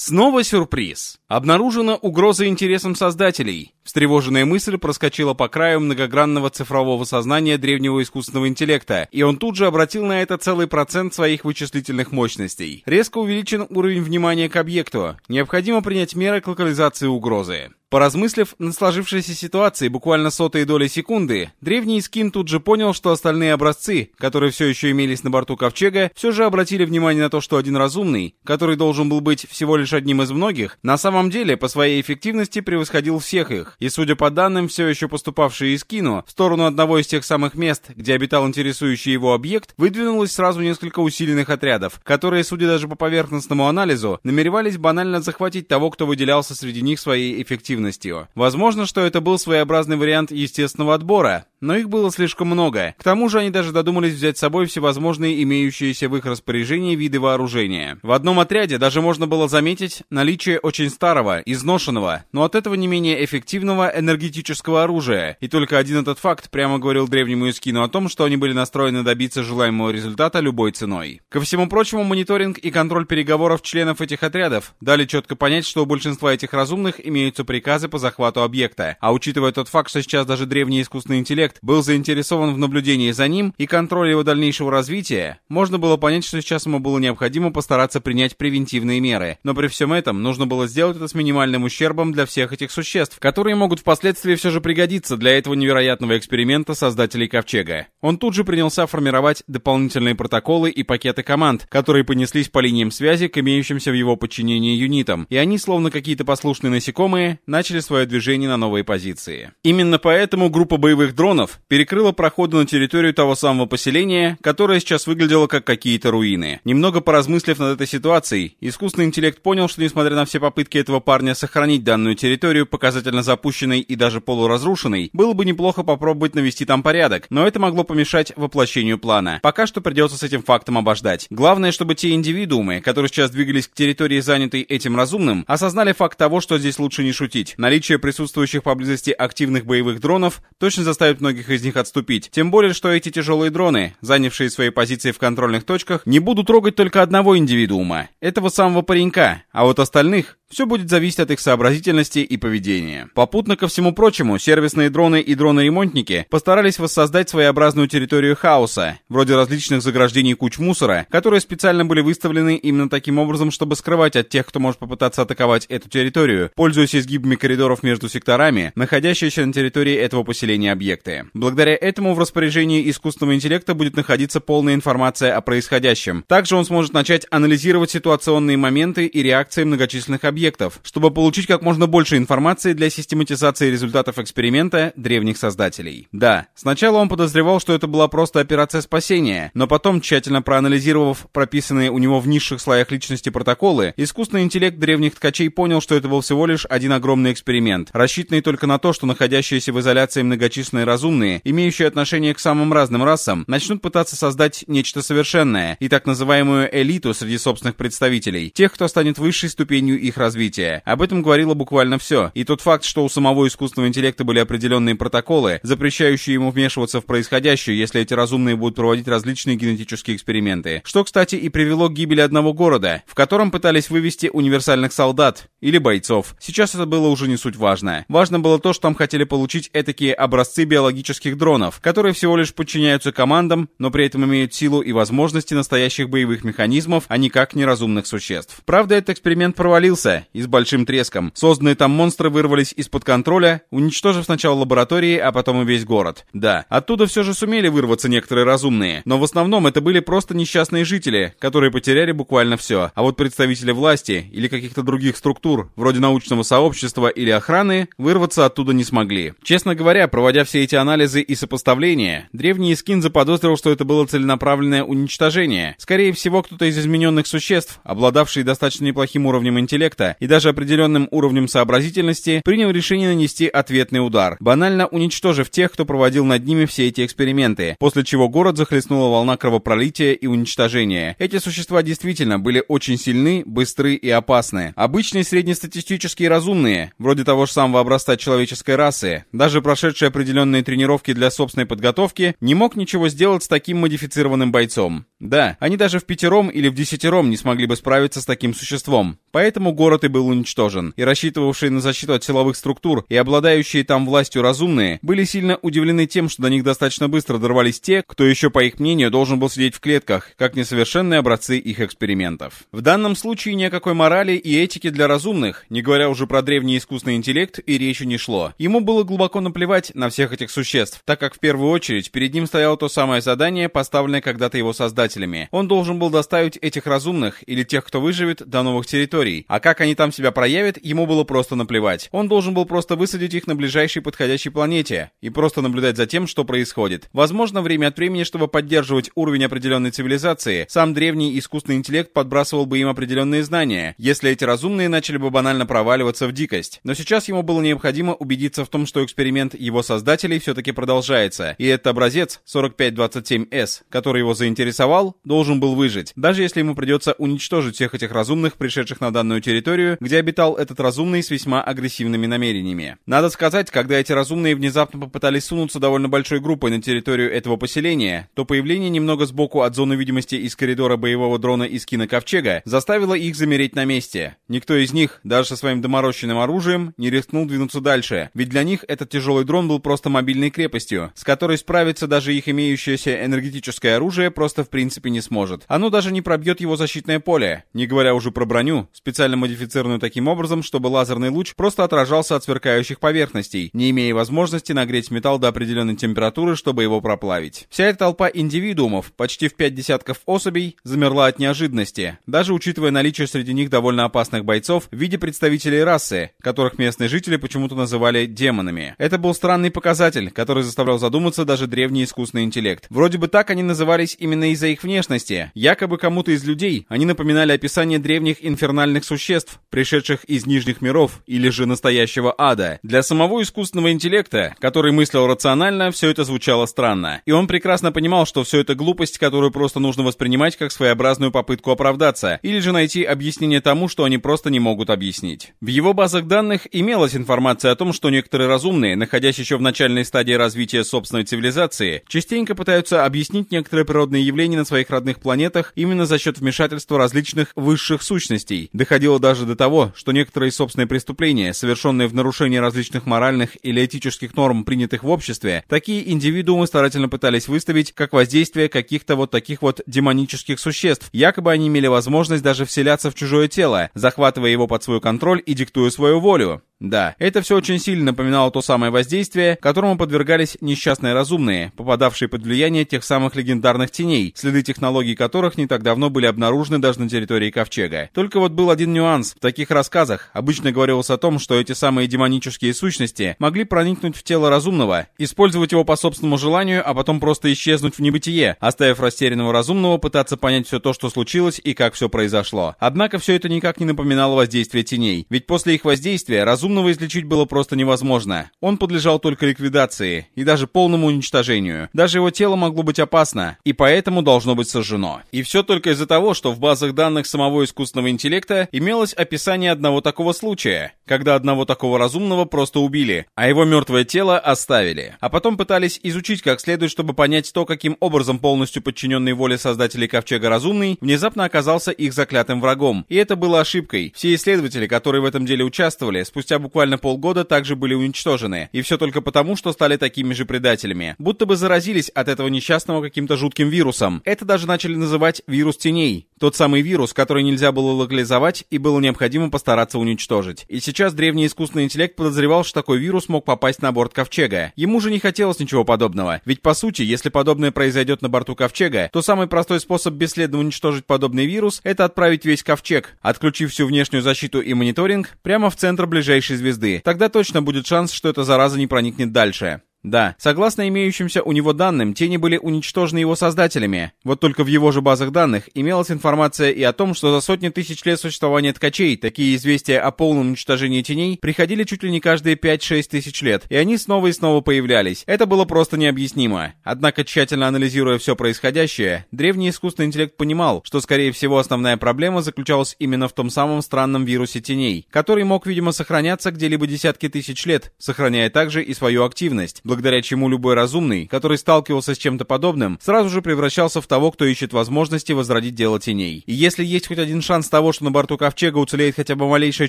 Снова сюрприз. Обнаружена угроза интересам создателей. Встревоженная мысль проскочила по краю многогранного цифрового сознания древнего искусственного интеллекта, и он тут же обратил на это целый процент своих вычислительных мощностей. Резко увеличен уровень внимания к объекту. Необходимо принять меры к локализации угрозы. Поразмыслив над сложившейся ситуацией буквально сотые доли секунды, древний Скин тут же понял, что остальные образцы, которые все еще имелись на борту Ковчега, все же обратили внимание на то, что один разумный, который должен был быть всего лишь одним из многих, на самом деле по своей эффективности превосходил всех их. И судя по данным, все еще поступавшие из Кину, в сторону одного из тех самых мест, где обитал интересующий его объект, выдвинулось сразу несколько усиленных отрядов, которые, судя даже по поверхностному анализу, намеревались банально захватить того, кто выделялся среди них своей эффективностью активностью. Возможно, что это был своеобразный вариант естественного отбора, но их было слишком много. К тому же они даже додумались взять с собой всевозможные имеющиеся в их распоряжении виды вооружения. В одном отряде даже можно было заметить наличие очень старого, изношенного, но от этого не менее эффективного энергетического оружия. И только один этот факт прямо говорил древнему Искину о том, что они были настроены добиться желаемого результата любой ценой. Ко всему прочему, мониторинг и контроль переговоров членов этих отрядов дали четко понять, что у большинства этих разумных имеются приказы по захвату объекта. А учитывая тот факт, что сейчас даже древний искусственный интеллект интеллект был заинтересован в наблюдении за ним и контроле его дальнейшего развития, можно было понять, что сейчас ему было необходимо постараться принять превентивные меры. Но при всем этом нужно было сделать это с минимальным ущербом для всех этих существ, которые могут впоследствии все же пригодиться для этого невероятного эксперимента создателей Ковчега. Он тут же принялся формировать дополнительные протоколы и пакеты команд, которые понеслись по линиям связи к имеющимся в его подчинении юнитам, и они, словно какие-то послушные насекомые, начали свое движение на новые позиции. Именно поэтому группа боевых дронов дронов перекрыла проходы на территорию того самого поселения, которое сейчас выглядело как какие-то руины. Немного поразмыслив над этой ситуацией, искусственный интеллект понял, что несмотря на все попытки этого парня сохранить данную территорию показательно запущенной и даже полуразрушенной, было бы неплохо попробовать навести там порядок, но это могло помешать воплощению плана. Пока что придется с этим фактом обождать. Главное, чтобы те индивидуумы, которые сейчас двигались к территории, занятой этим разумным, осознали факт того, что здесь лучше не шутить. Наличие присутствующих поблизости активных боевых дронов точно заставит многих из них отступить. Тем более, что эти тяжелые дроны, занявшие свои позиции в контрольных точках, не будут трогать только одного индивидуума, этого самого паренька, а вот остальных все будет зависеть от их сообразительности и поведения. Попутно ко всему прочему, сервисные дроны и дроны-ремонтники постарались воссоздать своеобразную территорию хаоса, вроде различных заграждений куч мусора, которые специально были выставлены именно таким образом, чтобы скрывать от тех, кто может попытаться атаковать эту территорию, пользуясь изгибами коридоров между секторами, находящиеся на территории этого поселения объекты. Благодаря этому в распоряжении искусственного интеллекта будет находиться полная информация о происходящем. Также он сможет начать анализировать ситуационные моменты и реакции многочисленных объектов, чтобы получить как можно больше информации для систематизации результатов эксперимента древних создателей. Да, сначала он подозревал, что это была просто операция спасения, но потом, тщательно проанализировав прописанные у него в низших слоях личности протоколы, искусственный интеллект древних ткачей понял, что это был всего лишь один огромный эксперимент, рассчитанный только на то, что находящиеся в изоляции многочисленные разумные, имеющие отношение к самым разным расам, начнут пытаться создать нечто совершенное и так называемую элиту среди собственных представителей, тех, кто станет высшей ступенью их развития. Об этом говорило буквально все. И тот факт, что у самого искусственного интеллекта были определенные протоколы, запрещающие ему вмешиваться в происходящее, если эти разумные будут проводить различные генетические эксперименты. Что, кстати, и привело к гибели одного города, в котором пытались вывести универсальных солдат или бойцов. Сейчас это было уже не суть важно. Важно было то, что там хотели получить этакие образцы биологических дронов, которые всего лишь подчиняются командам, но при этом имеют силу и возможности настоящих боевых механизмов, а никак неразумных существ. Правда, этот эксперимент провалился, и с большим треском. Созданные там монстры вырвались из-под контроля, уничтожив сначала лаборатории, а потом и весь город. Да, оттуда все же сумели вырваться некоторые разумные, но в основном это были просто несчастные жители, которые потеряли буквально все. А вот представители власти или каких-то других структур, вроде научного сообщества или охраны, вырваться оттуда не смогли. Честно говоря, проводя все эти анализы и сопоставления, древний скин заподозрил, что это было целенаправленное уничтожение. Скорее всего, кто-то из измененных существ, обладавший достаточно неплохим уровнем интеллекта, и даже определенным уровнем сообразительности принял решение нанести ответный удар, банально уничтожив тех, кто проводил над ними все эти эксперименты, после чего город захлестнула волна кровопролития и уничтожения. Эти существа действительно были очень сильны, быстры и опасны. Обычный средний среднестатистические разумные, вроде того же самого образца человеческой расы, даже прошедший определенные тренировки для собственной подготовки, не мог ничего сделать с таким модифицированным бойцом. Да, они даже в пятером или в десятером не смогли бы справиться с таким существом. Поэтому город и был уничтожен, и рассчитывавшие на защиту от силовых структур и обладающие там властью разумные были сильно удивлены тем, что до них достаточно быстро дорвались те, кто еще, по их мнению, должен был сидеть в клетках, как несовершенные образцы их экспериментов. В данном случае ни о какой морали и этике для разумных, не говоря уже про древний искусственный интеллект, и речи не шло. Ему было глубоко наплевать на всех этих существ, так как в первую очередь перед ним стояло то самое задание, поставленное когда-то его создателями. Он должен был доставить этих разумных или тех, кто выживет, до новых территорий, а как они там себя проявят, ему было просто наплевать. Он должен был просто высадить их на ближайшей подходящей планете и просто наблюдать за тем, что происходит. Возможно, время от времени, чтобы поддерживать уровень определенной цивилизации, сам древний искусственный интеллект подбрасывал бы им определенные знания, если эти разумные начали бы банально проваливаться в дикость. Но сейчас ему было необходимо убедиться в том, что эксперимент его создателей все-таки продолжается, и этот образец 4527S, который его заинтересовал, должен был выжить, даже если ему придется уничтожить всех этих разумных, пришедших на данную территорию, где обитал этот разумный с весьма агрессивными намерениями. Надо сказать, когда эти разумные внезапно попытались сунуться довольно большой группой на территорию этого поселения, то появление немного сбоку от зоны видимости из коридора боевого дрона из киноковчега заставило их замереть на месте. Никто из них, даже со своим доморощенным оружием, не рискнул двинуться дальше, ведь для них этот тяжелый дрон был просто мобильной крепостью, с которой справиться даже их имеющееся энергетическое оружие просто в принципе не сможет. Оно даже не пробьет его защитное поле, не говоря уже про броню, специально модифицированную таким образом, чтобы лазерный луч просто отражался от сверкающих поверхностей, не имея возможности нагреть металл до определенной температуры, чтобы его проплавить. Вся эта толпа индивидуумов, почти в пять десятков особей, замерла от неожиданности, даже учитывая наличие среди них довольно опасных бойцов в виде представителей расы, которых местные жители почему-то называли демонами. Это был странный показатель, который заставлял задуматься даже древний искусственный интеллект. Вроде бы так они назывались именно из-за их внешности. Якобы кому-то из людей они напоминали описание древних инфернальных существ, пришедших из нижних миров или же настоящего ада. Для самого искусственного интеллекта, который мыслил рационально, все это звучало странно. И он прекрасно понимал, что все это глупость, которую просто нужно воспринимать как своеобразную попытку оправдаться, или же найти объяснение тому, что они просто не могут объяснить. В его базах данных имелась информация о том, что некоторые разумные, находясь еще в начальной стадии развития собственной цивилизации, частенько пытаются объяснить некоторые природные явления на своих родных планетах именно за счет вмешательства различных высших сущностей. Доходило даже до того, что некоторые собственные преступления, совершенные в нарушении различных моральных или этических норм, принятых в обществе, такие индивидуумы старательно пытались выставить как воздействие каких-то вот таких вот демонических существ. Якобы они имели возможность даже вселяться в чужое тело, захватывая его под свой контроль и диктуя свою волю. Да, это все очень сильно напоминало то самое воздействие, которому подвергались несчастные разумные, попадавшие под влияние тех самых легендарных теней, следы технологий которых не так давно были обнаружены даже на территории Ковчега. Только вот был один нюанс. В таких рассказах обычно говорилось о том, что эти самые демонические сущности могли проникнуть в тело разумного, использовать его по собственному желанию, а потом просто исчезнуть в небытие, оставив растерянного разумного пытаться понять все то, что случилось и как все произошло. Однако все это никак не напоминало воздействие теней, ведь после их воздействия разум Разумного излечить было просто невозможно. Он подлежал только ликвидации и даже полному уничтожению. Даже его тело могло быть опасно, и поэтому должно быть сожжено. И все только из-за того, что в базах данных самого искусственного интеллекта имелось описание одного такого случая, когда одного такого разумного просто убили, а его мертвое тело оставили. А потом пытались изучить как следует, чтобы понять то, каким образом полностью подчиненный воле создателей Ковчега Разумный внезапно оказался их заклятым врагом. И это было ошибкой. Все исследователи, которые в этом деле участвовали, спустя буквально полгода также были уничтожены. И все только потому, что стали такими же предателями. Будто бы заразились от этого несчастного каким-то жутким вирусом. Это даже начали называть вирус теней. Тот самый вирус, который нельзя было локализовать и было необходимо постараться уничтожить. И сейчас древний искусственный интеллект подозревал, что такой вирус мог попасть на борт Ковчега. Ему же не хотелось ничего подобного. Ведь по сути, если подобное произойдет на борту Ковчега, то самый простой способ бесследно уничтожить подобный вирус — это отправить весь Ковчег, отключив всю внешнюю защиту и мониторинг прямо в центр ближайшей звезды. Тогда точно будет шанс, что эта зараза не проникнет дальше. Да, согласно имеющимся у него данным, тени были уничтожены его создателями. Вот только в его же базах данных имелась информация и о том, что за сотни тысяч лет существования ткачей такие известия о полном уничтожении теней приходили чуть ли не каждые 5-6 тысяч лет, и они снова и снова появлялись. Это было просто необъяснимо. Однако, тщательно анализируя все происходящее, древний искусственный интеллект понимал, что, скорее всего, основная проблема заключалась именно в том самом странном вирусе теней, который мог, видимо, сохраняться где-либо десятки тысяч лет, сохраняя также и свою активность, благодаря чему любой разумный, который сталкивался с чем-то подобным, сразу же превращался в того, кто ищет возможности возродить дело теней. И если есть хоть один шанс того, что на борту ковчега уцелеет хотя бы малейшая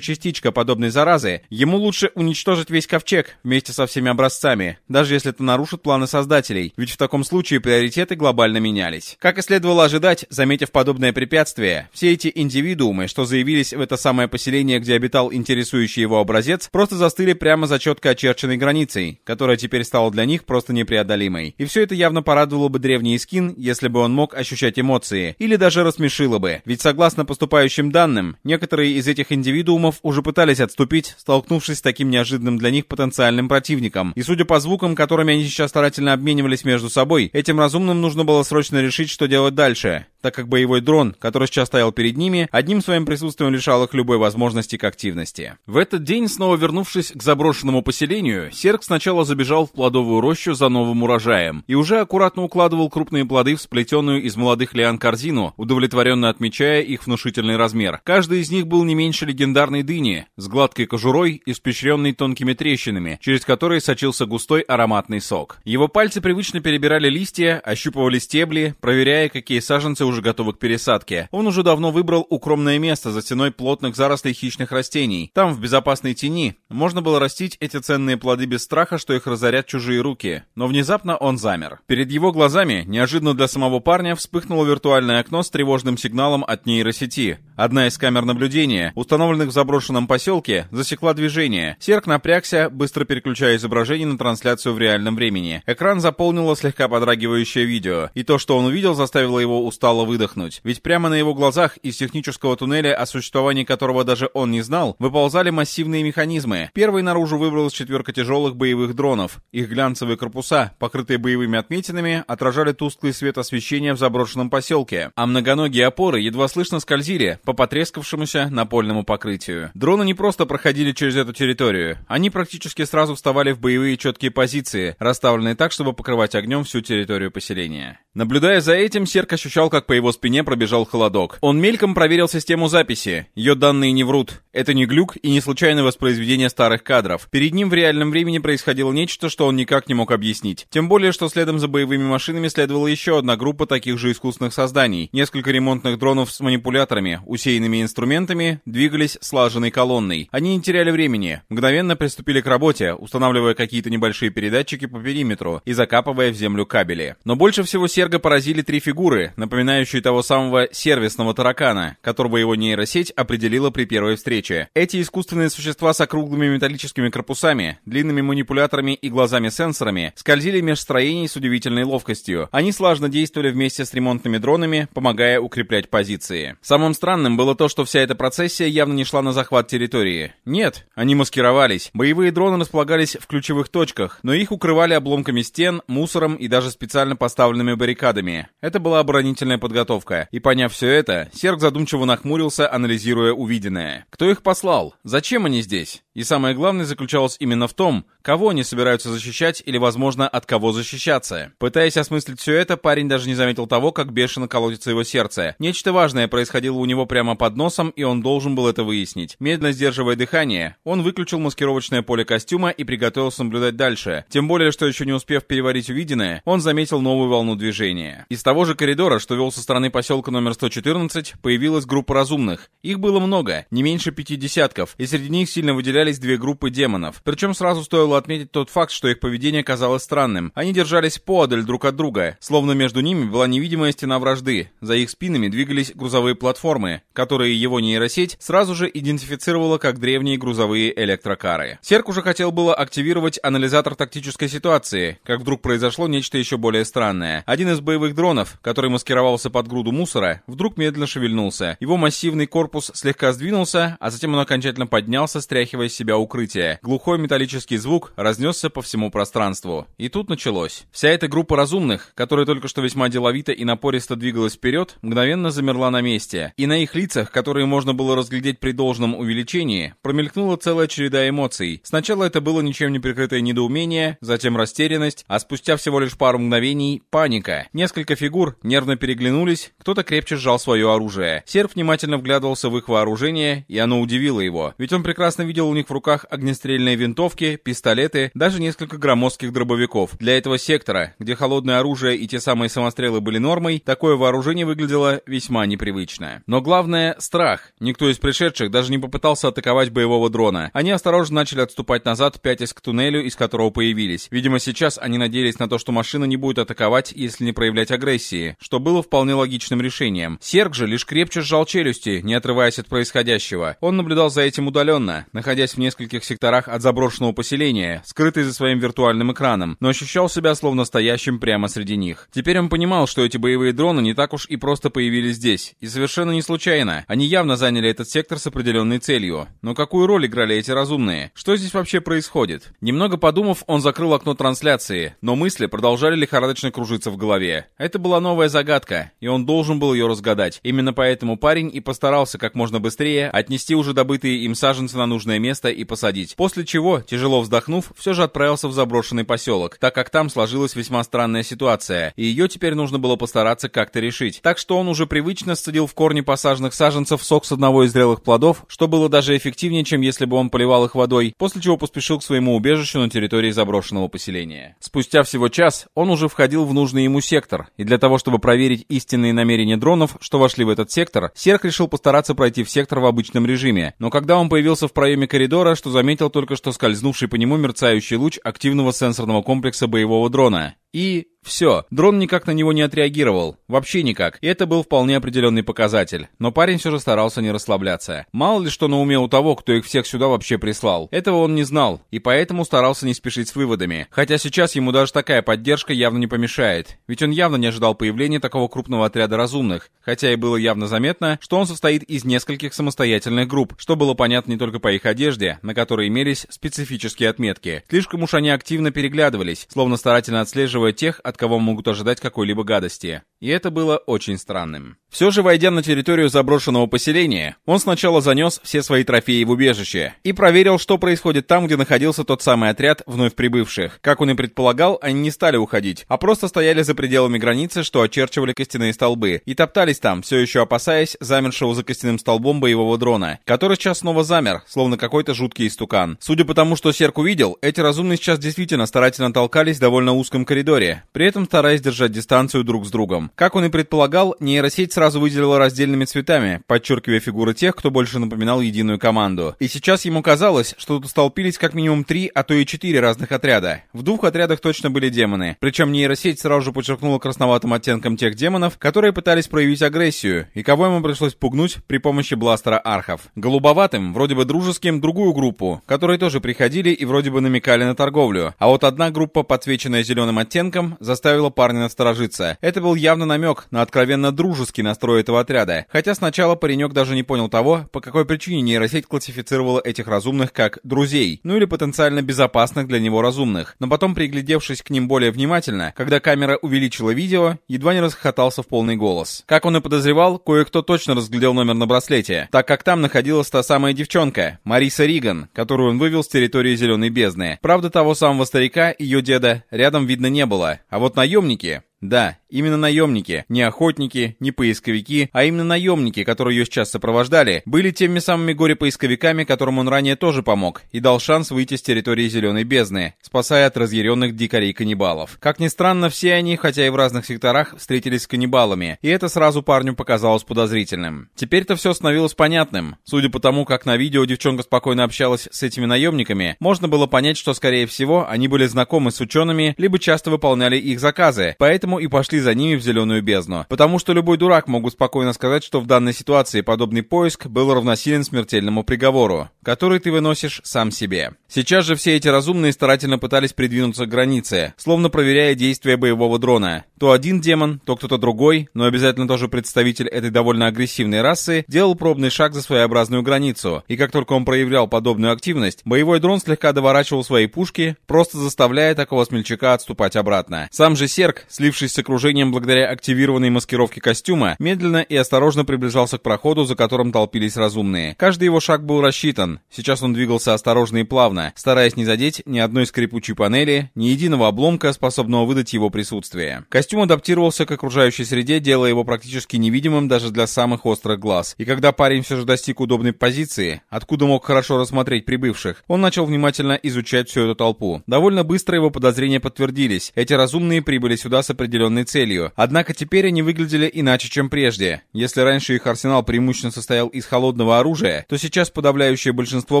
частичка подобной заразы, ему лучше уничтожить весь ковчег вместе со всеми образцами, даже если это нарушит планы создателей, ведь в таком случае приоритеты глобально менялись. Как и следовало ожидать, заметив подобное препятствие, все эти индивидуумы, что заявились в это самое поселение, где обитал интересующий его образец, просто застыли прямо за четко очерченной границей, которая теперь стала для них просто непреодолимой. И все это явно порадовало бы древний Искин, если бы он мог ощущать эмоции, или даже рассмешило бы. Ведь согласно поступающим данным, некоторые из этих индивидуумов уже пытались отступить, столкнувшись с таким неожиданным для них потенциальным противником. И судя по звукам, которыми они сейчас старательно обменивались между собой, этим разумным нужно было срочно решить, что делать дальше так как боевой дрон, который сейчас стоял перед ними, одним своим присутствием лишал их любой возможности к активности. В этот день, снова вернувшись к заброшенному поселению, Серк сначала забежал в плодовую рощу за новым урожаем и уже аккуратно укладывал крупные плоды в сплетенную из молодых лиан корзину, удовлетворенно отмечая их внушительный размер. Каждый из них был не меньше легендарной дыни, с гладкой кожурой, испещренной тонкими трещинами, через которые сочился густой ароматный сок. Его пальцы привычно перебирали листья, ощупывали стебли, проверяя, какие саженцы уже готовы к пересадке. Он уже давно выбрал укромное место за стеной плотных зарослей хищных растений. Там, в безопасной тени, можно было растить эти ценные плоды без страха, что их разорят чужие руки. Но внезапно он замер. Перед его глазами, неожиданно для самого парня, вспыхнуло виртуальное окно с тревожным сигналом от нейросети. Одна из камер наблюдения, установленных в заброшенном поселке, засекла движение. Серк напрягся, быстро переключая изображение на трансляцию в реальном времени. Экран заполнило слегка подрагивающее видео, и то, что он увидел, заставило его устало тяжело выдохнуть, ведь прямо на его глазах из технического туннеля, о существовании которого даже он не знал, выползали массивные механизмы. Первой наружу выбралась четверка тяжелых боевых дронов. Их глянцевые корпуса, покрытые боевыми отметинами, отражали тусклый свет освещения в заброшенном поселке, а многоногие опоры едва слышно скользили по потрескавшемуся напольному покрытию. Дроны не просто проходили через эту территорию, они практически сразу вставали в боевые четкие позиции, расставленные так, чтобы покрывать огнем всю территорию поселения. Наблюдая за этим, Серк ощущал, как по его спине пробежал холодок. Он мельком проверил систему записи. Ее данные не врут. Это не глюк и не случайное воспроизведение старых кадров. Перед ним в реальном времени происходило нечто, что он никак не мог объяснить. Тем более, что следом за боевыми машинами следовала еще одна группа таких же искусственных созданий. Несколько ремонтных дронов с манипуляторами, усеянными инструментами, двигались слаженной колонной. Они не теряли времени, мгновенно приступили к работе, устанавливая какие-то небольшие передатчики по периметру и закапывая в землю кабели. Но больше всего Серга поразили три фигуры, напоминающие напоминающий того самого сервисного таракана, которого его нейросеть определила при первой встрече. Эти искусственные существа с округлыми металлическими корпусами, длинными манипуляторами и глазами-сенсорами скользили меж строений с удивительной ловкостью. Они слажно действовали вместе с ремонтными дронами, помогая укреплять позиции. Самым странным было то, что вся эта процессия явно не шла на захват территории. Нет, они маскировались. Боевые дроны располагались в ключевых точках, но их укрывали обломками стен, мусором и даже специально поставленными баррикадами. Это была оборонительная подготовка подготовка. И поняв все это, Серг задумчиво нахмурился, анализируя увиденное. Кто их послал? Зачем они здесь? И самое главное заключалось именно в том, кого они собираются защищать или, возможно, от кого защищаться. Пытаясь осмыслить все это, парень даже не заметил того, как бешено колотится его сердце. Нечто важное происходило у него прямо под носом, и он должен был это выяснить. Медленно сдерживая дыхание, он выключил маскировочное поле костюма и приготовился наблюдать дальше. Тем более, что еще не успев переварить увиденное, он заметил новую волну движения. Из того же коридора, что вел со стороны поселка номер 114, появилась группа разумных. Их было много, не меньше пяти десятков, и среди них сильно выделялись две группы демонов. Причем сразу стоило отметить тот факт, что их поведение казалось странным. Они держались поодаль друг от друга, словно между ними была невидимая стена вражды. За их спинами двигались грузовые платформы, которые его нейросеть сразу же идентифицировала как древние грузовые электрокары. Серк уже хотел было активировать анализатор тактической ситуации, как вдруг произошло нечто еще более странное. Один из боевых дронов, который маскировался под груду мусора, вдруг медленно шевельнулся. Его массивный корпус слегка сдвинулся, а затем он окончательно поднялся, стряхивая из себя укрытие. Глухой металлический звук стук разнесся по всему пространству. И тут началось. Вся эта группа разумных, которая только что весьма деловито и напористо двигалась вперед, мгновенно замерла на месте. И на их лицах, которые можно было разглядеть при должном увеличении, промелькнула целая череда эмоций. Сначала это было ничем не прикрытое недоумение, затем растерянность, а спустя всего лишь пару мгновений — паника. Несколько фигур нервно переглянулись, кто-то крепче сжал свое оружие. Серб внимательно вглядывался в их вооружение, и оно удивило его. Ведь он прекрасно видел у них в руках огнестрельные винтовки, пистолеты, даже несколько громоздких дробовиков. Для этого сектора, где холодное оружие и те самые самострелы были нормой, такое вооружение выглядело весьма непривычно. Но главное — страх. Никто из пришедших даже не попытался атаковать боевого дрона. Они осторожно начали отступать назад, пятясь к туннелю, из которого появились. Видимо, сейчас они надеялись на то, что машина не будет атаковать, если не проявлять агрессии, что было вполне логичным решением. Серг же лишь крепче сжал челюсти, не отрываясь от происходящего. Он наблюдал за этим удаленно, находясь в нескольких секторах от заброшенного поселения, скрытый за своим виртуальным экраном, но ощущал себя словно стоящим прямо среди них. Теперь он понимал, что эти боевые дроны не так уж и просто появились здесь, и совершенно не случайно. Они явно заняли этот сектор с определенной целью. Но какую роль играли эти разумные? Что здесь вообще происходит? Немного подумав, он закрыл окно трансляции, но мысли продолжали лихорадочно кружиться в голове. Это была новая загадка, и он должен был ее разгадать. Именно поэтому парень и постарался как можно быстрее отнести уже добытые им саженцы на нужное место и посадить. После чего, тяжело вздохнув, все же отправился в заброшенный поселок, так как там сложилась весьма странная ситуация, и ее теперь нужно было постараться как-то решить. Так что он уже привычно сцедил в корни посаженных саженцев сок с одного из зрелых плодов, что было даже эффективнее, чем если бы он поливал их водой, после чего поспешил к своему убежищу на территории заброшенного поселения. Спустя всего час он уже входил в нужный ему сектор, и для того, чтобы проверить истинные намерения дронов, что вошли в этот сектор, Серк решил постараться пройти в сектор в обычном режиме, но когда он появился в проеме коридора, что заметил только что скользнувший по нему мерцающий луч активного сенсорного комплекса боевого дрона. И все, дрон никак на него не отреагировал. Вообще никак. И это был вполне определенный показатель. Но парень все же старался не расслабляться. Мало ли что на уме у того, кто их всех сюда вообще прислал. Этого он не знал, и поэтому старался не спешить с выводами. Хотя сейчас ему даже такая поддержка явно не помешает. Ведь он явно не ожидал появления такого крупного отряда разумных. Хотя и было явно заметно, что он состоит из нескольких самостоятельных групп, что было понятно не только по их одежде, на которой имелись специфические отметки. Слишком уж они активно переглядывались, словно старательно отслеживая тех, от кого могут ожидать какой-либо гадости. И это было очень странным. Все же, войдя на территорию заброшенного поселения, он сначала занес все свои трофеи в убежище и проверил, что происходит там, где находился тот самый отряд вновь прибывших. Как он и предполагал, они не стали уходить, а просто стояли за пределами границы, что очерчивали костяные столбы, и топтались там, все еще опасаясь замершего за костяным столбом боевого дрона, который сейчас снова замер, словно какой-то жуткий истукан. Судя по тому, что Серк увидел, эти разумные сейчас действительно старательно толкались в довольно узком коридоре, при этом стараясь держать дистанцию друг с другом. Как он и предполагал, нейросеть сразу выделила раздельными цветами, подчеркивая фигуры тех, кто больше напоминал единую команду. И сейчас ему казалось, что тут столпились как минимум три, а то и четыре разных отряда. В двух отрядах точно были демоны. Причем нейросеть сразу же подчеркнула красноватым оттенком тех демонов, которые пытались проявить агрессию, и кого ему пришлось пугнуть при помощи бластера архов. Голубоватым, вроде бы дружеским, другую группу, которые тоже приходили и вроде бы намекали на торговлю. А вот одна группа, подсвеченная зеленым оттенком, заставила парня насторожиться. Это был явно намек на откровенно дружеский настрой этого отряда, хотя сначала паренек даже не понял того, по какой причине нейросеть классифицировала этих разумных как «друзей», ну или потенциально безопасных для него разумных. Но потом, приглядевшись к ним более внимательно, когда камера увеличила видео, едва не расхохотался в полный голос. Как он и подозревал, кое-кто точно разглядел номер на браслете, так как там находилась та самая девчонка, Мариса Риган, которую он вывел с территории Зеленой Бездны. Правда, того самого старика, ее деда, рядом видно не было, а вот наемники, да, именно наемники, не охотники, не поисковики, а именно наемники, которые ее сейчас сопровождали, были теми самыми горе-поисковиками, которым он ранее тоже помог, и дал шанс выйти с территории Зеленой Бездны, спасая от разъяренных дикарей-каннибалов. Как ни странно, все они, хотя и в разных секторах, встретились с каннибалами, и это сразу парню показалось подозрительным. Теперь-то все становилось понятным. Судя по тому, как на видео девчонка спокойно общалась с этими наемниками, можно было понять, что, скорее всего, они были знакомы с учеными, либо часто выполняли их заказы, поэтому поэтому и пошли за ними в зеленую бездну. Потому что любой дурак могут спокойно сказать, что в данной ситуации подобный поиск был равносилен смертельному приговору, который ты выносишь сам себе. Сейчас же все эти разумные старательно пытались придвинуться к границе, словно проверяя действия боевого дрона. То один демон, то кто-то другой, но обязательно тоже представитель этой довольно агрессивной расы, делал пробный шаг за своеобразную границу, и как только он проявлял подобную активность, боевой дрон слегка доворачивал свои пушки, просто заставляя такого смельчака отступать обратно. Сам же Серк, слившись с окружением благодаря активированной маскировке костюма, медленно и осторожно приближался к проходу, за которым толпились разумные. Каждый его шаг был рассчитан. Сейчас он двигался осторожно и плавно, стараясь не задеть ни одной скрипучей панели, ни единого обломка, способного выдать его присутствие. Костюм адаптировался к окружающей среде, делая его практически невидимым даже для самых острых глаз. И когда парень все же достиг удобной позиции, откуда мог хорошо рассмотреть прибывших, он начал внимательно изучать всю эту толпу. Довольно быстро его подозрения подтвердились. Эти разумные прибыли сюда с определенной целью. Однако теперь они выглядели иначе, чем прежде. Если раньше их арсенал преимущественно состоял из холодного оружия, то сейчас подавляющее большинство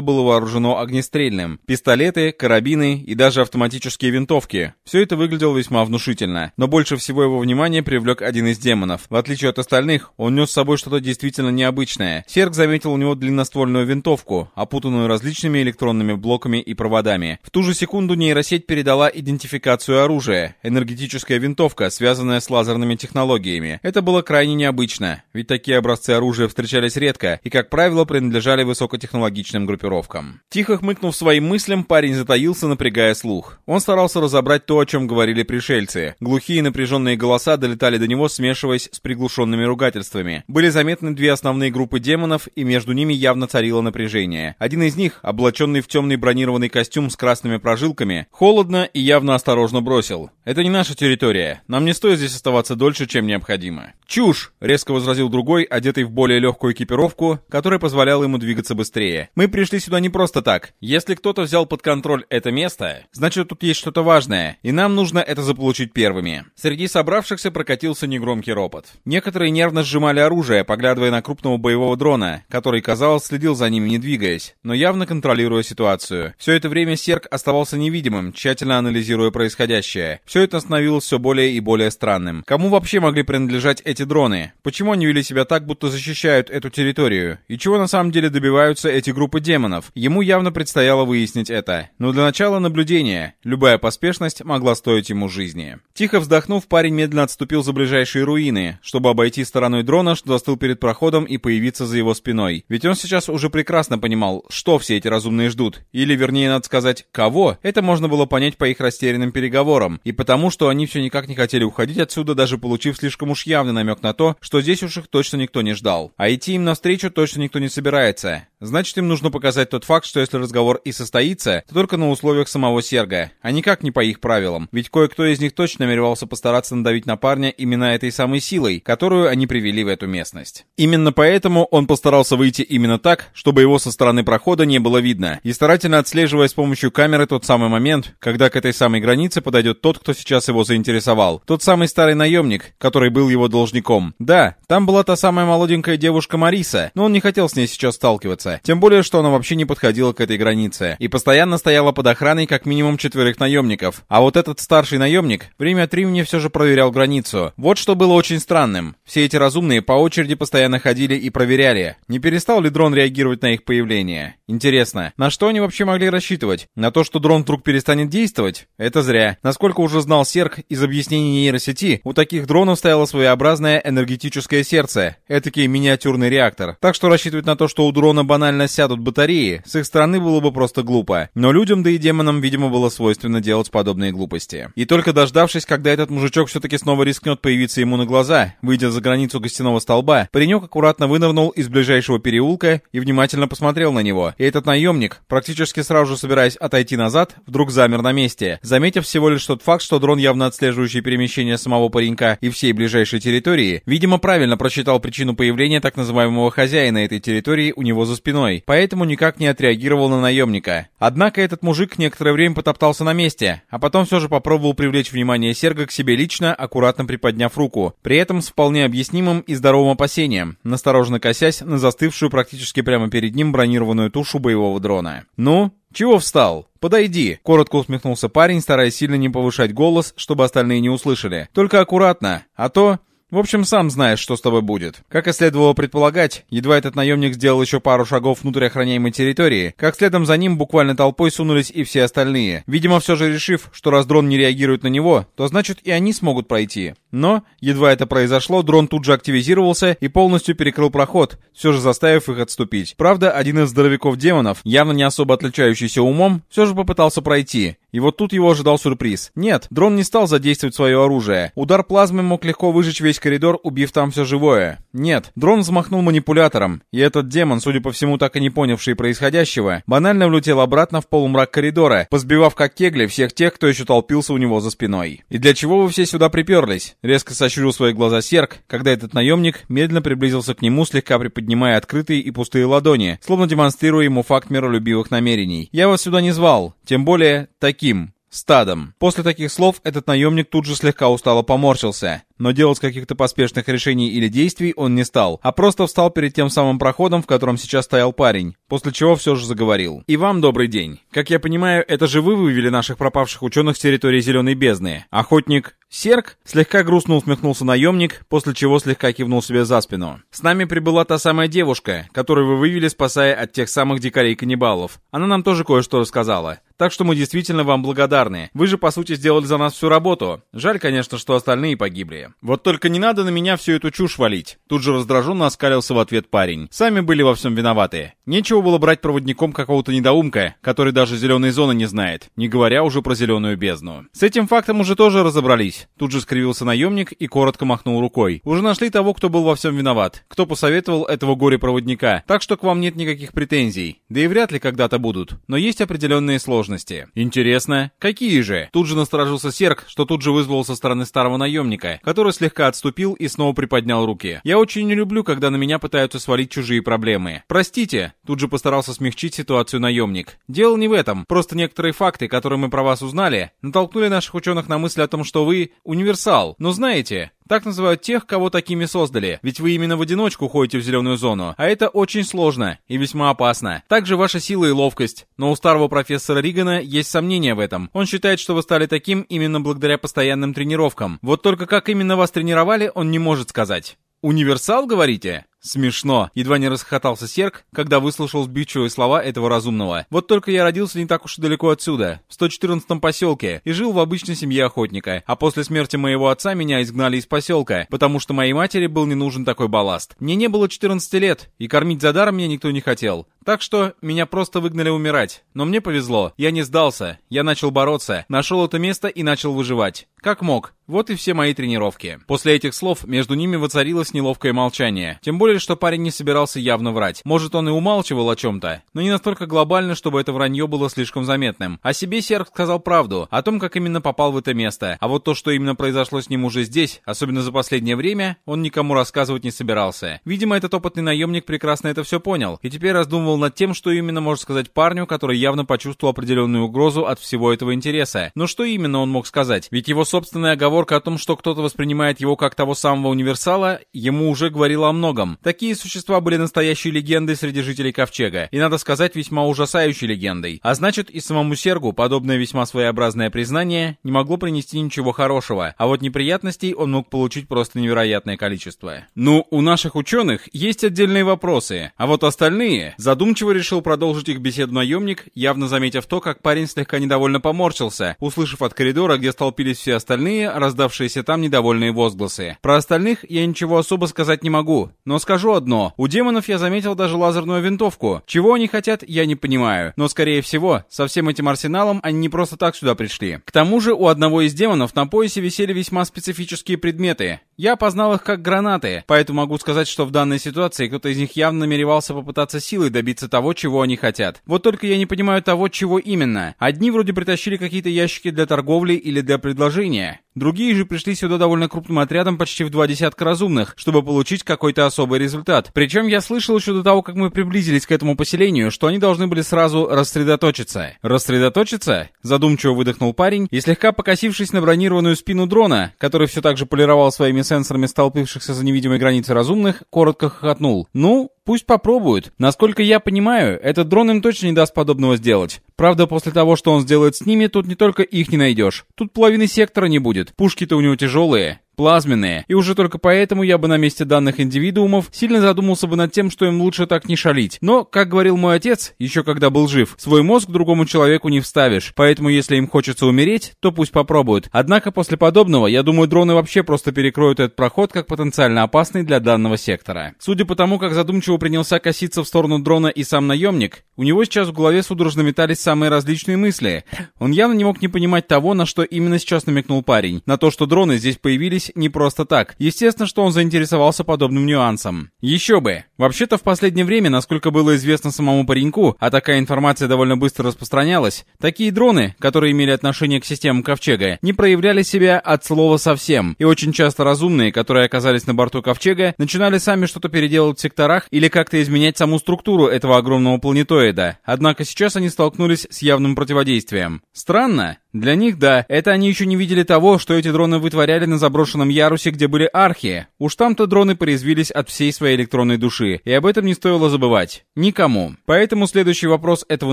было вооружено огнестрельным. Пистолеты, карабины и даже автоматические винтовки. Все это выглядело весьма внушительно. Но больше всего его внимание привлек один из демонов. В отличие от остальных, он нес с собой что-то действительно необычное. Серк заметил у него длинноствольную винтовку, опутанную различными электронными блоками и проводами. В ту же секунду нейросеть передала идентификацию оружия. Энергетическая винтовка, связанная с лазерными технологиями. Это было крайне необычно, ведь такие образцы оружия встречались редко и, как правило, принадлежали высокотехнологичным группировкам. Тихо хмыкнув своим мыслям, парень затаился, напрягая слух. Он старался разобрать то, о чем говорили пришельцы. Глухие напряженные голоса долетали до него, смешиваясь с приглушенными ругательствами. Были заметны две основные группы демонов, и между ними явно царило напряжение. Один из них, облаченный в темный бронированный костюм с красными прожилками, холодно и явно осторожно бросил. «Это не наша территория. Нам не стоит здесь оставаться дольше, чем необходимо». «Чушь!» — резко возразил другой, одетый в более легкую экипировку, которая позволяла ему двигаться быстрее. «Мы пришли сюда не просто так. Если кто-то взял под контроль это место, значит тут есть что-то важное, и нам нужно это заполучить первыми». Среди собравшихся прокатился негромкий ропот. Некоторые нервно сжимали оружие, поглядывая на крупного боевого дрона, который, казалось, следил за ними, не двигаясь, но явно контролируя ситуацию. Все это время Серк оставался невидимым, тщательно анализируя происходящее. Все это становилось все более и более странным. Кому вообще могли принадлежать эти дроны? Почему они вели себя так, будто защищают эту территорию? И чего на самом деле добиваются эти группы демонов? Ему явно предстояло выяснить это. Но для начала наблюдения. Любая поспешность могла стоить ему жизни. Тихо вздохнув, парень медленно отступил за ближайшие руины, чтобы обойти стороной дрона, что застыл перед проходом и появиться за его спиной. Ведь он сейчас уже прекрасно понимал, что все эти разумные ждут. Или, вернее, надо сказать, кого. Это можно было понять по их растерянным переговорам. И потому, что они все никак не хотели уходить отсюда, даже получив слишком уж явный намек на то, что здесь уж их точно никто не ждал. А идти им навстречу точно никто не собирается. Значит, им нужно показать тот факт, что если разговор и состоится, то только на условиях самого Серга, а никак не по их правилам. Ведь кое-кто из них точно намеревался постараться надавить на парня именно этой самой силой, которую они привели в эту местность. Именно поэтому он постарался выйти именно так, чтобы его со стороны прохода не было видно, и старательно отслеживая с помощью камеры тот самый момент, когда к этой самой границе подойдет тот, кто сейчас его заинтересовал. Тот самый старый наемник, который был его должником. Да, там была та самая молоденькая девушка Мариса, но он не хотел с ней сейчас сталкиваться границе. Тем более, что она вообще не подходила к этой границе. И постоянно стояла под охраной как минимум четверых наемников. А вот этот старший наемник время от времени все же проверял границу. Вот что было очень странным. Все эти разумные по очереди постоянно ходили и проверяли, не перестал ли дрон реагировать на их появление. Интересно, на что они вообще могли рассчитывать? На то, что дрон вдруг перестанет действовать? Это зря. Насколько уже знал Серк из объяснений нейросети, у таких дронов стояло своеобразное энергетическое сердце, этакий миниатюрный реактор. Так что рассчитывать на то, что у дрона банально банально сядут батареи, с их стороны было бы просто глупо. Но людям, да и демонам, видимо, было свойственно делать подобные глупости. И только дождавшись, когда этот мужичок все-таки снова рискнет появиться ему на глаза, выйдя за границу гостиного столба, паренек аккуратно вынырнул из ближайшего переулка и внимательно посмотрел на него. И этот наемник, практически сразу же собираясь отойти назад, вдруг замер на месте, заметив всего лишь тот факт, что дрон, явно отслеживающий перемещение самого паренька и всей ближайшей территории, видимо, правильно просчитал причину появления так называемого хозяина этой территории у него за спиной спиной, поэтому никак не отреагировал на наемника. Однако этот мужик некоторое время потоптался на месте, а потом все же попробовал привлечь внимание Серга к себе лично, аккуратно приподняв руку, при этом с вполне объяснимым и здоровым опасением, настороженно косясь на застывшую практически прямо перед ним бронированную тушу боевого дрона. «Ну, «Чего встал? Подойди!» — коротко усмехнулся парень, стараясь сильно не повышать голос, чтобы остальные не услышали. «Только аккуратно, а то...» В общем, сам знаешь, что с тобой будет. Как и следовало предполагать, едва этот наемник сделал еще пару шагов внутрь охраняемой территории, как следом за ним буквально толпой сунулись и все остальные. Видимо, все же решив, что раз дрон не реагирует на него, то значит и они смогут пройти. Но, едва это произошло, дрон тут же активизировался и полностью перекрыл проход, все же заставив их отступить. Правда, один из здоровяков-демонов, явно не особо отличающийся умом, все же попытался пройти. И вот тут его ожидал сюрприз. Нет, дрон не стал задействовать свое оружие. Удар плазмы мог легко выжечь весь коридор, убив там все живое. Нет, дрон взмахнул манипулятором, и этот демон, судя по всему так и не понявший происходящего, банально влетел обратно в полумрак коридора, позбивав как кегли всех тех, кто еще толпился у него за спиной. И для чего вы все сюда приперлись? Резко сощурил свои глаза Серк, когда этот наемник медленно приблизился к нему, слегка приподнимая открытые и пустые ладони, словно демонстрируя ему факт миролюбивых намерений. «Я вас сюда не звал, тем более таким, стадом». После таких слов этот наемник тут же слегка устало поморщился но делать каких-то поспешных решений или действий он не стал, а просто встал перед тем самым проходом, в котором сейчас стоял парень, после чего все же заговорил. «И вам добрый день. Как я понимаю, это же вы вывели наших пропавших ученых с территории Зеленой Бездны. Охотник Серк слегка грустно усмехнулся наемник, после чего слегка кивнул себе за спину. «С нами прибыла та самая девушка, которую вы вывели, спасая от тех самых дикарей-каннибалов. Она нам тоже кое-что рассказала. Так что мы действительно вам благодарны. Вы же, по сути, сделали за нас всю работу. Жаль, конечно, что остальные погибли. Вот только не надо на меня всю эту чушь валить. Тут же раздраженно оскалился в ответ парень. Сами были во всем виноваты. Нечего было брать проводником какого-то недоумка, который даже зеленой зоны не знает, не говоря уже про зеленую бездну. С этим фактом уже тоже разобрались. Тут же скривился наемник и коротко махнул рукой. Уже нашли того, кто был во всем виноват, кто посоветовал этого горе-проводника, так что к вам нет никаких претензий. Да и вряд ли когда-то будут. Но есть определенные сложности. Интересно, какие же? Тут же насторожился Серк, что тут же вызвал со стороны старого наемника, который слегка отступил и снова приподнял руки. «Я очень не люблю, когда на меня пытаются свалить чужие проблемы. Простите!» Тут же постарался смягчить ситуацию наемник. «Дело не в этом. Просто некоторые факты, которые мы про вас узнали, натолкнули наших ученых на мысль о том, что вы универсал. Но знаете, так называют тех, кого такими создали, ведь вы именно в одиночку ходите в зеленую зону, а это очень сложно и весьма опасно. Также ваша сила и ловкость. Но у старого профессора Ригана есть сомнения в этом. Он считает, что вы стали таким именно благодаря постоянным тренировкам. Вот только как именно вас тренировали, он не может сказать. «Универсал, говорите?» Смешно. Едва не расхохотался Серк, когда выслушал сбивчивые слова этого разумного. Вот только я родился не так уж и далеко отсюда, в 114-м поселке, и жил в обычной семье охотника. А после смерти моего отца меня изгнали из поселка, потому что моей матери был не нужен такой балласт. Мне не было 14 лет, и кормить за даром меня никто не хотел. Так что меня просто выгнали умирать. Но мне повезло. Я не сдался. Я начал бороться, нашел это место и начал выживать. Как мог. Вот и все мои тренировки. После этих слов между ними воцарилось неловкое молчание. Тем более, что парень не собирался явно врать. Может, он и умалчивал о чем-то, но не настолько глобально, чтобы это вранье было слишком заметным. О себе Серг сказал правду, о том, как именно попал в это место. А вот то, что именно произошло с ним уже здесь, особенно за последнее время, он никому рассказывать не собирался. Видимо, этот опытный наемник прекрасно это все понял, и теперь раздумывал над тем, что именно может сказать парню, который явно почувствовал определенную угрозу от всего этого интереса. Но что именно он мог сказать? Ведь его собственная оговорка о том, что кто-то воспринимает его как того самого универсала, ему уже говорила о многом. Такие существа были настоящей легендой среди жителей Ковчега, и, надо сказать, весьма ужасающей легендой. А значит, и самому Сергу подобное весьма своеобразное признание не могло принести ничего хорошего, а вот неприятностей он мог получить просто невероятное количество. Ну, у наших ученых есть отдельные вопросы, а вот остальные, задумчиво решил продолжить их беседу наемник, явно заметив то, как парень слегка недовольно поморщился, услышав от коридора, где столпились все остальные, раздавшиеся там недовольные возгласы. Про остальных я ничего особо сказать не могу, но скажу одно. У демонов я заметил даже лазерную винтовку. Чего они хотят, я не понимаю. Но, скорее всего, со всем этим арсеналом они не просто так сюда пришли. К тому же, у одного из демонов на поясе висели весьма специфические предметы. Я познал их как гранаты, поэтому могу сказать, что в данной ситуации кто-то из них явно намеревался попытаться силой добиться того, чего они хотят. Вот только я не понимаю того, чего именно. Одни вроде притащили какие-то ящики для торговли или для предложения. Другие же пришли сюда довольно крупным отрядом почти в два десятка разумных, чтобы получить какой-то особый результат. Причем я слышал еще до того, как мы приблизились к этому поселению, что они должны были сразу рассредоточиться. Рассредоточиться? Задумчиво выдохнул парень и слегка покосившись на бронированную спину дрона, который все так же полировал своими сенсорами столпившихся за невидимой границей разумных, коротко хохотнул. Ну, пусть попробуют. Насколько я понимаю, этот дрон им точно не даст подобного сделать. Правда, после того, что он сделает с ними, тут не только их не найдешь. Тут половины сектора не будет. Пушки-то у него тяжелые плазменные, и уже только поэтому я бы на месте данных индивидуумов сильно задумался бы над тем, что им лучше так не шалить. Но, как говорил мой отец, еще когда был жив, свой мозг другому человеку не вставишь, поэтому если им хочется умереть, то пусть попробуют. Однако после подобного, я думаю, дроны вообще просто перекроют этот проход как потенциально опасный для данного сектора. Судя по тому, как задумчиво принялся коситься в сторону дрона и сам наемник, у него сейчас в голове судорожно метались самые различные мысли. Он явно не мог не понимать того, на что именно сейчас намекнул парень. На то, что дроны здесь появились не просто так. Естественно, что он заинтересовался подобным нюансом. Еще бы. Вообще-то в последнее время, насколько было известно самому пареньку, а такая информация довольно быстро распространялась, такие дроны, которые имели отношение к системам Ковчега, не проявляли себя от слова совсем. И очень часто разумные, которые оказались на борту Ковчега, начинали сами что-то переделывать в секторах или как-то изменять саму структуру этого огромного планетоида. Однако сейчас они столкнулись с явным противодействием. Странно? Для них, да, это они еще не видели того, что эти дроны вытворяли на заброшенном ярусе, где были архи. Уж там-то дроны порезвились от всей своей электронной души, и об этом не стоило забывать. Никому. Поэтому следующий вопрос этого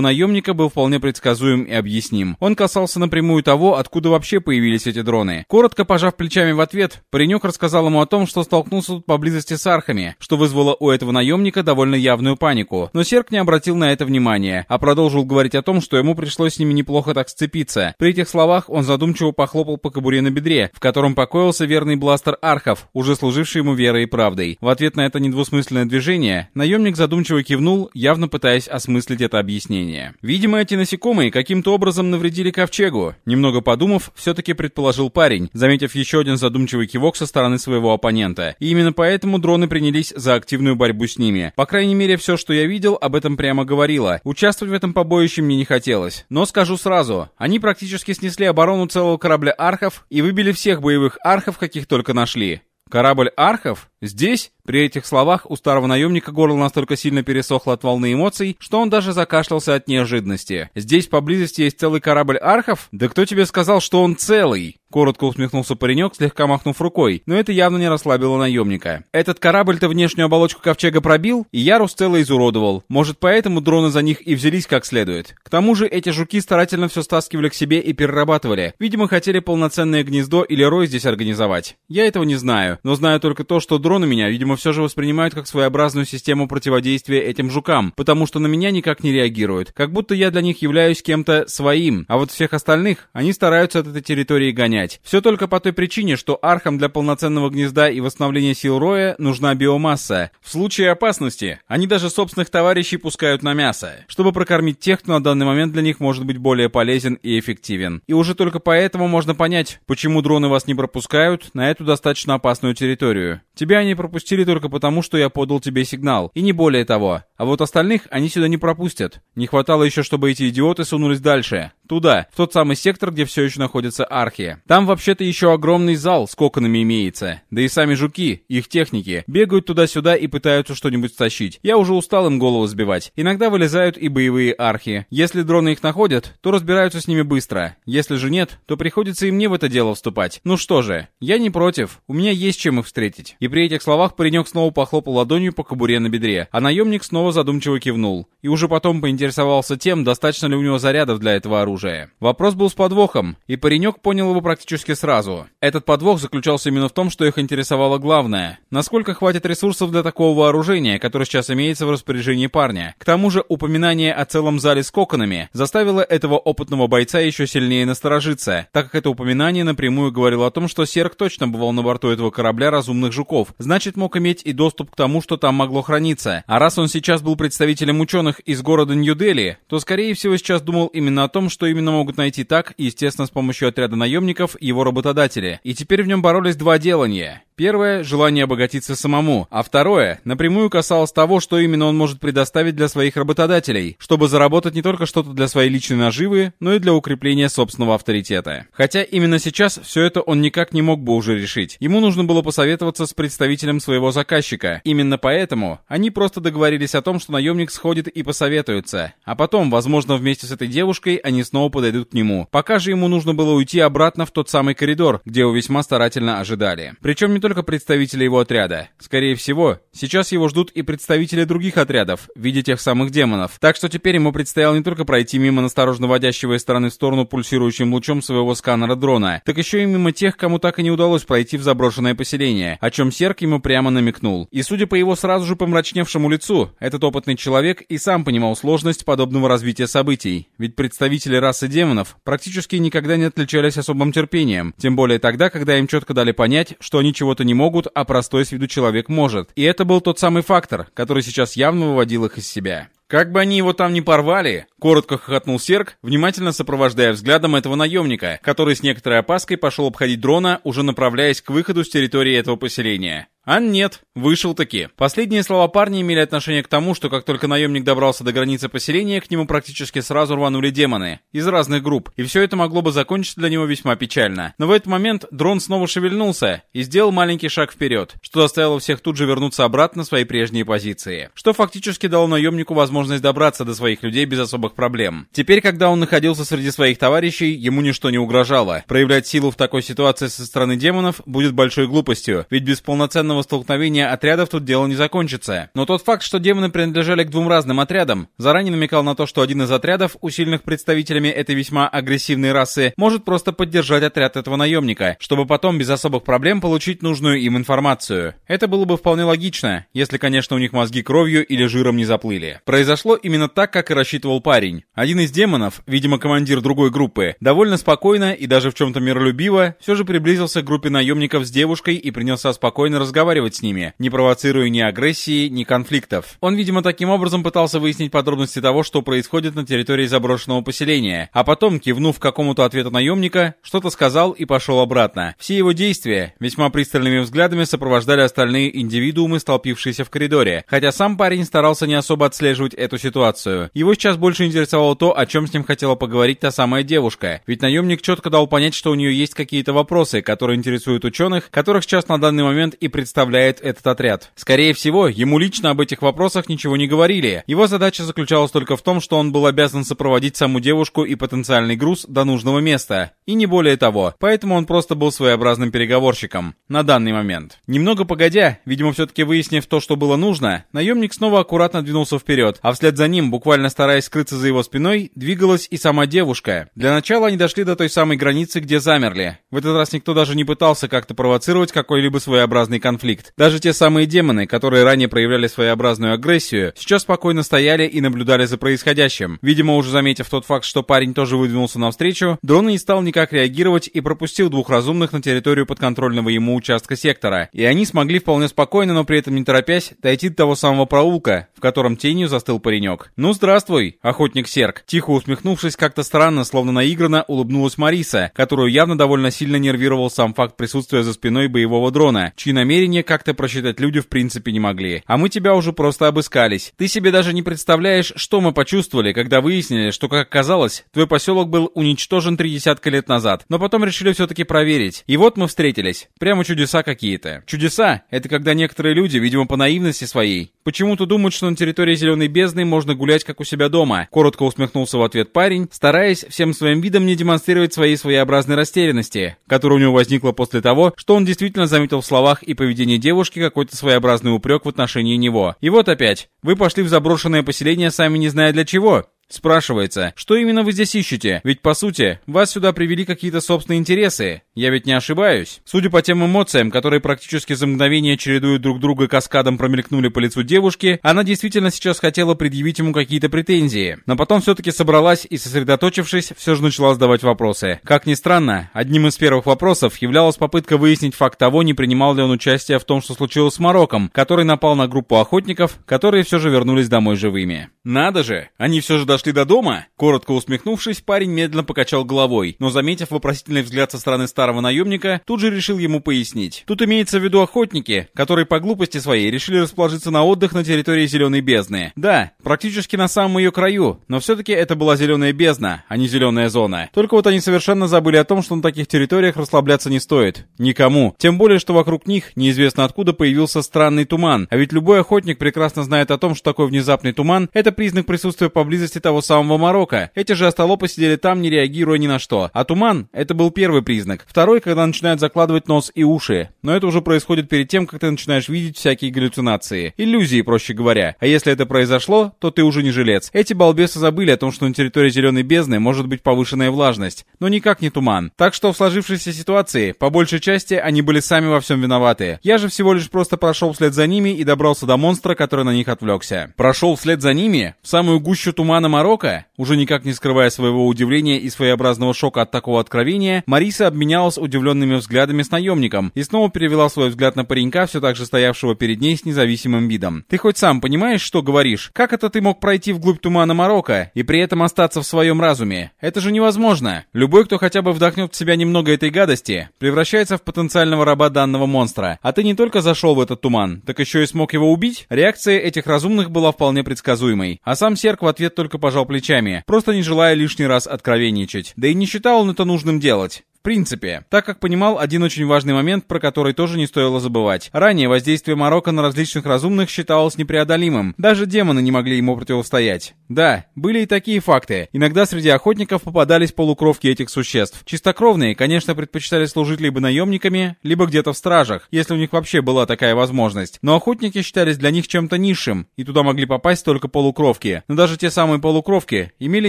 наемника был вполне предсказуем и объясним. Он касался напрямую того, откуда вообще появились эти дроны. Коротко пожав плечами в ответ, паренек рассказал ему о том, что столкнулся тут поблизости с архами, что вызвало у этого наемника довольно явную панику. Но Серк не обратил на это внимания, а продолжил говорить о том, что ему пришлось с ними неплохо так сцепиться. При этих словах он задумчиво похлопал по кобуре на бедре, в котором покоился верный бластер Архов, уже служивший ему верой и правдой. В ответ на это недвусмысленное движение, наемник задумчиво кивнул, явно пытаясь осмыслить это объяснение. Видимо, эти насекомые каким-то образом навредили ковчегу. Немного подумав, все-таки предположил парень, заметив еще один задумчивый кивок со стороны своего оппонента. И именно поэтому дроны принялись за активную борьбу с ними. По крайней мере, все, что я видел, об этом прямо говорило. Участвовать в этом побоище мне не хотелось. Но скажу сразу, они практически практически снесли оборону целого корабля архов и выбили всех боевых архов, каких только нашли. Корабль архов? Здесь? При этих словах у старого наемника горло настолько сильно пересохло от волны эмоций, что он даже закашлялся от неожиданности. Здесь поблизости есть целый корабль архов? Да кто тебе сказал, что он целый? Коротко усмехнулся паренек, слегка махнув рукой, но это явно не расслабило наемника. Этот корабль-то внешнюю оболочку ковчега пробил, и Ярус цело изуродовал. Может, поэтому дроны за них и взялись как следует. К тому же эти жуки старательно все стаскивали к себе и перерабатывали. Видимо, хотели полноценное гнездо или рой здесь организовать. Я этого не знаю, но знаю только то, что дроны меня, видимо, все же воспринимают как своеобразную систему противодействия этим жукам, потому что на меня никак не реагируют. Как будто я для них являюсь кем-то своим, а вот всех остальных они стараются от этой территории гонять. Все только по той причине, что архам для полноценного гнезда и восстановления сил роя нужна биомасса. В случае опасности они даже собственных товарищей пускают на мясо, чтобы прокормить тех, кто на данный момент для них может быть более полезен и эффективен. И уже только поэтому можно понять, почему дроны вас не пропускают на эту достаточно опасную территорию. Тебя они пропустили только потому, что я подал тебе сигнал, и не более того. А вот остальных они сюда не пропустят. Не хватало еще, чтобы эти идиоты сунулись дальше. Туда, в тот самый сектор, где все еще находится архи. Там вообще-то еще огромный зал с коконами имеется. Да и сами жуки, их техники, бегают туда-сюда и пытаются что-нибудь стащить. Я уже устал им голову сбивать. Иногда вылезают и боевые архи. Если дроны их находят, то разбираются с ними быстро. Если же нет, то приходится и мне в это дело вступать. Ну что же, я не против. У меня есть чем их встретить. И при этих словах паренек снова похлопал ладонью по кобуре на бедре, а наемник снова задумчиво кивнул. И уже потом поинтересовался тем, достаточно ли у него зарядов для этого оружия. Вопрос был с подвохом, и паренек понял его практически сразу. Этот подвох заключался именно в том, что их интересовало главное. Насколько хватит ресурсов для такого вооружения, которое сейчас имеется в распоряжении парня. К тому же упоминание о целом зале с коконами заставило этого опытного бойца еще сильнее насторожиться, так как это упоминание напрямую говорило о том, что Серк точно бывал на борту этого корабля разумных жуков, значит мог иметь и доступ к тому, что там могло храниться. А раз он сейчас был представителем ученых из города Нью-Дели, то скорее всего сейчас думал именно о том, что именно могут найти так, естественно с помощью отряда наемников, его работодатели, и теперь в нем боролись два делания. Первое – желание обогатиться самому, а второе – напрямую касалось того, что именно он может предоставить для своих работодателей, чтобы заработать не только что-то для своей личной наживы, но и для укрепления собственного авторитета. Хотя именно сейчас все это он никак не мог бы уже решить. Ему нужно было посоветоваться с представителем своего заказчика. Именно поэтому они просто договорились о том, что наемник сходит и посоветуется, а потом, возможно, вместе с этой девушкой они снова снова подойдут к нему. Пока же ему нужно было уйти обратно в тот самый коридор, где его весьма старательно ожидали. Причем не только представители его отряда. Скорее всего, сейчас его ждут и представители других отрядов, в виде тех самых демонов. Так что теперь ему предстояло не только пройти мимо насторожно водящего из стороны в сторону пульсирующим лучом своего сканера дрона, так еще и мимо тех, кому так и не удалось пройти в заброшенное поселение, о чем Серк ему прямо намекнул. И судя по его сразу же помрачневшему лицу, этот опытный человек и сам понимал сложность подобного развития событий, ведь представители расы демонов практически никогда не отличались особым терпением, тем более тогда, когда им четко дали понять, что они чего-то не могут, а простой с виду человек может. И это был тот самый фактор, который сейчас явно выводил их из себя. «Как бы они его там ни порвали!» — коротко хохотнул Серк, внимательно сопровождая взглядом этого наемника, который с некоторой опаской пошел обходить дрона, уже направляясь к выходу с территории этого поселения. А нет, вышел таки. Последние слова парня имели отношение к тому, что как только наемник добрался до границы поселения, к нему практически сразу рванули демоны из разных групп, и все это могло бы закончиться для него весьма печально. Но в этот момент дрон снова шевельнулся и сделал маленький шаг вперед, что заставило всех тут же вернуться обратно на свои прежние позиции, что фактически дало наемнику возможность добраться до своих людей без особых проблем. Теперь, когда он находился среди своих товарищей, ему ничто не угрожало. Проявлять силу в такой ситуации со стороны демонов будет большой глупостью, ведь без полноценного столкновения отрядов тут дело не закончится. Но тот факт, что демоны принадлежали к двум разным отрядам, заранее намекал на то, что один из отрядов, усиленных представителями этой весьма агрессивной расы, может просто поддержать отряд этого наемника, чтобы потом без особых проблем получить нужную им информацию. Это было бы вполне логично, если, конечно, у них мозги кровью или жиром не заплыли. Произошло именно так, как и рассчитывал парень. Один из демонов, видимо командир другой группы, довольно спокойно и даже в чем-то миролюбиво, все же приблизился к группе наемников с девушкой и принялся спокойно разговаривать с ними, не провоцируя ни агрессии, ни конфликтов. Он, видимо, таким образом пытался выяснить подробности того, что происходит на территории заброшенного поселения, а потом, кивнув какому-то ответу наемника, что-то сказал и пошел обратно. Все его действия весьма пристальными взглядами сопровождали остальные индивидуумы, столпившиеся в коридоре, хотя сам парень старался не особо отслеживать эту ситуацию. Его сейчас больше интересовало то, о чем с ним хотела поговорить та самая девушка, ведь наемник четко дал понять, что у нее есть какие-то вопросы, которые интересуют ученых, которых сейчас на данный момент и представляет этот отряд. Скорее всего, ему лично об этих вопросах ничего не говорили. Его задача заключалась только в том, что он был обязан сопроводить саму девушку и потенциальный груз до нужного места. И не более того. Поэтому он просто был своеобразным переговорщиком. На данный момент. Немного погодя, видимо, все-таки выяснив то, что было нужно, наемник снова аккуратно двинулся вперед, а вслед за ним, буквально стараясь скрыться за его спиной, двигалась и сама девушка. Для начала они дошли до той самой границы, где замерли. В этот раз никто даже не пытался как-то провоцировать какой-либо своеобразный конфликт. Даже те самые демоны, которые ранее проявляли своеобразную агрессию, сейчас спокойно стояли и наблюдали за происходящим. Видимо, уже заметив тот факт, что парень тоже выдвинулся навстречу, дрон не стал никак реагировать и пропустил двух разумных на территорию подконтрольного ему участка сектора. И они смогли вполне спокойно, но при этом не торопясь, дойти до того самого проулка, в котором тенью застыл паренек. «Ну, здравствуй, охотник Серк!» Тихо усмехнувшись как-то странно, словно наигранно, улыбнулась Мариса, которую явно довольно сильно нервировал сам факт присутствия за спиной боевого дрона, чьи намерения как-то просчитать люди в принципе не могли. А мы тебя уже просто обыскались. Ты себе даже не представляешь, что мы почувствовали, когда выяснили, что, как оказалось, твой поселок был уничтожен три десятка лет назад. Но потом решили все-таки проверить. И вот мы встретились. Прямо чудеса какие-то. Чудеса — это когда некоторые люди, видимо, по наивности своей, почему-то думают, что на территории Зеленой Бездны можно гулять как у себя дома. Коротко усмехнулся в ответ парень, стараясь всем своим видом не демонстрировать своей своеобразной растерянности, которая у него возникла после того, что он действительно заметил в словах и поведении девушки какой-то своеобразный упрек в отношении него. И вот опять. Вы пошли в заброшенное поселение, сами не зная для чего. Спрашивается, что именно вы здесь ищете? Ведь, по сути, вас сюда привели какие-то собственные интересы. Я ведь не ошибаюсь. Судя по тем эмоциям, которые практически за мгновение чередуют друг друга каскадом промелькнули по лицу девушки, она действительно сейчас хотела предъявить ему какие-то претензии. Но потом все-таки собралась и, сосредоточившись, все же начала задавать вопросы. Как ни странно, одним из первых вопросов являлась попытка выяснить факт того, не принимал ли он участие в том, что случилось с Мароком, который напал на группу охотников, которые все же вернулись домой живыми. Надо же, они все же дошли до дома? Коротко усмехнувшись, парень медленно покачал головой, но заметив вопросительный взгляд со стороны старого наемника, тут же решил ему пояснить. Тут имеется в виду охотники, которые по глупости своей решили расположиться на отдых на территории Зеленой Бездны. Да, практически на самом ее краю, но все-таки это была Зеленая Бездна, а не Зеленая Зона. Только вот они совершенно забыли о том, что на таких территориях расслабляться не стоит. Никому. Тем более, что вокруг них неизвестно откуда появился странный туман, а ведь любой охотник прекрасно знает о том, что такой внезапный туман — это признак присутствия поблизости того самого Марокко. Эти же остолопы сидели там, не реагируя ни на что. А туман — это был первый признак. Второй, когда начинают закладывать нос и уши. Но это уже происходит перед тем, как ты начинаешь видеть всякие галлюцинации. Иллюзии, проще говоря. А если это произошло, то ты уже не жилец. Эти балбесы забыли о том, что на территории Зеленой бездны может быть повышенная влажность. Но никак не туман. Так что в сложившейся ситуации, по большей части, они были сами во всем виноваты. Я же всего лишь просто прошел вслед за ними и добрался до монстра, который на них отвлекся. Прошел вслед за ними? В самую гущу тумана Марокко? Уже никак не скрывая своего удивления и своеобразного шока от такого откровения, Мариса обменялась удивленными взглядами с наемником и снова перевела свой взгляд на паренька, все так же стоявшего перед ней с независимым видом. «Ты хоть сам понимаешь, что говоришь? Как это ты мог пройти вглубь тумана Марокко и при этом остаться в своем разуме? Это же невозможно. Любой, кто хотя бы вдохнет в себя немного этой гадости, превращается в потенциального раба данного монстра. А ты не только зашел в этот туман, так еще и смог его убить? Реакция этих разумных была вполне предсказуемой. А сам Серк в ответ только пожал плечами, просто не желая лишний раз откровенничать. Да и не считал он это нужным делать принципе, так как понимал один очень важный момент, про который тоже не стоило забывать. Ранее воздействие Марокко на различных разумных считалось непреодолимым. Даже демоны не могли ему противостоять. Да, были и такие факты. Иногда среди охотников попадались полукровки этих существ. Чистокровные, конечно, предпочитали служить либо наемниками, либо где-то в стражах, если у них вообще была такая возможность. Но охотники считались для них чем-то низшим, и туда могли попасть только полукровки. Но даже те самые полукровки имели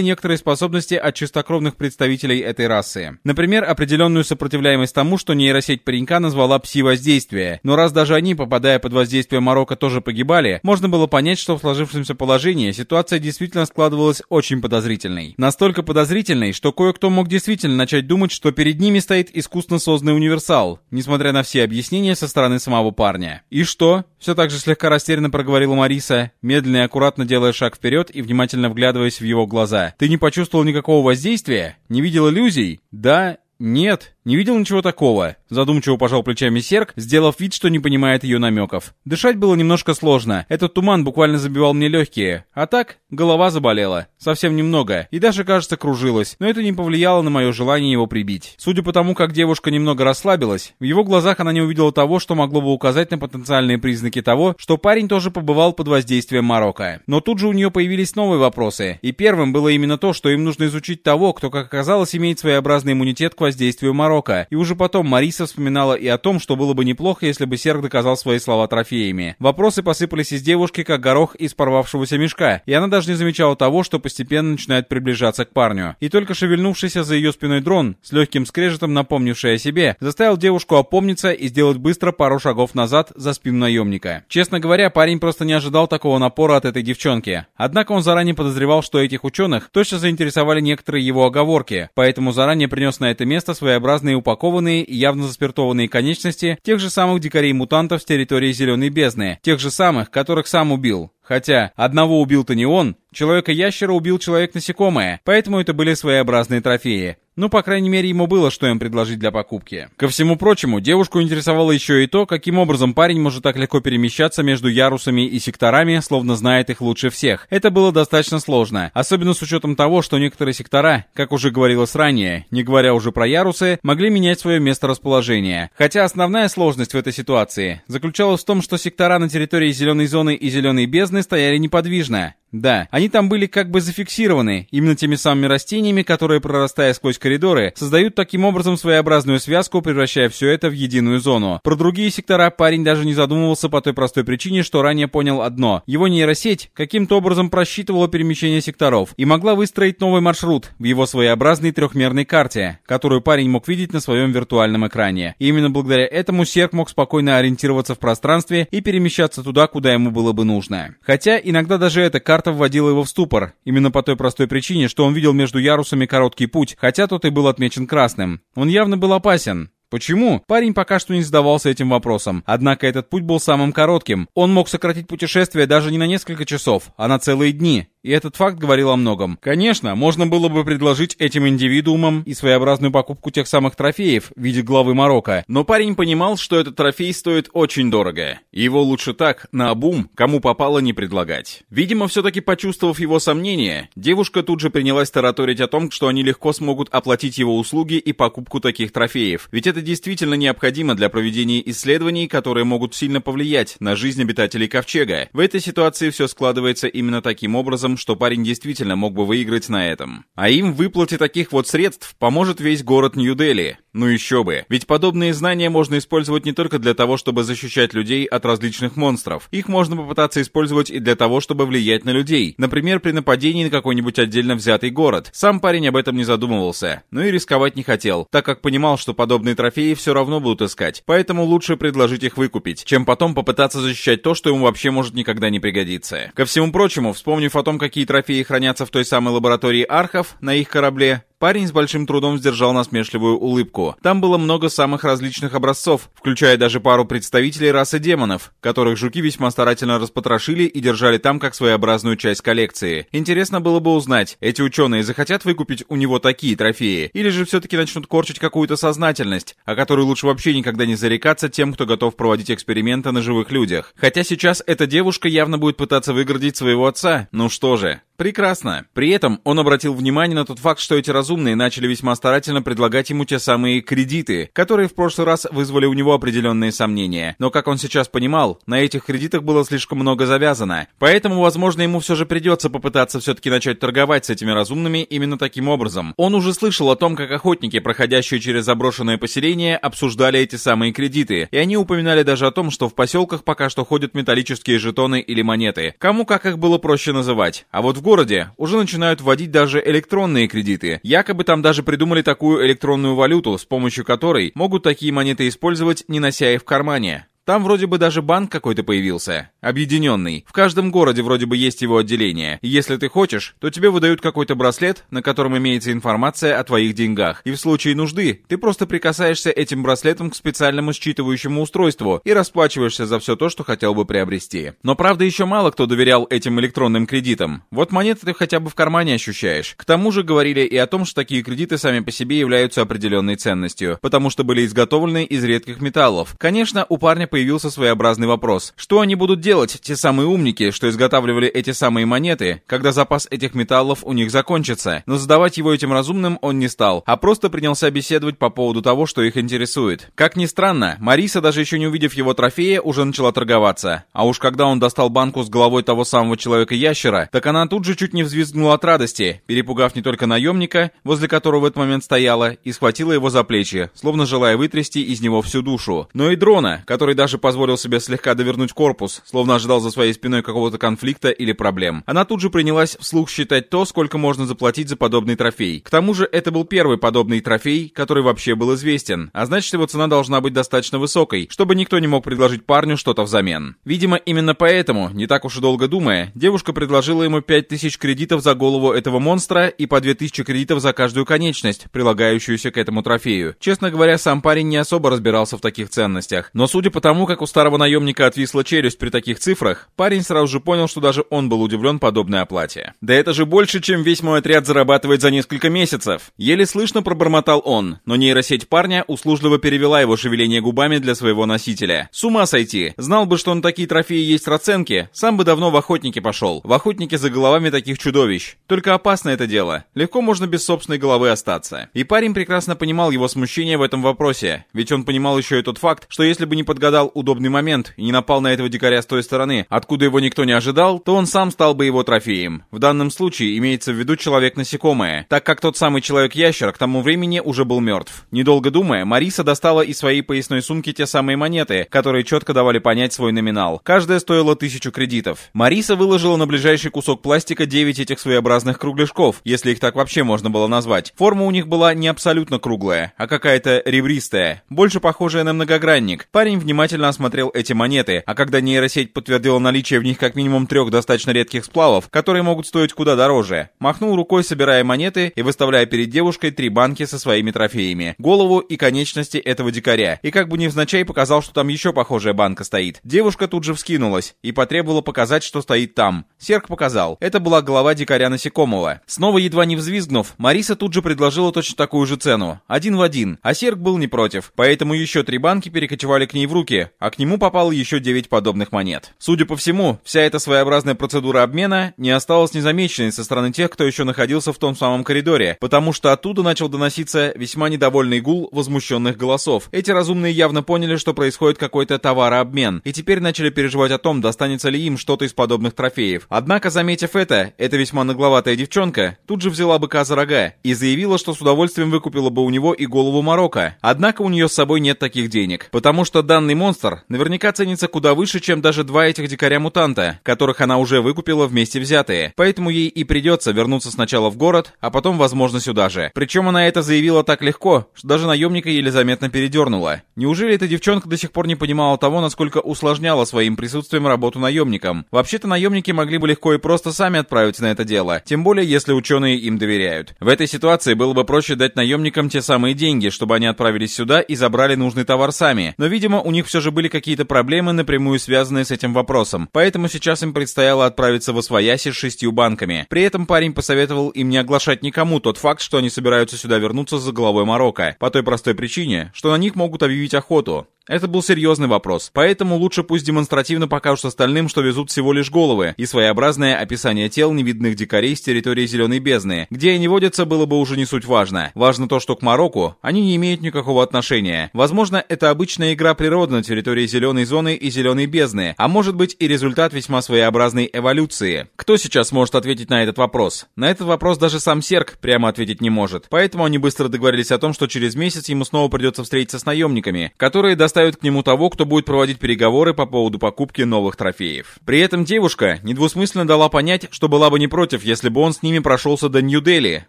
некоторые способности от чистокровных представителей этой расы. Например, определенные определенную сопротивляемость тому, что нейросеть паренька назвала пси-воздействие. Но раз даже они, попадая под воздействие Марокко, тоже погибали, можно было понять, что в сложившемся положении ситуация действительно складывалась очень подозрительной. Настолько подозрительной, что кое-кто мог действительно начать думать, что перед ними стоит искусственно созданный универсал, несмотря на все объяснения со стороны самого парня. «И что?» — все так же слегка растерянно проговорила Мариса, медленно и аккуратно делая шаг вперед и внимательно вглядываясь в его глаза. «Ты не почувствовал никакого воздействия? Не видел иллюзий?» «Да нет, не видел ничего такого. Задумчиво пожал плечами Серк, сделав вид, что не понимает ее намеков. Дышать было немножко сложно. Этот туман буквально забивал мне легкие. А так, голова заболела. Совсем немного. И даже, кажется, кружилась. Но это не повлияло на мое желание его прибить. Судя по тому, как девушка немного расслабилась, в его глазах она не увидела того, что могло бы указать на потенциальные признаки того, что парень тоже побывал под воздействием Марокко. Но тут же у нее появились новые вопросы. И первым было именно то, что им нужно изучить того, кто, как оказалось, имеет своеобразный иммунитет к воздействию Марокко. И уже потом Мариса вспоминала и о том, что было бы неплохо, если бы Серг доказал свои слова трофеями. Вопросы посыпались из девушки, как горох из порвавшегося мешка, и она даже не замечала того, что постепенно начинает приближаться к парню. И только шевельнувшийся за ее спиной дрон, с легким скрежетом напомнивший о себе, заставил девушку опомниться и сделать быстро пару шагов назад за спину наемника. Честно говоря, парень просто не ожидал такого напора от этой девчонки. Однако он заранее подозревал, что этих ученых точно заинтересовали некоторые его оговорки, поэтому заранее принес на это место своеобразные упакованные и явно заспиртованные конечности тех же самых дикарей-мутантов с территории Зеленой Бездны, тех же самых, которых сам убил. Хотя одного убил-то не он, человека-ящера убил человек-насекомое, поэтому это были своеобразные трофеи. Ну, по крайней мере, ему было, что им предложить для покупки. Ко всему прочему, девушку интересовало еще и то, каким образом парень может так легко перемещаться между ярусами и секторами, словно знает их лучше всех. Это было достаточно сложно, особенно с учетом того, что некоторые сектора, как уже говорилось ранее, не говоря уже про ярусы, могли менять свое место расположения. Хотя основная сложность в этой ситуации заключалась в том, что сектора на территории зеленой зоны и зеленой бездны стояли неподвижно. Да, они там были как бы зафиксированы, именно теми самыми растениями, которые, прорастая сквозь коридоры, создают таким образом своеобразную связку, превращая все это в единую зону. Про другие сектора парень даже не задумывался по той простой причине, что ранее понял одно. Его нейросеть каким-то образом просчитывала перемещение секторов и могла выстроить новый маршрут в его своеобразной трехмерной карте, которую парень мог видеть на своем виртуальном экране. И именно благодаря этому Серк мог спокойно ориентироваться в пространстве и перемещаться туда, куда ему было бы нужно. Хотя иногда даже эта карта карта вводила его в ступор, именно по той простой причине, что он видел между ярусами короткий путь, хотя тот и был отмечен красным. Он явно был опасен. Почему? Парень пока что не задавался этим вопросом. Однако этот путь был самым коротким. Он мог сократить путешествие даже не на несколько часов, а на целые дни. И этот факт говорил о многом. Конечно, можно было бы предложить этим индивидуумам и своеобразную покупку тех самых трофеев в виде главы Марокко, но парень понимал, что этот трофей стоит очень дорого. Его лучше так, на обум, кому попало не предлагать. Видимо, все-таки почувствовав его сомнения, девушка тут же принялась тараторить о том, что они легко смогут оплатить его услуги и покупку таких трофеев. Ведь это действительно необходимо для проведения исследований, которые могут сильно повлиять на жизнь обитателей Ковчега. В этой ситуации все складывается именно таким образом, выводом, что парень действительно мог бы выиграть на этом. А им в выплате таких вот средств поможет весь город Нью-Дели. Ну еще бы, ведь подобные знания можно использовать не только для того, чтобы защищать людей от различных монстров. Их можно попытаться использовать и для того, чтобы влиять на людей. Например, при нападении на какой-нибудь отдельно взятый город. Сам парень об этом не задумывался, но и рисковать не хотел, так как понимал, что подобные трофеи все равно будут искать. Поэтому лучше предложить их выкупить, чем потом попытаться защищать то, что ему вообще может никогда не пригодиться. Ко всему прочему, вспомнив о том, какие трофеи хранятся в той самой лаборатории архов на их корабле, Парень с большим трудом сдержал насмешливую улыбку. Там было много самых различных образцов, включая даже пару представителей расы демонов, которых жуки весьма старательно распотрошили и держали там как своеобразную часть коллекции. Интересно было бы узнать, эти ученые захотят выкупить у него такие трофеи, или же все-таки начнут корчить какую-то сознательность, о которой лучше вообще никогда не зарекаться тем, кто готов проводить эксперименты на живых людях. Хотя сейчас эта девушка явно будет пытаться выгородить своего отца. Ну что же, Прекрасно. При этом он обратил внимание на тот факт, что эти разумные начали весьма старательно предлагать ему те самые кредиты, которые в прошлый раз вызвали у него определенные сомнения. Но, как он сейчас понимал, на этих кредитах было слишком много завязано. Поэтому, возможно, ему все же придется попытаться все-таки начать торговать с этими разумными именно таким образом. Он уже слышал о том, как охотники, проходящие через заброшенное поселение, обсуждали эти самые кредиты. И они упоминали даже о том, что в поселках пока что ходят металлические жетоны или монеты. Кому как их было проще называть. А вот в городе уже начинают вводить даже электронные кредиты. Якобы там даже придумали такую электронную валюту, с помощью которой могут такие монеты использовать, не нося их в кармане. Там вроде бы даже банк какой-то появился. Объединенный. В каждом городе вроде бы есть его отделение. Если ты хочешь, то тебе выдают какой-то браслет, на котором имеется информация о твоих деньгах. И в случае нужды ты просто прикасаешься этим браслетом к специальному считывающему устройству и расплачиваешься за все то, что хотел бы приобрести. Но правда еще мало кто доверял этим электронным кредитам. Вот монеты ты хотя бы в кармане ощущаешь. К тому же говорили и о том, что такие кредиты сами по себе являются определенной ценностью, потому что были изготовлены из редких металлов. Конечно, у парня появился своеобразный вопрос. Что они будут делать, те самые умники, что изготавливали эти самые монеты, когда запас этих металлов у них закончится? Но задавать его этим разумным он не стал, а просто принялся беседовать по поводу того, что их интересует. Как ни странно, Мариса, даже еще не увидев его трофея, уже начала торговаться. А уж когда он достал банку с головой того самого человека-ящера, так она тут же чуть не взвизгнула от радости, перепугав не только наемника, возле которого в этот момент стояла, и схватила его за плечи, словно желая вытрясти из него всю душу, но и дрона, который даже позволил себе слегка довернуть корпус, словно ожидал за своей спиной какого-то конфликта или проблем. Она тут же принялась вслух считать то, сколько можно заплатить за подобный трофей. К тому же это был первый подобный трофей, который вообще был известен, а значит его цена должна быть достаточно высокой, чтобы никто не мог предложить парню что-то взамен. Видимо, именно поэтому, не так уж и долго думая, девушка предложила ему 5000 кредитов за голову этого монстра и по 2000 кредитов за каждую конечность, прилагающуюся к этому трофею. Честно говоря, сам парень не особо разбирался в таких ценностях, но судя по тому, как у старого наемника отвисла челюсть при таких цифрах, парень сразу же понял, что даже он был удивлен подобной оплате. «Да это же больше, чем весь мой отряд зарабатывает за несколько месяцев!» Еле слышно пробормотал он, но нейросеть парня услужливо перевела его шевеление губами для своего носителя. С ума сойти! Знал бы, что на такие трофеи есть расценки, сам бы давно в охотники пошел. В охотники за головами таких чудовищ. Только опасно это дело. Легко можно без собственной головы остаться. И парень прекрасно понимал его смущение в этом вопросе, ведь он понимал еще и тот факт, что если бы не подгадал удобный удобный момент и не напал на этого дикаря с той стороны, откуда его никто не ожидал, то он сам стал бы его трофеем. В данном случае имеется в виду человек-насекомое, так как тот самый человек-ящер к тому времени уже был мертв. Недолго думая, Мариса достала из своей поясной сумки те самые монеты, которые четко давали понять свой номинал. Каждая стоила тысячу кредитов. Мариса выложила на ближайший кусок пластика 9 этих своеобразных кругляшков, если их так вообще можно было назвать. Форма у них была не абсолютно круглая, а какая-то ребристая, больше похожая на многогранник. Парень внимательно осмотрел осмотрел эти монеты, а когда нейросеть подтвердила наличие в них как минимум трех достаточно редких сплавов, которые могут стоить куда дороже, махнул рукой, собирая монеты и выставляя перед девушкой три банки со своими трофеями, голову и конечности этого дикаря, и как бы невзначай показал, что там еще похожая банка стоит. Девушка тут же вскинулась и потребовала показать, что стоит там. Серк показал. Это была голова дикаря насекомого. Снова едва не взвизгнув, Мариса тут же предложила точно такую же цену. Один в один. А Серк был не против. Поэтому еще три банки перекочевали к ней в руки, коробке, а к нему попало еще 9 подобных монет. Судя по всему, вся эта своеобразная процедура обмена не осталась незамеченной со стороны тех, кто еще находился в том самом коридоре, потому что оттуда начал доноситься весьма недовольный гул возмущенных голосов. Эти разумные явно поняли, что происходит какой-то товарообмен, и теперь начали переживать о том, достанется ли им что-то из подобных трофеев. Однако, заметив это, эта весьма нагловатая девчонка тут же взяла быка за рога и заявила, что с удовольствием выкупила бы у него и голову Марокко. Однако у нее с собой нет таких денег, потому что данный монстр наверняка ценится куда выше, чем даже два этих дикаря-мутанта, которых она уже выкупила вместе взятые. Поэтому ей и придется вернуться сначала в город, а потом, возможно, сюда же. Причем она это заявила так легко, что даже наемника еле заметно передернула. Неужели эта девчонка до сих пор не понимала того, насколько усложняла своим присутствием работу наемникам? Вообще-то наемники могли бы легко и просто сами отправиться на это дело, тем более если ученые им доверяют. В этой ситуации было бы проще дать наемникам те самые деньги, чтобы они отправились сюда и забрали нужный товар сами. Но, видимо, у них все же были какие-то проблемы, напрямую связанные с этим вопросом. Поэтому сейчас им предстояло отправиться в Освояси с шестью банками. При этом парень посоветовал им не оглашать никому тот факт, что они собираются сюда вернуться за головой Марокко. По той простой причине, что на них могут объявить охоту. Это был серьезный вопрос, поэтому лучше пусть демонстративно покажут остальным, что везут всего лишь головы, и своеобразное описание тел невидных дикарей с территории Зеленой Бездны. Где они водятся, было бы уже не суть важно. Важно то, что к Марокко они не имеют никакого отношения. Возможно, это обычная игра природы на территории Зеленой Зоны и Зеленой Бездны, а может быть и результат весьма своеобразной эволюции. Кто сейчас может ответить на этот вопрос? На этот вопрос даже сам Серк прямо ответить не может. Поэтому они быстро договорились о том, что через месяц ему снова придется встретиться с наемниками, которые достаточно представят к нему того, кто будет проводить переговоры по поводу покупки новых трофеев. При этом девушка недвусмысленно дала понять, что была бы не против, если бы он с ними прошелся до Нью-Дели.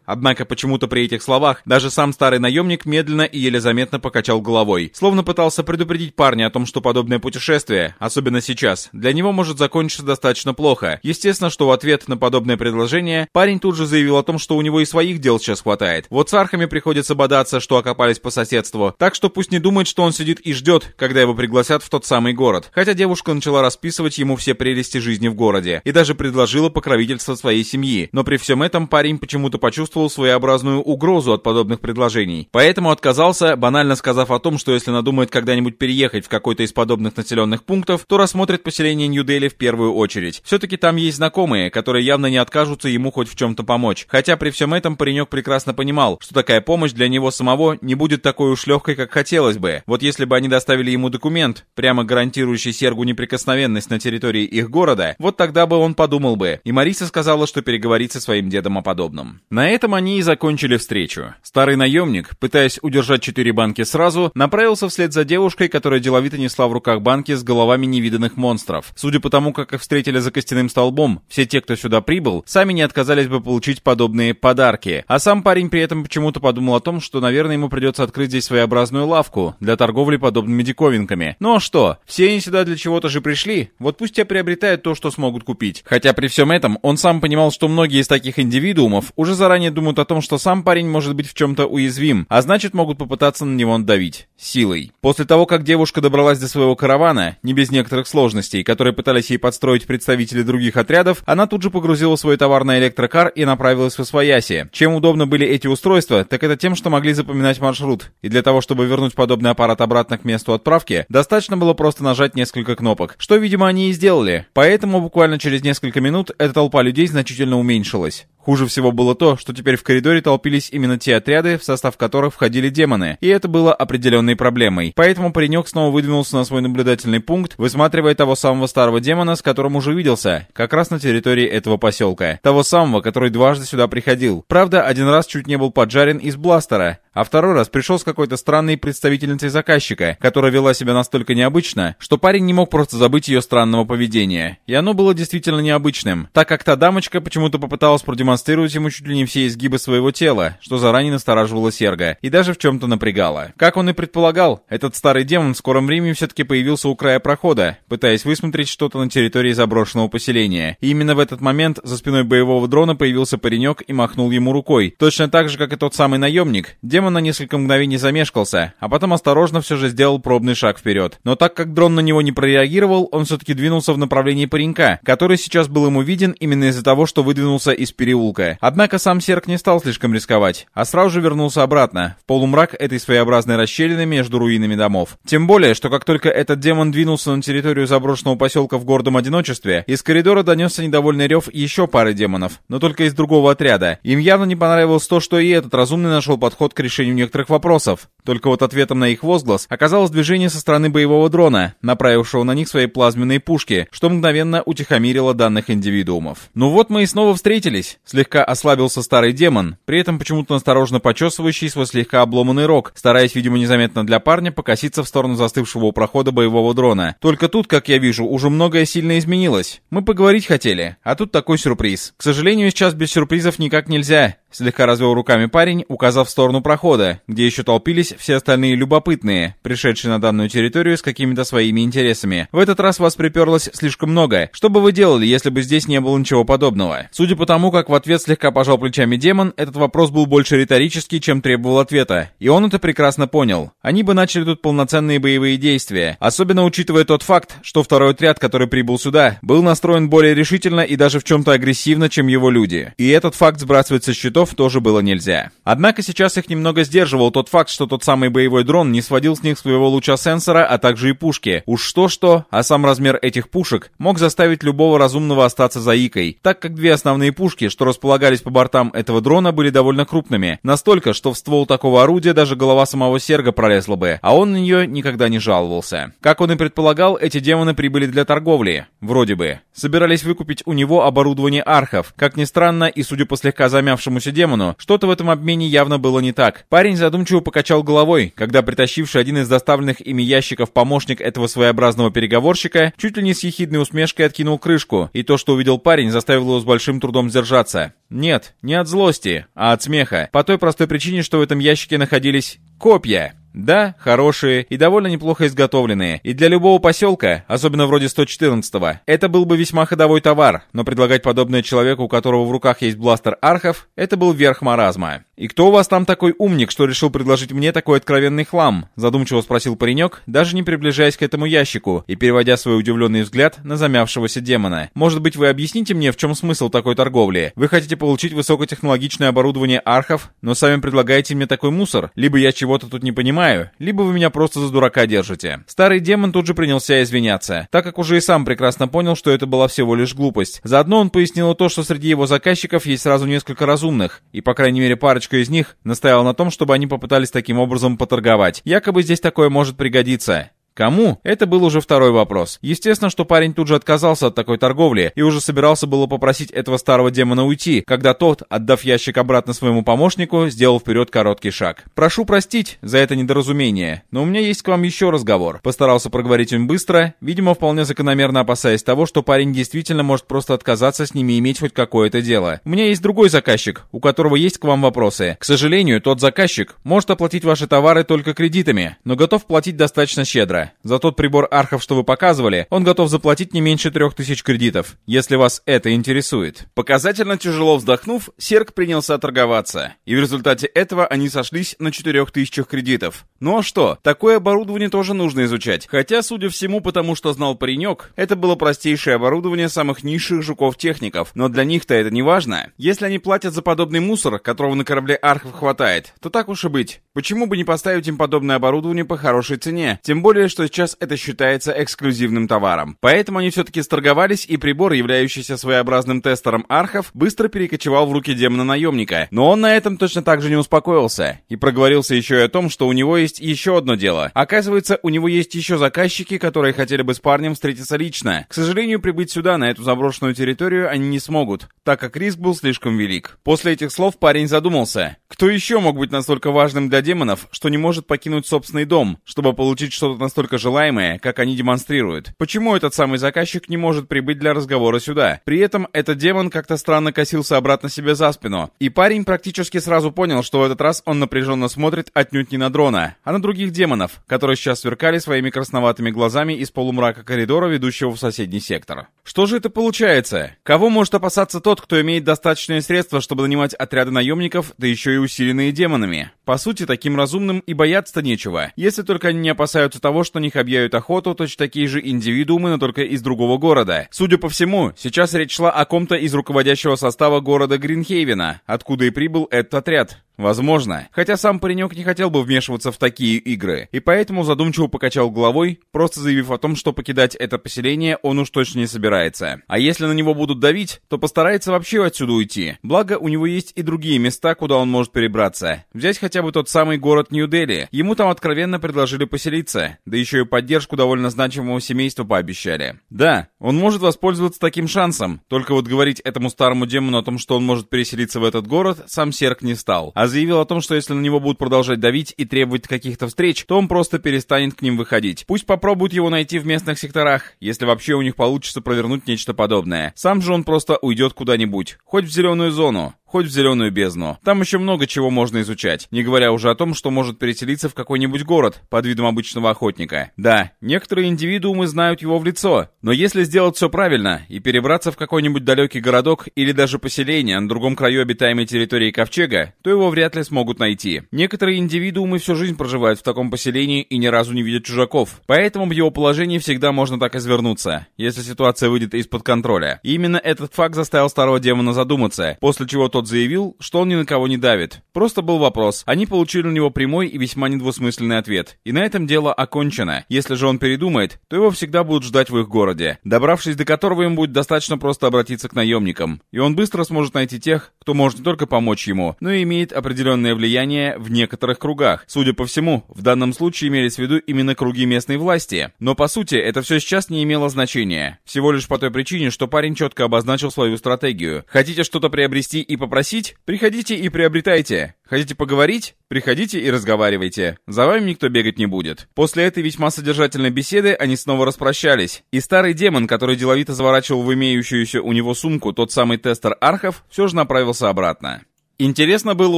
Однако почему-то при этих словах даже сам старый наемник медленно и еле заметно покачал головой, словно пытался предупредить парня о том, что подобное путешествие, особенно сейчас, для него может закончиться достаточно плохо. Естественно, что в ответ на подобное предложение парень тут же заявил о том, что у него и своих дел сейчас хватает. Вот с архами приходится бодаться, что окопались по соседству, так что пусть не думает, что он сидит и ждет, ждет, когда его пригласят в тот самый город. Хотя девушка начала расписывать ему все прелести жизни в городе и даже предложила покровительство своей семьи. Но при всем этом парень почему-то почувствовал своеобразную угрозу от подобных предложений. Поэтому отказался, банально сказав о том, что если надумает когда-нибудь переехать в какой-то из подобных населенных пунктов, то рассмотрит поселение Нью-Дели в первую очередь. Все-таки там есть знакомые, которые явно не откажутся ему хоть в чем-то помочь. Хотя при всем этом паренек прекрасно понимал, что такая помощь для него самого не будет такой уж легкой, как хотелось бы. Вот если бы они достаточно предоставили ему документ, прямо гарантирующий Сергу неприкосновенность на территории их города, вот тогда бы он подумал бы, и Мариса сказала, что переговорит со своим дедом о подобном. На этом они и закончили встречу. Старый наемник, пытаясь удержать четыре банки сразу, направился вслед за девушкой, которая деловито несла в руках банки с головами невиданных монстров. Судя по тому, как их встретили за костяным столбом, все те, кто сюда прибыл, сами не отказались бы получить подобные подарки. А сам парень при этом почему-то подумал о том, что, наверное, ему придется открыть здесь своеобразную лавку для торговли подобными разными диковинками. Ну а что, все они сюда для чего-то же пришли, вот пусть те приобретают то, что смогут купить. Хотя при всем этом он сам понимал, что многие из таких индивидуумов уже заранее думают о том, что сам парень может быть в чем-то уязвим, а значит могут попытаться на него надавить. Силой. После того, как девушка добралась до своего каравана, не без некоторых сложностей, которые пытались ей подстроить представители других отрядов, она тут же погрузила свой товар на электрокар и направилась в Освояси. Чем удобно были эти устройства, так это тем, что могли запоминать маршрут. И для того, чтобы вернуть подобный аппарат обратно к месту отправки, достаточно было просто нажать несколько кнопок, что, видимо, они и сделали. Поэтому буквально через несколько минут эта толпа людей значительно уменьшилась. Хуже всего было то, что теперь в коридоре толпились именно те отряды, в состав которых входили демоны, и это было определенной проблемой. Поэтому паренек снова выдвинулся на свой наблюдательный пункт, высматривая того самого старого демона, с которым уже виделся, как раз на территории этого поселка. Того самого, который дважды сюда приходил. Правда, один раз чуть не был поджарен из бластера, а второй раз пришел с какой-то странной представительницей заказчика, которая вела себя настолько необычно, что парень не мог просто забыть ее странного поведения. И оно было действительно необычным, так как та дамочка почему-то попыталась продемонстрировать ему чуть ли не все изгибы своего тела, что заранее настораживало Серга, и даже в чем-то напрягало. Как он и предполагал, этот старый демон в скором времени все-таки появился у края прохода, пытаясь высмотреть что-то на территории заброшенного поселения. И именно в этот момент за спиной боевого дрона появился паренек и махнул ему рукой. Точно так же, как и тот самый наемник, Демон на несколько мгновений замешкался, а потом осторожно все же сделал пробный шаг вперед. Но так как дрон на него не прореагировал, он все-таки двинулся в направлении паренька, который сейчас был ему виден именно из-за того, что выдвинулся из переулка переулка. Однако сам Серк не стал слишком рисковать, а сразу же вернулся обратно, в полумрак этой своеобразной расщелины между руинами домов. Тем более, что как только этот демон двинулся на территорию заброшенного поселка в гордом одиночестве, из коридора донесся недовольный рев еще пары демонов, но только из другого отряда. Им явно не понравилось то, что и этот разумный нашел подход к решению некоторых вопросов. Только вот ответом на их возглас оказалось движение со стороны боевого дрона, направившего на них свои плазменные пушки, что мгновенно утихомирило данных индивидуумов. Ну вот мы и снова встретились. Слегка ослабился старый демон, при этом почему-то осторожно почесывающий свой слегка обломанный рог, стараясь, видимо, незаметно для парня покоситься в сторону застывшего у прохода боевого дрона. Только тут, как я вижу, уже многое сильно изменилось. Мы поговорить хотели, а тут такой сюрприз. К сожалению, сейчас без сюрпризов никак нельзя. Слегка развел руками парень, указав в сторону прохода, где еще толпились все остальные любопытные, пришедшие на данную территорию с какими-то своими интересами. В этот раз вас приперлось слишком много. Что бы вы делали, если бы здесь не было ничего подобного? Судя по тому, как в ответ слегка пожал плечами демон, этот вопрос был больше риторический, чем требовал ответа. И он это прекрасно понял. Они бы начали тут полноценные боевые действия. Особенно учитывая тот факт, что второй отряд, который прибыл сюда, был настроен более решительно и даже в чем-то агрессивно, чем его люди. И этот факт сбрасывать со счетов тоже было нельзя. Однако сейчас их немного сдерживал тот факт, что тот самый боевой дрон не сводил с них своего луча сенсора, а также и пушки. Уж что-что, а сам размер этих пушек мог заставить любого разумного остаться заикой, так как две основные пушки, что располагались по бортам этого дрона, были довольно крупными. Настолько, что в ствол такого орудия даже голова самого Серга пролезла бы, а он на нее никогда не жаловался. Как он и предполагал, эти демоны прибыли для торговли. Вроде бы. Собирались выкупить у него оборудование архов. Как ни странно, и судя по слегка замявшемуся демону, что-то в этом обмене явно было не так. Парень задумчиво покачал головой, когда притащивший один из доставленных ими ящиков помощник этого своеобразного переговорщика чуть ли не с ехидной усмешкой откинул крышку, и то, что увидел парень, заставило его с большим трудом сдержаться. Нет, не от злости, а от смеха. По той простой причине, что в этом ящике находились копья. Да, хорошие и довольно неплохо изготовленные. И для любого поселка, особенно вроде 114-го, это был бы весьма ходовой товар, но предлагать подобное человеку, у которого в руках есть бластер архов, это был верх маразма. «И кто у вас там такой умник, что решил предложить мне такой откровенный хлам?» Задумчиво спросил паренек, даже не приближаясь к этому ящику и переводя свой удивленный взгляд на замявшегося демона. «Может быть, вы объясните мне, в чем смысл такой торговли? Вы хотите получить высокотехнологичное оборудование архов, но сами предлагаете мне такой мусор? Либо я чего-то тут не понимаю, либо вы меня просто за дурака держите». Старый демон тут же принялся извиняться, так как уже и сам прекрасно понял, что это была всего лишь глупость. Заодно он пояснил то, что среди его заказчиков есть сразу несколько разумных, и по крайней мере парочка парочка из них настояла на том, чтобы они попытались таким образом поторговать. Якобы здесь такое может пригодиться. Кому? Это был уже второй вопрос. Естественно, что парень тут же отказался от такой торговли и уже собирался было попросить этого старого демона уйти, когда тот, отдав ящик обратно своему помощнику, сделал вперед короткий шаг. «Прошу простить за это недоразумение, но у меня есть к вам еще разговор». Постарался проговорить он быстро, видимо, вполне закономерно опасаясь того, что парень действительно может просто отказаться с ними иметь хоть какое-то дело. «У меня есть другой заказчик, у которого есть к вам вопросы. К сожалению, тот заказчик может оплатить ваши товары только кредитами, но готов платить достаточно щедро. За тот прибор архов, что вы показывали, он готов заплатить не меньше трех тысяч кредитов, если вас это интересует. Показательно тяжело вздохнув, Серк принялся торговаться. И в результате этого они сошлись на четырех тысячах кредитов. Ну а что, такое оборудование тоже нужно изучать. Хотя, судя всему, потому что знал паренек, это было простейшее оборудование самых низших жуков-техников. Но для них-то это не важно. Если они платят за подобный мусор, которого на корабле архов хватает, то так уж и быть. Почему бы не поставить им подобное оборудование по хорошей цене? Тем более, что сейчас это считается эксклюзивным товаром. Поэтому они все-таки сторговались, и прибор, являющийся своеобразным тестером архов, быстро перекочевал в руки демона-наемника. Но он на этом точно так же не успокоился. И проговорился еще и о том, что у него есть еще одно дело. Оказывается, у него есть еще заказчики, которые хотели бы с парнем встретиться лично. К сожалению, прибыть сюда, на эту заброшенную территорию, они не смогут, так как риск был слишком велик. После этих слов парень задумался. Кто еще мог быть настолько важным для демонов, что не может покинуть собственный дом, чтобы получить что-то настолько настолько желаемое, как они демонстрируют. Почему этот самый заказчик не может прибыть для разговора сюда? При этом этот демон как-то странно косился обратно себе за спину. И парень практически сразу понял, что в этот раз он напряженно смотрит отнюдь не на дрона, а на других демонов, которые сейчас сверкали своими красноватыми глазами из полумрака коридора, ведущего в соседний сектор. Что же это получается? Кого может опасаться тот, кто имеет достаточные средства, чтобы нанимать отряды наемников, да еще и усиленные демонами? По сути, таким разумным и бояться-то нечего. Если только они не опасаются того, что на них объявят охоту, точно такие же индивидуумы, но только из другого города. Судя по всему, сейчас речь шла о ком-то из руководящего состава города Гринхейвена, откуда и прибыл этот отряд. Возможно. Хотя сам паренек не хотел бы вмешиваться в такие игры, и поэтому задумчиво покачал головой, просто заявив о том, что покидать это поселение он уж точно не собирается. А если на него будут давить, то постарается вообще отсюда уйти. Благо, у него есть и другие места, куда он может перебраться. Взять хотя бы тот самый город Нью-Дели. Ему там откровенно предложили поселиться, да еще и поддержку довольно значимого семейства пообещали. Да, он может воспользоваться таким шансом, только вот говорить этому старому демону о том, что он может переселиться в этот город, сам Серк не стал. А заявил о том, что если на него будут продолжать давить и требовать каких-то встреч, то он просто перестанет к ним выходить. Пусть попробуют его найти в местных секторах, если вообще у них получится провернуть нечто подобное. Сам же он просто уйдет куда-нибудь, хоть в зеленую зону, хоть в зеленую бездну. Там еще много чего можно изучать, не говоря уже о том, что может переселиться в какой-нибудь город под видом обычного охотника. Да, некоторые индивидуумы знают его в лицо, но если сделать все правильно и перебраться в какой-нибудь далекий городок или даже поселение на другом краю обитаемой территории Ковчега, то его вряд ли смогут найти. Некоторые индивидуумы всю жизнь проживают в таком поселении и ни разу не видят чужаков, поэтому в его положении всегда можно так извернуться, если ситуация выйдет из-под контроля. И именно этот факт заставил старого демона задуматься, после чего тот тот заявил, что он ни на кого не давит. Просто был вопрос. Они получили у него прямой и весьма недвусмысленный ответ. И на этом дело окончено. Если же он передумает, то его всегда будут ждать в их городе, добравшись до которого им будет достаточно просто обратиться к наемникам. И он быстро сможет найти тех, кто может не только помочь ему, но и имеет определенное влияние в некоторых кругах. Судя по всему, в данном случае имелись в виду именно круги местной власти. Но по сути, это все сейчас не имело значения. Всего лишь по той причине, что парень четко обозначил свою стратегию. Хотите что-то приобрести и попросить? Приходите и приобретайте. Хотите поговорить? Приходите и разговаривайте. За вами никто бегать не будет. После этой весьма содержательной беседы они снова распрощались. И старый демон, который деловито заворачивал в имеющуюся у него сумку тот самый тестер архов, все же направился обратно. Интересно было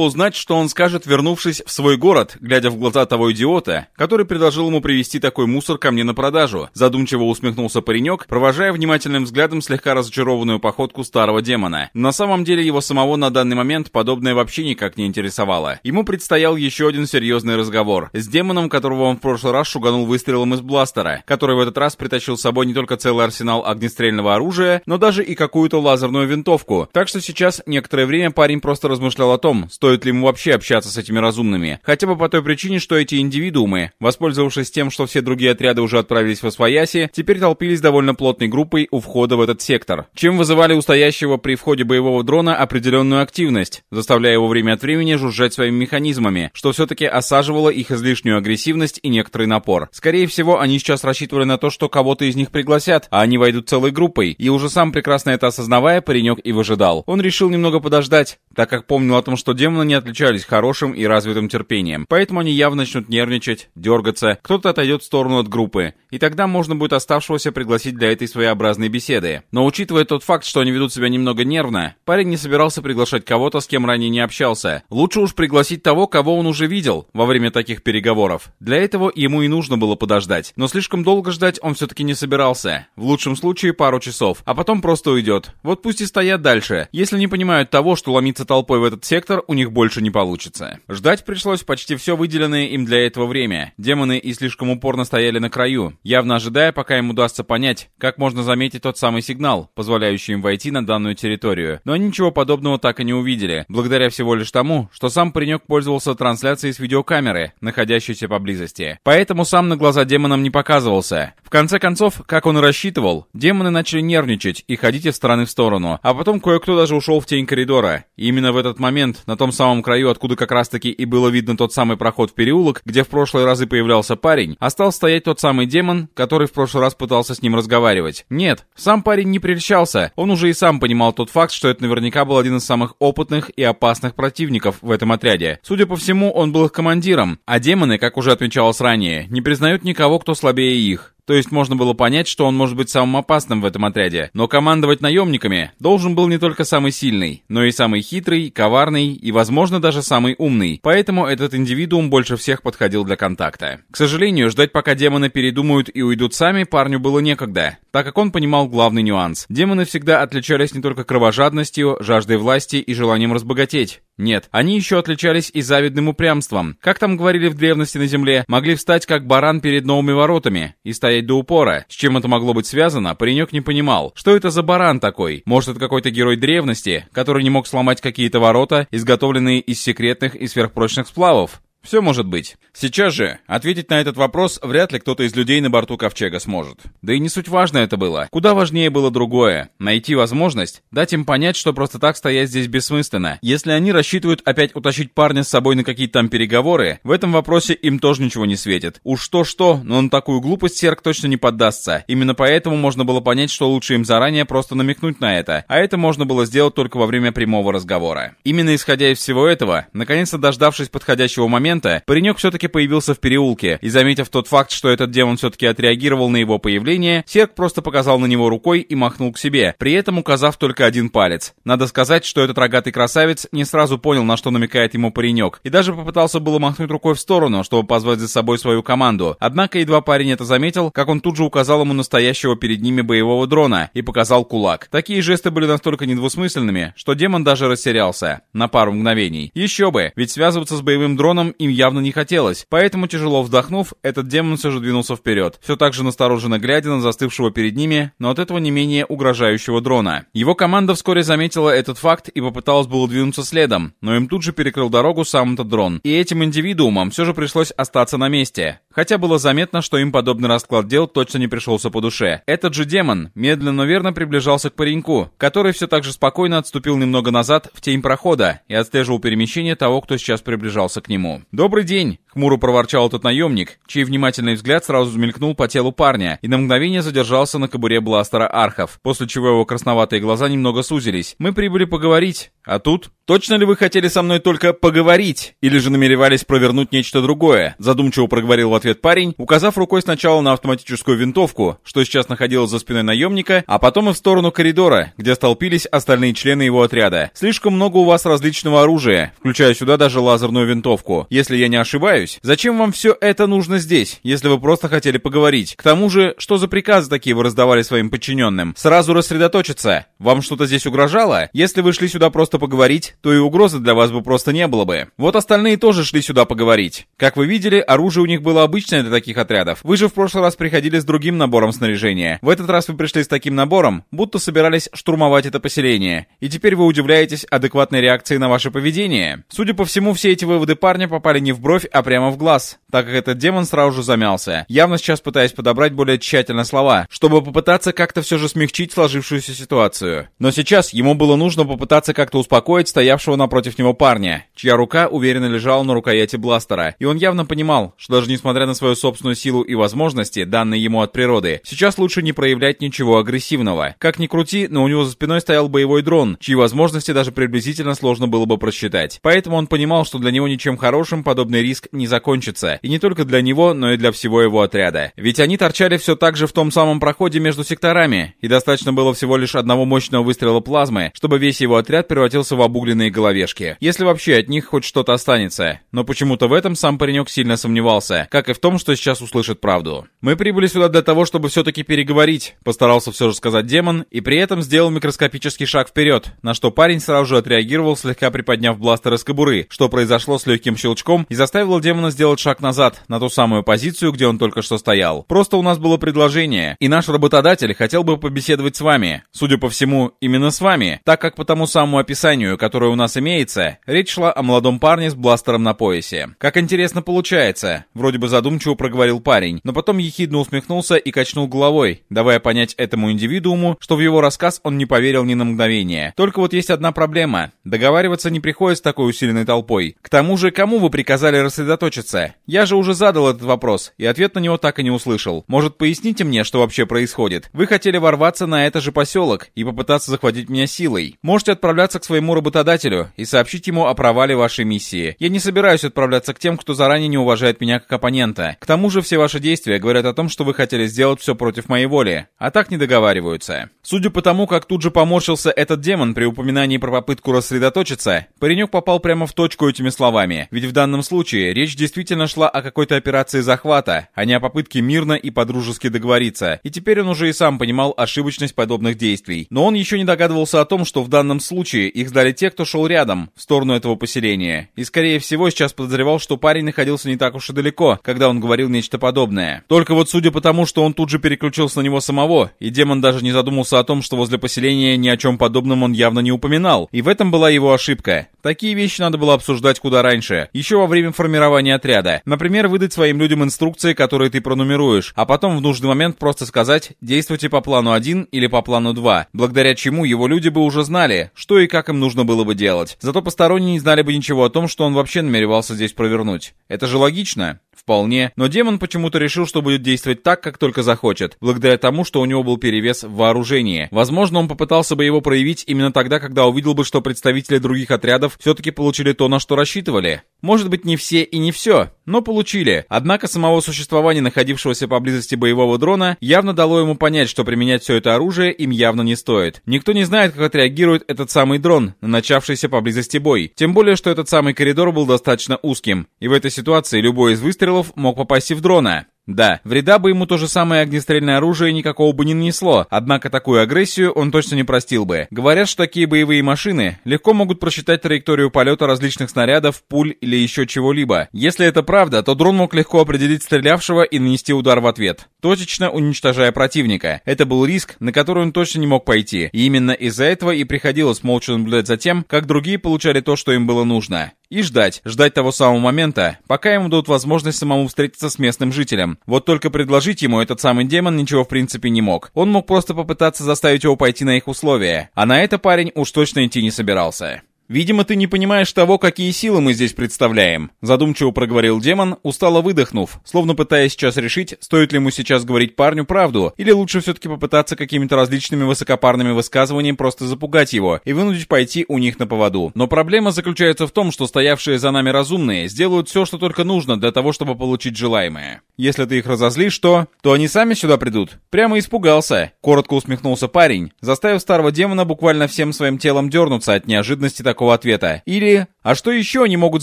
узнать, что он скажет, вернувшись в свой город, глядя в глаза того идиота, который предложил ему привезти такой мусор ко мне на продажу. Задумчиво усмехнулся паренек, провожая внимательным взглядом слегка разочарованную походку старого демона. На самом деле его самого на данный момент подобное вообще никак не интересовало. Ему предстоял еще один серьезный разговор с демоном, которого он в прошлый раз шуганул выстрелом из бластера, который в этот раз притащил с собой не только целый арсенал огнестрельного оружия, но даже и какую-то лазерную винтовку. Так что сейчас некоторое время парень просто размышлял размышлял о том, стоит ли ему вообще общаться с этими разумными, хотя бы по той причине, что эти индивидуумы, воспользовавшись тем, что все другие отряды уже отправились в Освояси, теперь толпились довольно плотной группой у входа в этот сектор, чем вызывали у стоящего при входе боевого дрона определенную активность, заставляя его время от времени жужжать своими механизмами, что все-таки осаживало их излишнюю агрессивность и некоторый напор. Скорее всего, они сейчас рассчитывали на то, что кого-то из них пригласят, а они войдут целой группой, и уже сам прекрасно это осознавая, паренек и выжидал. Он решил немного подождать, так как помнил о том, что демоны не отличались хорошим и развитым терпением, поэтому они явно начнут нервничать, дергаться, кто-то отойдет в сторону от группы, и тогда можно будет оставшегося пригласить для этой своеобразной беседы. Но учитывая тот факт, что они ведут себя немного нервно, парень не собирался приглашать кого-то, с кем ранее не общался. Лучше уж пригласить того, кого он уже видел во время таких переговоров. Для этого ему и нужно было подождать, но слишком долго ждать он все-таки не собирался. В лучшем случае пару часов, а потом просто уйдет. Вот пусть и стоят дальше. Если не понимают того, что ломиться толпой в этот сектор у них больше не получится. Ждать пришлось почти все выделенное им для этого время. Демоны и слишком упорно стояли на краю, явно ожидая, пока им удастся понять, как можно заметить тот самый сигнал, позволяющий им войти на данную территорию. Но ничего подобного так и не увидели, благодаря всего лишь тому, что сам паренек пользовался трансляцией с видеокамеры, находящейся поблизости. Поэтому сам на глаза демонам не показывался. В конце концов, как он и рассчитывал, демоны начали нервничать и ходить из стороны в сторону, а потом кое-кто даже ушел в тень коридора. И именно в этот момент, на том самом краю, откуда как раз-таки и было видно тот самый проход в переулок, где в прошлые разы появлялся парень, остался стоять тот самый демон, который в прошлый раз пытался с ним разговаривать. Нет, сам парень не прельщался, он уже и сам понимал тот факт, что это наверняка был один из самых опытных и опасных противников в этом отряде. Судя по всему, он был их командиром, а демоны, как уже отмечалось ранее, не признают никого, кто слабее их. то есть можно было понять, что он может быть самым опасным в этом отряде. Но командовать наемниками должен был не только самый сильный, но и самый хитрый, коварный и, возможно, даже самый умный. Поэтому этот индивидуум больше всех подходил для контакта. К сожалению, ждать пока демоны передумают и уйдут сами, парню было некогда, так как он понимал главный нюанс. Демоны всегда отличались не только кровожадностью, жаждой власти и желанием разбогатеть. Нет, они еще отличались и завидным упрямством. Как там говорили в древности на земле, могли встать как баран перед новыми воротами и стоять до упора. С чем это могло быть связано, паренек не понимал. Что это за баран такой? Может, это какой-то герой древности, который не мог сломать какие-то ворота, изготовленные из секретных и сверхпрочных сплавов? Все может быть. Сейчас же ответить на этот вопрос вряд ли кто-то из людей на борту Ковчега сможет. Да и не суть важно это было. Куда важнее было другое. Найти возможность, дать им понять, что просто так стоять здесь бессмысленно. Если они рассчитывают опять утащить парня с собой на какие-то там переговоры, в этом вопросе им тоже ничего не светит. Уж то-что, но на такую глупость Серк точно не поддастся. Именно поэтому можно было понять, что лучше им заранее просто намекнуть на это. А это можно было сделать только во время прямого разговора. Именно исходя из всего этого, наконец-то дождавшись подходящего момента, момента паренек все-таки появился в переулке, и заметив тот факт, что этот демон все-таки отреагировал на его появление, Серк просто показал на него рукой и махнул к себе, при этом указав только один палец. Надо сказать, что этот рогатый красавец не сразу понял, на что намекает ему паренек, и даже попытался было махнуть рукой в сторону, чтобы позвать за собой свою команду. Однако едва парень это заметил, как он тут же указал ему настоящего перед ними боевого дрона и показал кулак. Такие жесты были настолько недвусмысленными, что демон даже растерялся. На пару мгновений. Еще бы, ведь связываться с боевым дроном им явно не хотелось, поэтому, тяжело вздохнув, этот демон все же двинулся вперед, все так же настороженно глядя на застывшего перед ними, но от этого не менее угрожающего дрона. Его команда вскоре заметила этот факт и попыталась было двинуться следом, но им тут же перекрыл дорогу сам этот дрон, и этим индивидуумам все же пришлось остаться на месте. Хотя было заметно, что им подобный расклад дел точно не пришелся по душе. Этот же демон медленно, но верно приближался к пареньку, который все так же спокойно отступил немного назад в тень прохода и отслеживал перемещение того, кто сейчас приближался к нему. «Добрый день!» — хмуро проворчал этот наемник, чей внимательный взгляд сразу взмелькнул по телу парня и на мгновение задержался на кобуре бластера архов, после чего его красноватые глаза немного сузились. «Мы прибыли поговорить, а тут...» «Точно ли вы хотели со мной только поговорить? Или же намеревались провернуть нечто другое?» Задумчиво проговорил в ответ парень, указав рукой сначала на автоматическую винтовку, что сейчас находилась за спиной наемника, а потом и в сторону коридора, где столпились остальные члены его отряда. «Слишком много у вас различного оружия, включая сюда даже лазерную винтовку. Если я не ошибаюсь, зачем вам все это нужно здесь, если вы просто хотели поговорить? К тому же, что за приказы такие вы раздавали своим подчиненным? Сразу рассредоточиться. Вам что-то здесь угрожало? Если вы шли сюда просто поговорить, то и угрозы для вас бы просто не было бы. Вот остальные тоже шли сюда поговорить. Как вы видели, оружие у них было обычное для таких отрядов. Вы же в прошлый раз приходили с другим набором снаряжения. В этот раз вы пришли с таким набором, будто собирались штурмовать это поселение. И теперь вы удивляетесь адекватной реакции на ваше поведение. Судя по всему, все эти выводы парня попали не в бровь, а прямо в глаз, так как этот демон сразу же замялся, явно сейчас пытаясь подобрать более тщательно слова, чтобы попытаться как-то все же смягчить сложившуюся ситуацию. Но сейчас ему было нужно попытаться как-то успокоить стоявшего напротив него парня, чья рука уверенно лежала на рукояти бластера, и он явно понимал, что даже несмотря на свою собственную силу и возможности, данные ему от природы, сейчас лучше не проявлять ничего агрессивного. Как ни крути, но у него за спиной стоял боевой дрон, чьи возможности даже приблизительно сложно было бы просчитать. Поэтому он понимал, что для него ничем хорошим подобный риск не закончится, и не только для него, но и для всего его отряда. Ведь они торчали все так же в том самом проходе между секторами, и достаточно было всего лишь одного мощного выстрела плазмы, чтобы весь его отряд превратился в обугленные головешки. Если вообще от них хоть что-то останется. Но почему-то в этом сам паренек сильно сомневался, как и в том, что сейчас услышит правду. «Мы прибыли сюда для того, чтобы все-таки переговорить», постарался все же сказать демон, и при этом сделал микроскопический шаг вперед, на что парень сразу же отреагировал, слегка приподняв бластер из кобуры, что произошло с легким щелчком и заставило демона сделать шаг назад, на ту самую позицию, где он только что стоял. Просто у нас было предложение, и наш работодатель хотел бы побеседовать с вами. Судя по всему, именно с вами, так как по тому самому описанию, которое у нас имеется, речь шла о молодом парне с бластером на поясе. Как интересно получается, вроде бы задумчиво проговорил парень, но потом ехидно усмехнулся и качнул головой, давая понять этому индивидууму, что в его рассказ он не поверил ни на мгновение. Только вот есть одна проблема. Договариваться не приходится с такой усиленной толпой. К тому же, кому вы приказали рассредоточиться? Я же уже задал этот вопрос, и ответ на него так и не услышал. Может, поясните мне, что вообще происходит? Вы хотели ворваться на это же поселок и попытаться захватить меня силой. Можете отправляться к своему работодателю и сообщить ему о провале вашей миссии. Я не собираюсь отправляться к тем, кто заранее не уважает меня как оппонента. К тому же все ваши действия говорят о том, что вы хотели сделать все против моей воли, а так не договариваются. Судя по тому, как тут же поморщился этот демон при упоминании про попытку рассредоточиться, паренек попал прямо в точку этими словами, ведь в данном случае речь действительно шла о какой-то операции захвата, а не о попытке мирно и подружески договориться, и теперь он уже и сам понимал ошибочность подобных действий. Но он еще не догадывался о том, что в данном случае их сдали те, кто шел рядом, в сторону этого поселения, и скорее всего сейчас подозревал, что парень находился не так уж и далеко, когда он говорил нечто подобное. Только вот судя по тому, что он тут же переключился на него самого, и демон даже не задумался о том, что возле поселения ни о чем подобном он явно не упоминал, и в этом была его ошибка. Такие вещи надо было обсуждать куда раньше, еще во время формирования отряда. Например, выдать своим людям инструкции, которые ты пронумеруешь, а потом в нужный момент просто сказать «действуйте по плану 1 или по плану 2», благодаря чему его люди бы уже знали, что и как им нужно было бы делать. Зато посторонние не знали бы ничего о том, что он вообще намеревался здесь провернуть. Это же логично. Вполне. Но демон почему-то решил, что будет действовать так, как только захочет, благодаря тому, что у него был перевес в вооружении. Возможно, он попытался бы его проявить именно тогда, когда увидел бы, что представители других отрядов все-таки получили то, на что рассчитывали. Может быть, не все и не все, но получили. Однако самого существования находившегося поблизости боевого дрона явно дало ему понять, что применять все это оружие им явно не стоит. Никто не знает, как отреагирует этот самый дрон на начавшийся поблизости бой. Тем более, что этот самый коридор был достаточно узким, и в этой ситуации любой из выстрелов мог попасть и в дрона. Да, вреда бы ему то же самое огнестрельное оружие никакого бы не нанесло, однако такую агрессию он точно не простил бы. Говорят, что такие боевые машины легко могут просчитать траекторию полета различных снарядов, пуль или еще чего-либо. Если это правда, то дрон мог легко определить стрелявшего и нанести удар в ответ, точечно уничтожая противника. Это был риск, на который он точно не мог пойти, и именно из-за этого и приходилось молча наблюдать за тем, как другие получали то, что им было нужно. И ждать, ждать того самого момента, пока ему дадут возможность самому встретиться с местным жителем. Вот только предложить ему этот самый демон ничего в принципе не мог. Он мог просто попытаться заставить его пойти на их условия, а на это парень уж точно идти не собирался. «Видимо, ты не понимаешь того, какие силы мы здесь представляем», задумчиво проговорил демон, устало выдохнув, словно пытаясь сейчас решить, стоит ли ему сейчас говорить парню правду, или лучше все-таки попытаться какими-то различными высокопарными высказываниями просто запугать его и вынудить пойти у них на поводу. Но проблема заключается в том, что стоявшие за нами разумные сделают все, что только нужно для того, чтобы получить желаемое. Если ты их разозлишь, то... то они сами сюда придут. Прямо испугался. Коротко усмехнулся парень, заставив старого демона буквально всем своим телом дернуться от неожиданности такого ответа. Или «А что еще они могут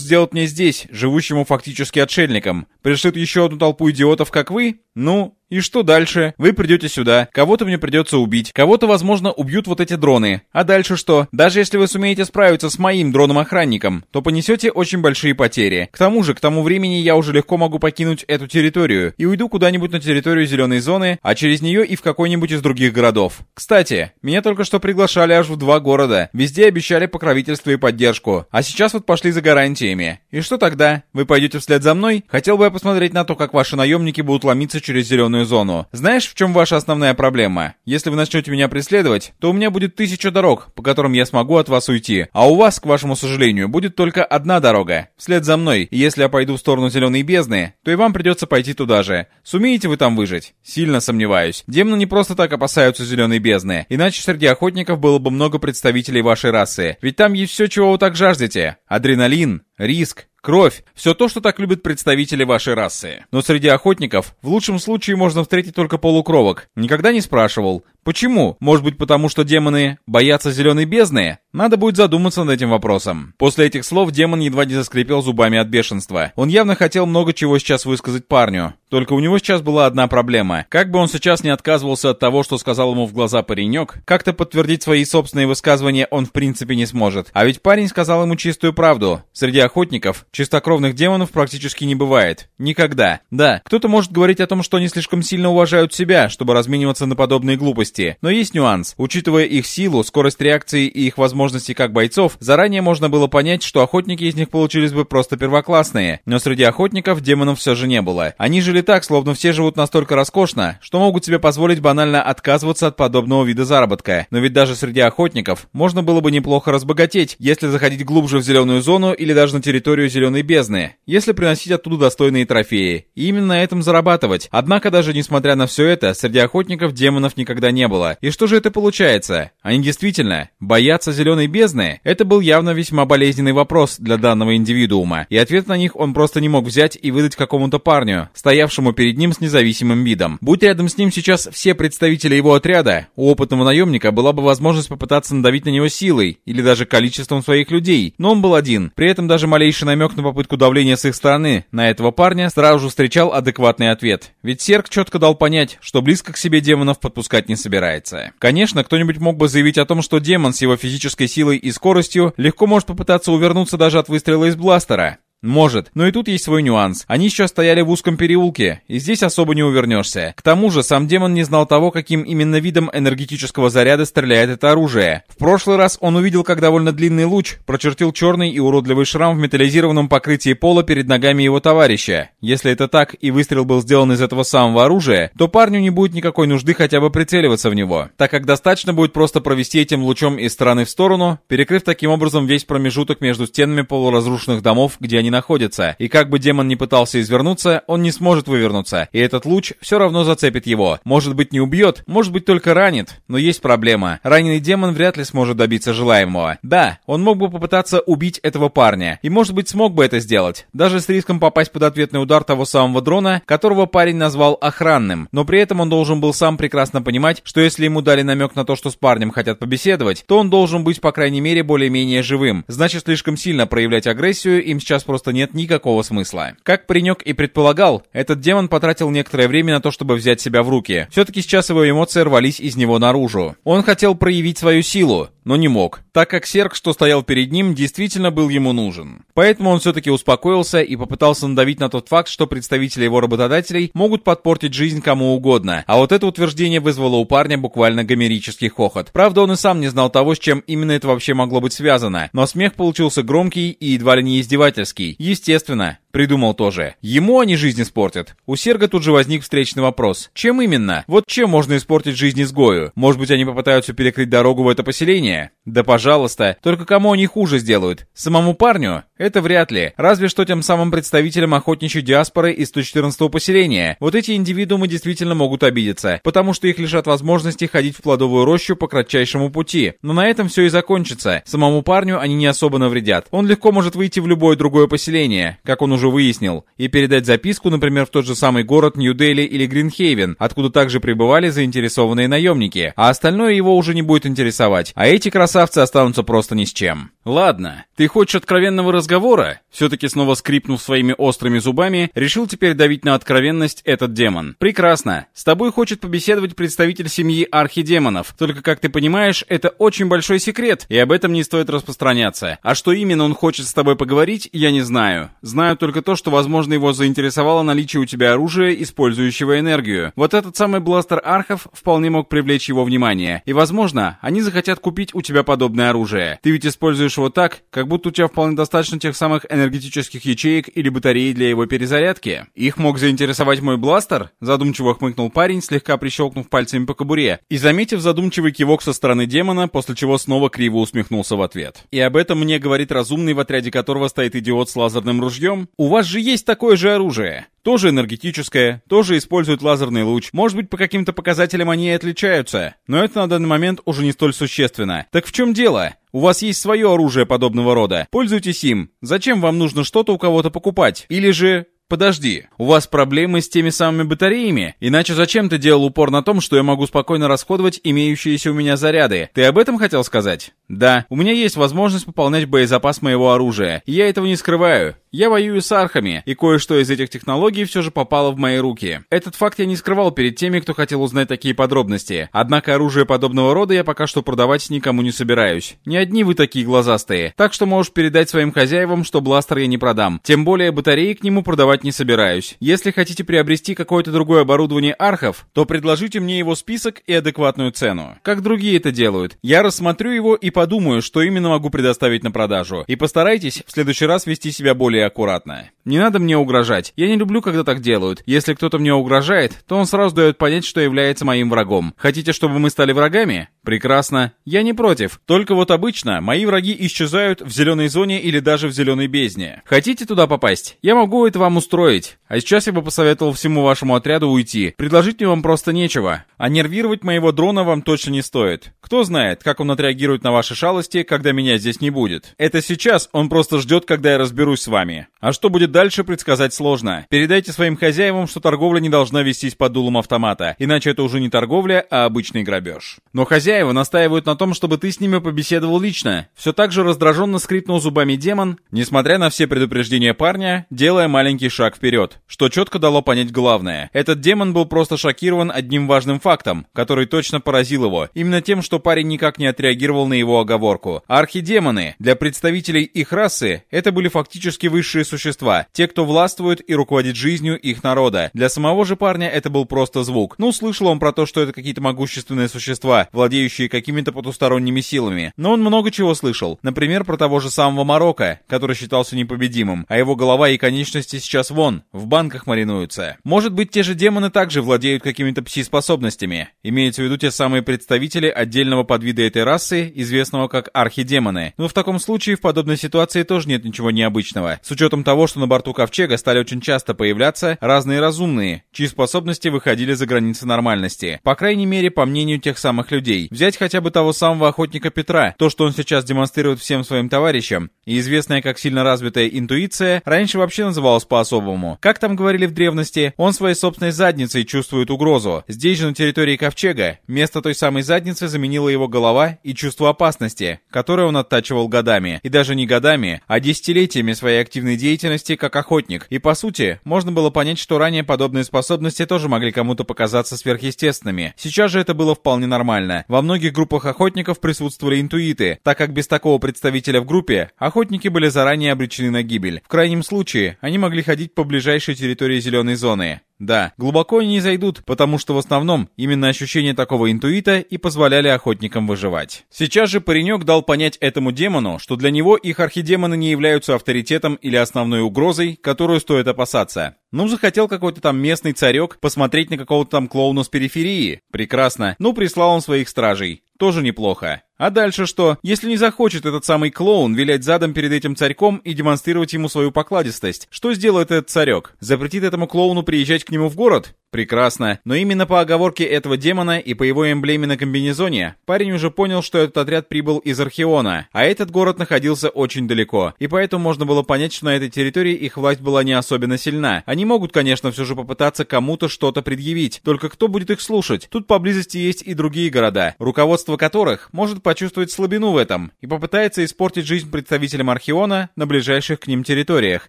сделать мне здесь, живущему фактически отшельником? Пришлют еще одну толпу идиотов, как вы? Ну, и что дальше? Вы придете сюда, кого-то мне придется убить, кого-то, возможно, убьют вот эти дроны. А дальше что? Даже если вы сумеете справиться с моим дроном-охранником, то понесете очень большие потери. К тому же, к тому времени я уже легко могу покинуть эту территорию и уйду куда-нибудь на территорию зеленой зоны, а через нее и в какой-нибудь из других городов. Кстати, меня только что приглашали аж в два города. Везде обещали покровительство и поддержку. А сейчас вот пошли за гарантиями. И что тогда? Вы пойдете вслед за мной? Хотел бы я посмотреть на то, как ваши наемники будут ломиться через зеленую зону. Знаешь, в чем ваша основная проблема? Если вы начнете меня преследовать, то у меня будет тысяча дорог, по которым я смогу от вас уйти. А у вас, к вашему сожалению, будет только одна дорога. Вслед за мной. И если я пойду в сторону зеленой бездны, то и вам придется пойти туда же. Сумеете вы там выжить? Сильно сомневаюсь. Демоны не просто так опасаются зеленой бездны. Иначе среди охотников было бы много представителей вашей расы. Ведь там есть все, чего вы так жаждете. Адреналин, риск, Кровь – все то, что так любят представители вашей расы. Но среди охотников в лучшем случае можно встретить только полукровок. Никогда не спрашивал, почему? Может быть потому, что демоны боятся зеленой бездны? Надо будет задуматься над этим вопросом. После этих слов демон едва не заскрипел зубами от бешенства. Он явно хотел много чего сейчас высказать парню. Только у него сейчас была одна проблема. Как бы он сейчас не отказывался от того, что сказал ему в глаза паренек, как-то подтвердить свои собственные высказывания он в принципе не сможет. А ведь парень сказал ему чистую правду. Среди охотников чистокровных демонов практически не бывает. Никогда. Да, кто-то может говорить о том, что они слишком сильно уважают себя, чтобы размениваться на подобные глупости. Но есть нюанс. Учитывая их силу, скорость реакции и их возможности возможностей как бойцов, заранее можно было понять, что охотники из них получились бы просто первоклассные. Но среди охотников демонов все же не было. Они жили так, словно все живут настолько роскошно, что могут себе позволить банально отказываться от подобного вида заработка. Но ведь даже среди охотников можно было бы неплохо разбогатеть, если заходить глубже в зеленую зону или даже на территорию зеленой бездны, если приносить оттуда достойные трофеи. И именно на этом зарабатывать. Однако даже несмотря на все это, среди охотников демонов никогда не было. И что же это получается? Они действительно боятся зеленой бездны? Это был явно весьма болезненный вопрос для данного индивидуума, и ответ на них он просто не мог взять и выдать какому-то парню, стоявшему перед ним с независимым видом. Будь рядом с ним сейчас все представители его отряда, у опытного наемника была бы возможность попытаться надавить на него силой или даже количеством своих людей, но он был один. При этом даже малейший намек на попытку давления с их стороны на этого парня сразу же встречал адекватный ответ. Ведь Серк четко дал понять, что близко к себе демонов подпускать не собирается. Конечно, кто-нибудь мог бы заявить о том, что демон с его физической силой и скоростью легко может попытаться увернуться даже от выстрела из бластера. Может, но и тут есть свой нюанс. Они еще стояли в узком переулке, и здесь особо не увернешься. К тому же, сам демон не знал того, каким именно видом энергетического заряда стреляет это оружие. В прошлый раз он увидел, как довольно длинный луч прочертил черный и уродливый шрам в металлизированном покрытии пола перед ногами его товарища. Если это так, и выстрел был сделан из этого самого оружия, то парню не будет никакой нужды хотя бы прицеливаться в него, так как достаточно будет просто провести этим лучом из стороны в сторону, перекрыв таким образом весь промежуток между стенами полуразрушенных домов, где они находится, и как бы демон не пытался извернуться, он не сможет вывернуться, и этот луч все равно зацепит его. Может быть не убьет, может быть только ранит, но есть проблема. Раненый демон вряд ли сможет добиться желаемого. Да, он мог бы попытаться убить этого парня, и может быть смог бы это сделать, даже с риском попасть под ответный удар того самого дрона, которого парень назвал охранным, но при этом он должен был сам прекрасно понимать, что если ему дали намек на то, что с парнем хотят побеседовать, то он должен быть, по крайней мере, более-менее живым. Значит, слишком сильно проявлять агрессию им сейчас просто просто нет никакого смысла. Как паренек и предполагал, этот демон потратил некоторое время на то, чтобы взять себя в руки. Все-таки сейчас его эмоции рвались из него наружу. Он хотел проявить свою силу, но не мог, так как серк, что стоял перед ним, действительно был ему нужен. Поэтому он все-таки успокоился и попытался надавить на тот факт, что представители его работодателей могут подпортить жизнь кому угодно, а вот это утверждение вызвало у парня буквально гомерический хохот. Правда, он и сам не знал того, с чем именно это вообще могло быть связано, но смех получился громкий и едва ли не издевательский. Естественно, Придумал тоже. Ему они жизнь испортят. У Серга тут же возник встречный вопрос. Чем именно? Вот чем можно испортить жизнь изгою? Может быть, они попытаются перекрыть дорогу в это поселение? Да пожалуйста. Только кому они хуже сделают? Самому парню? Это вряд ли. Разве что тем самым представителям охотничьей диаспоры из 114-го поселения. Вот эти индивидуумы действительно могут обидеться, потому что их лишат возможности ходить в плодовую рощу по кратчайшему пути. Но на этом все и закончится. Самому парню они не особо навредят. Он легко может выйти в любое другое поселение, как он уже уже выяснил, и передать записку, например, в тот же самый город Нью-Дели или Гринхейвен, откуда также прибывали заинтересованные наемники, а остальное его уже не будет интересовать, а эти красавцы останутся просто ни с чем. Ладно, ты хочешь откровенного разговора? Все-таки снова скрипнув своими острыми зубами, решил теперь давить на откровенность этот демон. Прекрасно. С тобой хочет побеседовать представитель семьи архидемонов. Только, как ты понимаешь, это очень большой секрет, и об этом не стоит распространяться. А что именно он хочет с тобой поговорить, я не знаю. Знаю только только то, что, возможно, его заинтересовало наличие у тебя оружия, использующего энергию. Вот этот самый бластер архов вполне мог привлечь его внимание. И, возможно, они захотят купить у тебя подобное оружие. Ты ведь используешь его так, как будто у тебя вполне достаточно тех самых энергетических ячеек или батареи для его перезарядки. Их мог заинтересовать мой бластер? Задумчиво хмыкнул парень, слегка прищелкнув пальцами по кобуре. И, заметив задумчивый кивок со стороны демона, после чего снова криво усмехнулся в ответ. И об этом мне говорит разумный, в отряде которого стоит идиот с лазерным ружьем? У вас же есть такое же оружие. Тоже энергетическое, тоже использует лазерный луч. Может быть, по каким-то показателям они и отличаются. Но это на данный момент уже не столь существенно. Так в чем дело? У вас есть свое оружие подобного рода. Пользуйтесь им. Зачем вам нужно что-то у кого-то покупать? Или же Подожди, у вас проблемы с теми самыми батареями? Иначе зачем ты делал упор на том, что я могу спокойно расходовать имеющиеся у меня заряды? Ты об этом хотел сказать? Да, у меня есть возможность пополнять боезапас моего оружия, и я этого не скрываю. Я воюю с архами, и кое-что из этих технологий все же попало в мои руки. Этот факт я не скрывал перед теми, кто хотел узнать такие подробности. Однако оружие подобного рода я пока что продавать никому не собираюсь. Не одни вы такие глазастые. Так что можешь передать своим хозяевам, что бластер я не продам. Тем более батареи к нему продавать не собираюсь. Если хотите приобрести какое-то другое оборудование архов, то предложите мне его список и адекватную цену. Как другие это делают. Я рассмотрю его и подумаю, что именно могу предоставить на продажу. И постарайтесь в следующий раз вести себя более аккуратно. Не надо мне угрожать. Я не люблю, когда так делают. Если кто-то мне угрожает, то он сразу дает понять, что является моим врагом. Хотите, чтобы мы стали врагами? Прекрасно. Я не против. Только вот обычно мои враги исчезают в зеленой зоне или даже в зеленой бездне. Хотите туда попасть? Я могу это вам устроить. А сейчас я бы посоветовал всему вашему отряду уйти. Предложить мне вам просто нечего. А нервировать моего дрона вам точно не стоит. Кто знает, как он отреагирует на ваши шалости, когда меня здесь не будет. Это сейчас он просто ждет, когда я разберусь с вами. А что будет дальше, предсказать сложно. Передайте своим хозяевам, что торговля не должна вестись под дулом автомата, иначе это уже не торговля, а обычный грабеж. Но хозяева настаивают на том, чтобы ты с ними побеседовал лично. Все так же раздраженно скрипнул зубами демон, несмотря на все предупреждения парня, делая маленький шаг вперед, что четко дало понять главное. Этот демон был просто шокирован одним важным фактом, который точно поразил его. Именно тем, что парень никак не отреагировал на его оговорку. Архидемоны, для представителей их расы, это были фактически высшие существа, те, кто властвует и руководит жизнью их народа. Для самого же парня это был просто звук. Ну, слышал он про то, что это какие-то могущественные существа, владеющие какими-то потусторонними силами. Но он много чего слышал. Например, про того же самого Марокко, который считался непобедимым, а его голова и конечности сейчас вон, в банках маринуются. Может быть, те же демоны также владеют какими-то пси-способностями, способностями. Имеется в виду те самые представители отдельного подвида этой расы, известного как архидемоны. Но в таком случае в подобной ситуации тоже нет ничего необычного. С учетом того, что на борту Ковчега стали очень часто появляться разные разумные, чьи способности выходили за границы нормальности. По крайней мере, по мнению тех самых людей. Взять хотя бы того самого охотника Петра. То, что он сейчас демонстрирует всем своим товарищам, и известная как сильно развитая интуиция, раньше вообще называлась по-особому. Как там говорили в древности, он своей собственной задницей чувствует угрозу. Здесь же на территории Ковчега место той самой задницы заменила его голова и чувство опасности, которое он оттачивал годами, и даже не годами, а десятилетиями своей активной деятельности как охотник. И по сути, можно было понять, что ранее подобные способности тоже могли кому-то показаться сверхъестественными. Сейчас же это было вполне нормально. Во многих группах охотников присутствовали интуиты, так как без такого представителя в группе охотники были заранее обречены на гибель. В крайнем случае, они могли ходить по ближайшей территории зеленой зоны. Да, глубоко не зайдут, потому что в основном именно ощущения такого интуита и позволяли охотникам выживать. Сейчас же паренек дал понять этому демону, что для него их архидемоны не являются авторитетом или основной угрозой, которую стоит опасаться. Ну, захотел какой-то там местный царек посмотреть на какого-то там клоуна с периферии. Прекрасно. Ну, прислал он своих стражей. Тоже неплохо. А дальше что? Если не захочет этот самый клоун вилять задом перед этим царьком и демонстрировать ему свою покладистость, что сделает этот царек? Запретит этому клоуну приезжать к нему в город? Прекрасно. Но именно по оговорке этого демона и по его эмблеме на комбинезоне, парень уже понял, что этот отряд прибыл из Археона, а этот город находился очень далеко, и поэтому можно было понять, что на этой территории их власть была не особенно сильна. Они могут, конечно, все же попытаться кому-то что-то предъявить, только кто будет их слушать? Тут поблизости есть и другие города, руководство которых может почувствовать слабину в этом и попытается испортить жизнь представителям Археона на ближайших к ним территориях.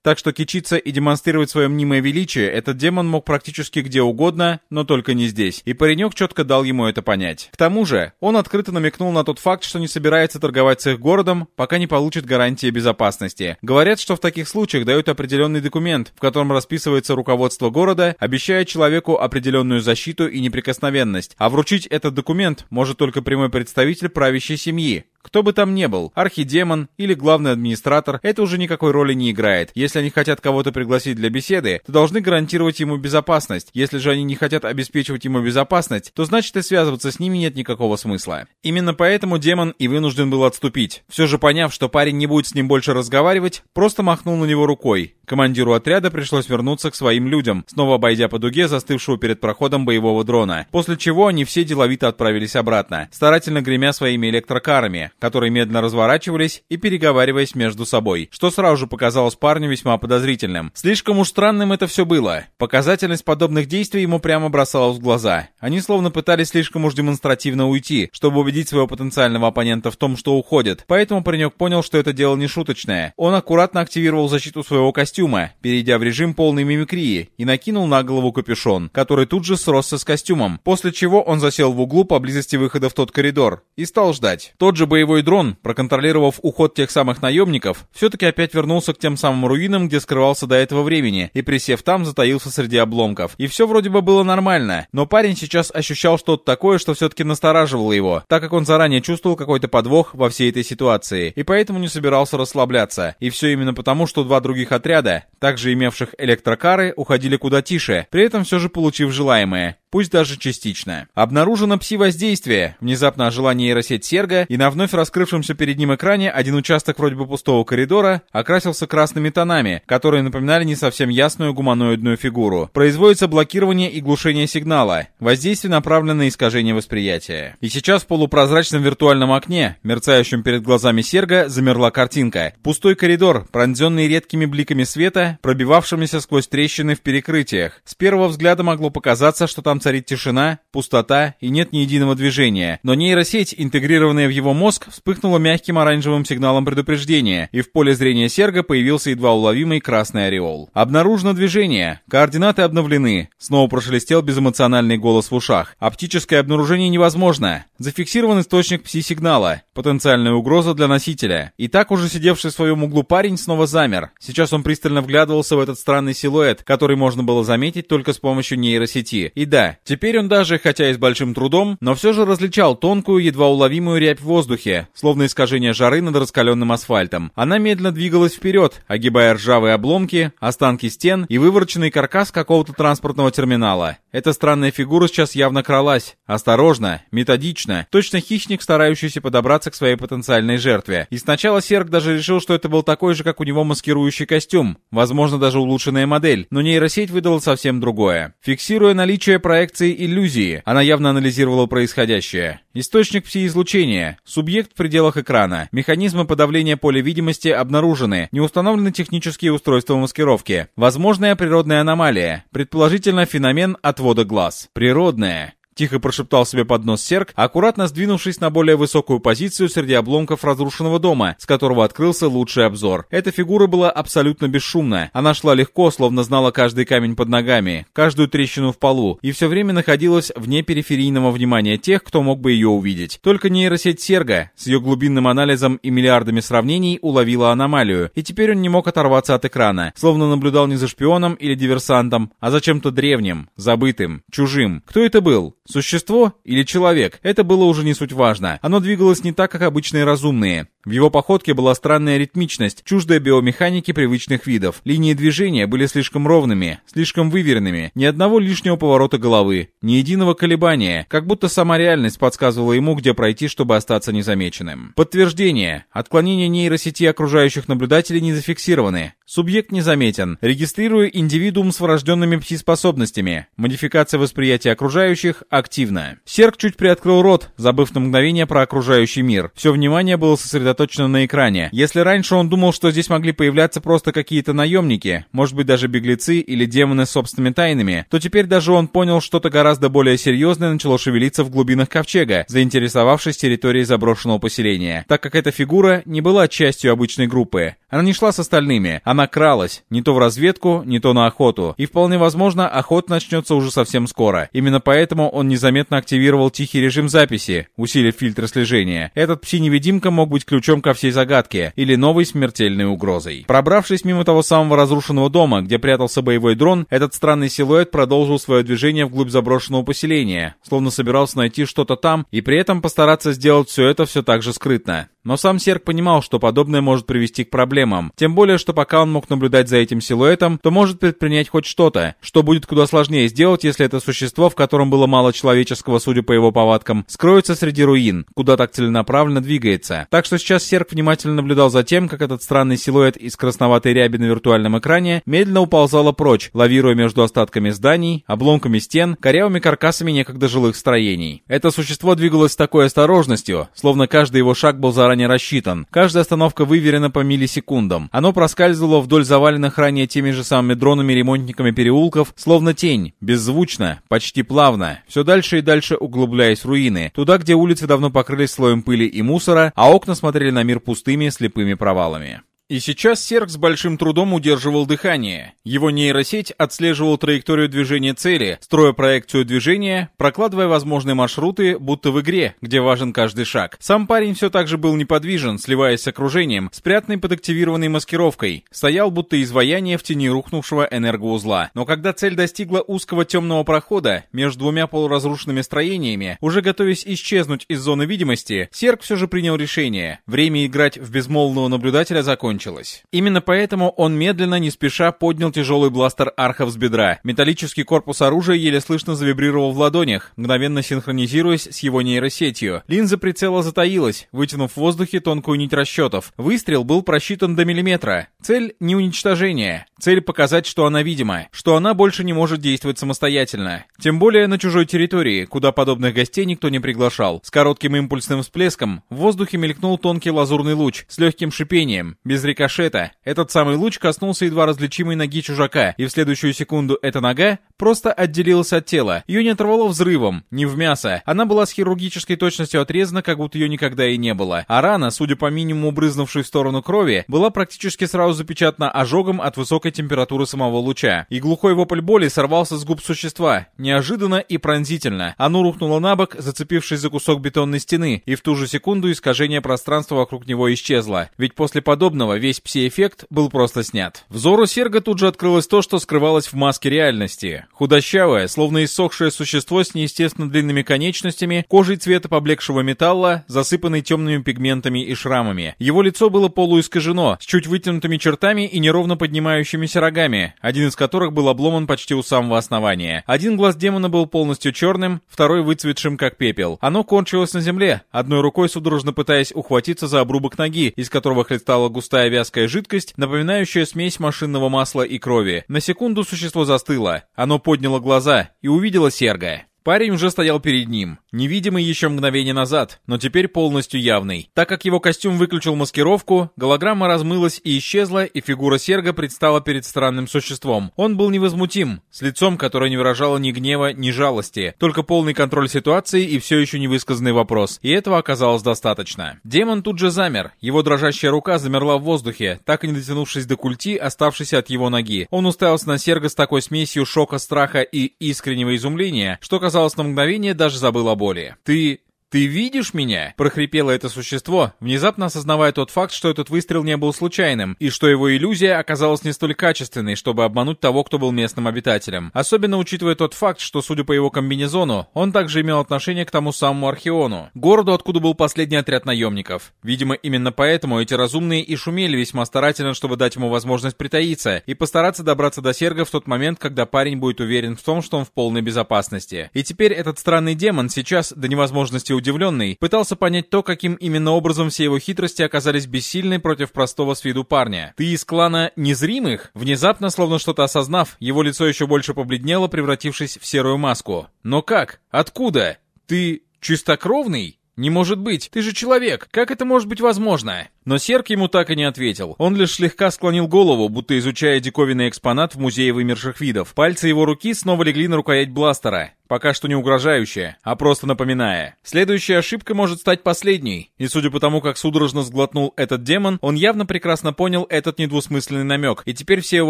Так что кичиться и демонстрировать свое мнимое величие этот демон мог практически где угодно, но только не здесь. И паренек четко дал ему это понять. К тому же, он открыто намекнул на тот факт, что не собирается торговать с их городом, пока не получит гарантии безопасности. Говорят, что в таких случаях дают определенный документ, в котором расписывается руководство города, обещая человеку определенную защиту и неприкосновенность. А вручить этот документ может только прямой представитель правящей семьи, кто бы там ни был, архидемон или главный администратор, это уже никакой роли не играет. Если они хотят кого-то пригласить для беседы, то должны гарантировать ему безопасность. Если же они не хотят обеспечивать ему безопасность, то значит и связываться с ними нет никакого смысла. Именно поэтому демон и вынужден был отступить. Все же поняв, что парень не будет с ним больше разговаривать, просто махнул на него рукой. Командиру отряда пришлось вернуться к своим людям, снова обойдя по дуге застывшего перед проходом боевого дрона. После чего они все деловито отправились обратно, старательно гремя своими электрокарами, которые медленно разворачивались и переговариваясь между собой, что сразу же показалось парню весьма подозрительным. Слишком уж странным это все было. Показательность подобных действий ему прямо бросалась в глаза. Они словно пытались слишком уж демонстративно уйти, чтобы убедить своего потенциального оппонента в том, что уходит. Поэтому паренек понял, что это дело не шуточное. Он аккуратно активировал защиту своего костюма, перейдя в режим полной мимикрии, и накинул на голову капюшон, который тут же сросся с костюмом, после чего он засел в углу поблизости выхода в тот коридор и стал ждать. Тот же боевой дрон, проконтролировав уход тех самых наемников, все-таки опять вернулся к тем самым руинам, где скрывался до этого времени, и присев там, затаился среди обломков. И все вроде бы было нормально, но парень сейчас ощущал что-то такое, что все-таки настораживало его, так как он заранее чувствовал какой-то подвох во всей этой ситуации, и поэтому не собирался расслабляться. И все именно потому, что два других отряда, также имевших электрокары, уходили куда тише, при этом все же получив желаемое пусть даже частично. Обнаружено пси-воздействие. Внезапно ожила нейросеть Серга, и на вновь раскрывшемся перед ним экране один участок вроде бы пустого коридора окрасился красными тонами, которые напоминали не совсем ясную гуманоидную фигуру. Производится блокирование и глушение сигнала. Воздействие направлено на искажение восприятия. И сейчас в полупрозрачном виртуальном окне, мерцающем перед глазами Серга, замерла картинка. Пустой коридор, пронзенный редкими бликами света, пробивавшимися сквозь трещины в перекрытиях. С первого взгляда могло показаться, что там царит тишина, пустота и нет ни единого движения. Но нейросеть, интегрированная в его мозг, вспыхнула мягким оранжевым сигналом предупреждения, и в поле зрения Серга появился едва уловимый красный ореол. Обнаружено движение. Координаты обновлены. Снова прошелестел безэмоциональный голос в ушах. Оптическое обнаружение невозможно. Зафиксирован источник пси-сигнала. Потенциальная угроза для носителя. И так уже сидевший в своем углу парень снова замер. Сейчас он пристально вглядывался в этот странный силуэт, который можно было заметить только с помощью нейросети. И да, теперь он даже, хотя и с большим трудом, но все же различал тонкую, едва уловимую рябь в воздухе, словно искажение жары над раскаленным асфальтом. Она медленно двигалась вперед, огибая ржавые обломки, останки стен и вывороченный каркас какого-то транспортного терминала. Эта странная фигура сейчас явно кралась. Осторожно, методично, точно хищник, старающийся подобраться к своей потенциальной жертве. И сначала Серг даже решил, что это был такой же, как у него маскирующий костюм, возможно, даже улучшенная модель, но нейросеть выдала совсем другое. Фиксируя наличие проекции иллюзии. Она явно анализировала происходящее. Источник пси-излучения. Субъект в пределах экрана. Механизмы подавления поля видимости обнаружены. Не установлены технические устройства маскировки. Возможная природная аномалия. Предположительно феномен отвода глаз. Природная. Тихо прошептал себе под нос Серк, аккуратно сдвинувшись на более высокую позицию среди обломков разрушенного дома, с которого открылся лучший обзор. Эта фигура была абсолютно бесшумна. Она шла легко, словно знала каждый камень под ногами, каждую трещину в полу, и все время находилась вне периферийного внимания тех, кто мог бы ее увидеть. Только нейросеть Серга с ее глубинным анализом и миллиардами сравнений уловила аномалию, и теперь он не мог оторваться от экрана, словно наблюдал не за шпионом или диверсантом, а за чем-то древним, забытым, чужим. Кто это был? Существо или человек, это было уже не суть важно. Оно двигалось не так, как обычные разумные. В его походке была странная ритмичность, чуждая биомеханики привычных видов. Линии движения были слишком ровными, слишком выверенными, ни одного лишнего поворота головы, ни единого колебания, как будто сама реальность подсказывала ему, где пройти, чтобы остаться незамеченным. Подтверждение. Отклонения нейросети окружающих наблюдателей не зафиксированы. Субъект незаметен. Регистрирую индивидуум с врожденными пси-способностями. Модификация восприятия окружающих активна. Серк чуть приоткрыл рот, забыв на мгновение про окружающий мир. Все внимание было сосредоточено на экране. Если раньше он думал, что здесь могли появляться просто какие-то наемники, может быть даже беглецы или демоны с собственными тайнами, то теперь даже он понял, что-то гораздо более серьезное начало шевелиться в глубинах ковчега, заинтересовавшись территорией заброшенного поселения, так как эта фигура не была частью обычной группы. Она не шла с остальными, она кралась, не то в разведку, не то на охоту. И вполне возможно, охота начнется уже совсем скоро. Именно поэтому он незаметно активировал тихий режим записи, усилив фильтр слежения. Этот пси-невидимка мог быть ключом ко всей загадке или новой смертельной угрозой. Пробравшись мимо того самого разрушенного дома, где прятался боевой дрон, этот странный силуэт продолжил свое движение вглубь заброшенного поселения, словно собирался найти что-то там и при этом постараться сделать все это все так же скрытно. Но сам Серк понимал, что подобное может привести к проблемам. Тем более, что пока он мог наблюдать за этим силуэтом, то может предпринять хоть что-то, что будет куда сложнее сделать, если это существо, в котором было мало человеческого, судя по его повадкам, скроется среди руин, куда так целенаправленно двигается. Так что сейчас Серк внимательно наблюдал за тем, как этот странный силуэт из красноватой ряби на виртуальном экране медленно уползала прочь, лавируя между остатками зданий, обломками стен, корявыми каркасами некогда жилых строений. Это существо двигалось с такой осторожностью, словно каждый его шаг был заранее рассчитан, каждая остановка выверена по миллисекундам. Оно проскальзывало вдоль заваленных ранее теми же самыми дронами-ремонтниками переулков, словно тень, беззвучно, почти плавно, все дальше и дальше углубляясь в руины, туда, где улицы давно покрылись слоем пыли и мусора, а окна смотрели на мир пустыми слепыми провалами. И сейчас Серк с большим трудом удерживал дыхание. Его нейросеть отслеживал траекторию движения цели, строя проекцию движения, прокладывая возможные маршруты, будто в игре, где важен каждый шаг. Сам парень все так же был неподвижен, сливаясь с окружением, спрятанный под активированной маскировкой. Стоял будто изваяние в тени рухнувшего энергоузла. Но когда цель достигла узкого темного прохода между двумя полуразрушенными строениями, уже готовясь исчезнуть из зоны видимости, Серк все же принял решение. Время играть в безмолвного наблюдателя закончилось закончилась. Именно поэтому он медленно, не спеша, поднял тяжелый бластер архов с бедра. Металлический корпус оружия еле слышно завибрировал в ладонях, мгновенно синхронизируясь с его нейросетью. Линза прицела затаилась, вытянув в воздухе тонкую нить расчетов. Выстрел был просчитан до миллиметра. Цель не уничтожение. Цель показать, что она видима, что она больше не может действовать самостоятельно. Тем более на чужой территории, куда подобных гостей никто не приглашал. С коротким импульсным всплеском в воздухе мелькнул тонкий лазурный луч с легким шипением, без рикошета. Этот самый луч коснулся едва различимой ноги чужака, и в следующую секунду эта нога просто отделилась от тела. Ее не оторвало взрывом, не в мясо. Она была с хирургической точностью отрезана, как будто ее никогда и не было. А рана, судя по минимуму брызнувшей в сторону крови, была практически сразу запечатана ожогом от высокой температуры самого луча. И глухой вопль боли сорвался с губ существа. Неожиданно и пронзительно. Оно рухнуло на бок, зацепившись за кусок бетонной стены, и в ту же секунду искажение пространства вокруг него исчезло. Ведь после подобного этого весь пси-эффект был просто снят. Взору Серга тут же открылось то, что скрывалось в маске реальности. Худощавое, словно иссохшее существо с неестественно длинными конечностями, кожей цвета поблекшего металла, засыпанной темными пигментами и шрамами. Его лицо было полуискажено, с чуть вытянутыми чертами и неровно поднимающимися рогами, один из которых был обломан почти у самого основания. Один глаз демона был полностью черным, второй выцветшим как пепел. Оно кончилось на земле, одной рукой судорожно пытаясь ухватиться за обрубок ноги, из которого хлестала густая густая вязкая жидкость, напоминающая смесь машинного масла и крови. На секунду существо застыло. Оно подняло глаза и увидело Серга. Парень уже стоял перед ним, невидимый еще мгновение назад, но теперь полностью явный. Так как его костюм выключил маскировку, голограмма размылась и исчезла, и фигура Серга предстала перед странным существом. Он был невозмутим, с лицом, которое не выражало ни гнева, ни жалости, только полный контроль ситуации и все еще невысказанный вопрос, и этого оказалось достаточно. Демон тут же замер, его дрожащая рука замерла в воздухе, так и не дотянувшись до культи, оставшейся от его ноги. Он уставился на Серга с такой смесью шока, страха и искреннего изумления, что казалось казалось, на мгновение даже забыл о боли. «Ты... «Ты видишь меня?» — прохрипело это существо, внезапно осознавая тот факт, что этот выстрел не был случайным, и что его иллюзия оказалась не столь качественной, чтобы обмануть того, кто был местным обитателем. Особенно учитывая тот факт, что, судя по его комбинезону, он также имел отношение к тому самому Археону, городу, откуда был последний отряд наемников. Видимо, именно поэтому эти разумные и шумели весьма старательно, чтобы дать ему возможность притаиться и постараться добраться до Серга в тот момент, когда парень будет уверен в том, что он в полной безопасности. И теперь этот странный демон сейчас до невозможности удивленный, пытался понять то, каким именно образом все его хитрости оказались бессильны против простого с виду парня. «Ты из клана незримых?» Внезапно, словно что-то осознав, его лицо еще больше побледнело, превратившись в серую маску. «Но как? Откуда? Ты чистокровный?» «Не может быть! Ты же человек! Как это может быть возможно?» Но Серк ему так и не ответил. Он лишь слегка склонил голову, будто изучая диковинный экспонат в музее вымерших видов. Пальцы его руки снова легли на рукоять бластера. Пока что не угрожающая, а просто напоминая. Следующая ошибка может стать последней. И судя по тому, как судорожно сглотнул этот демон, он явно прекрасно понял этот недвусмысленный намек. И теперь все его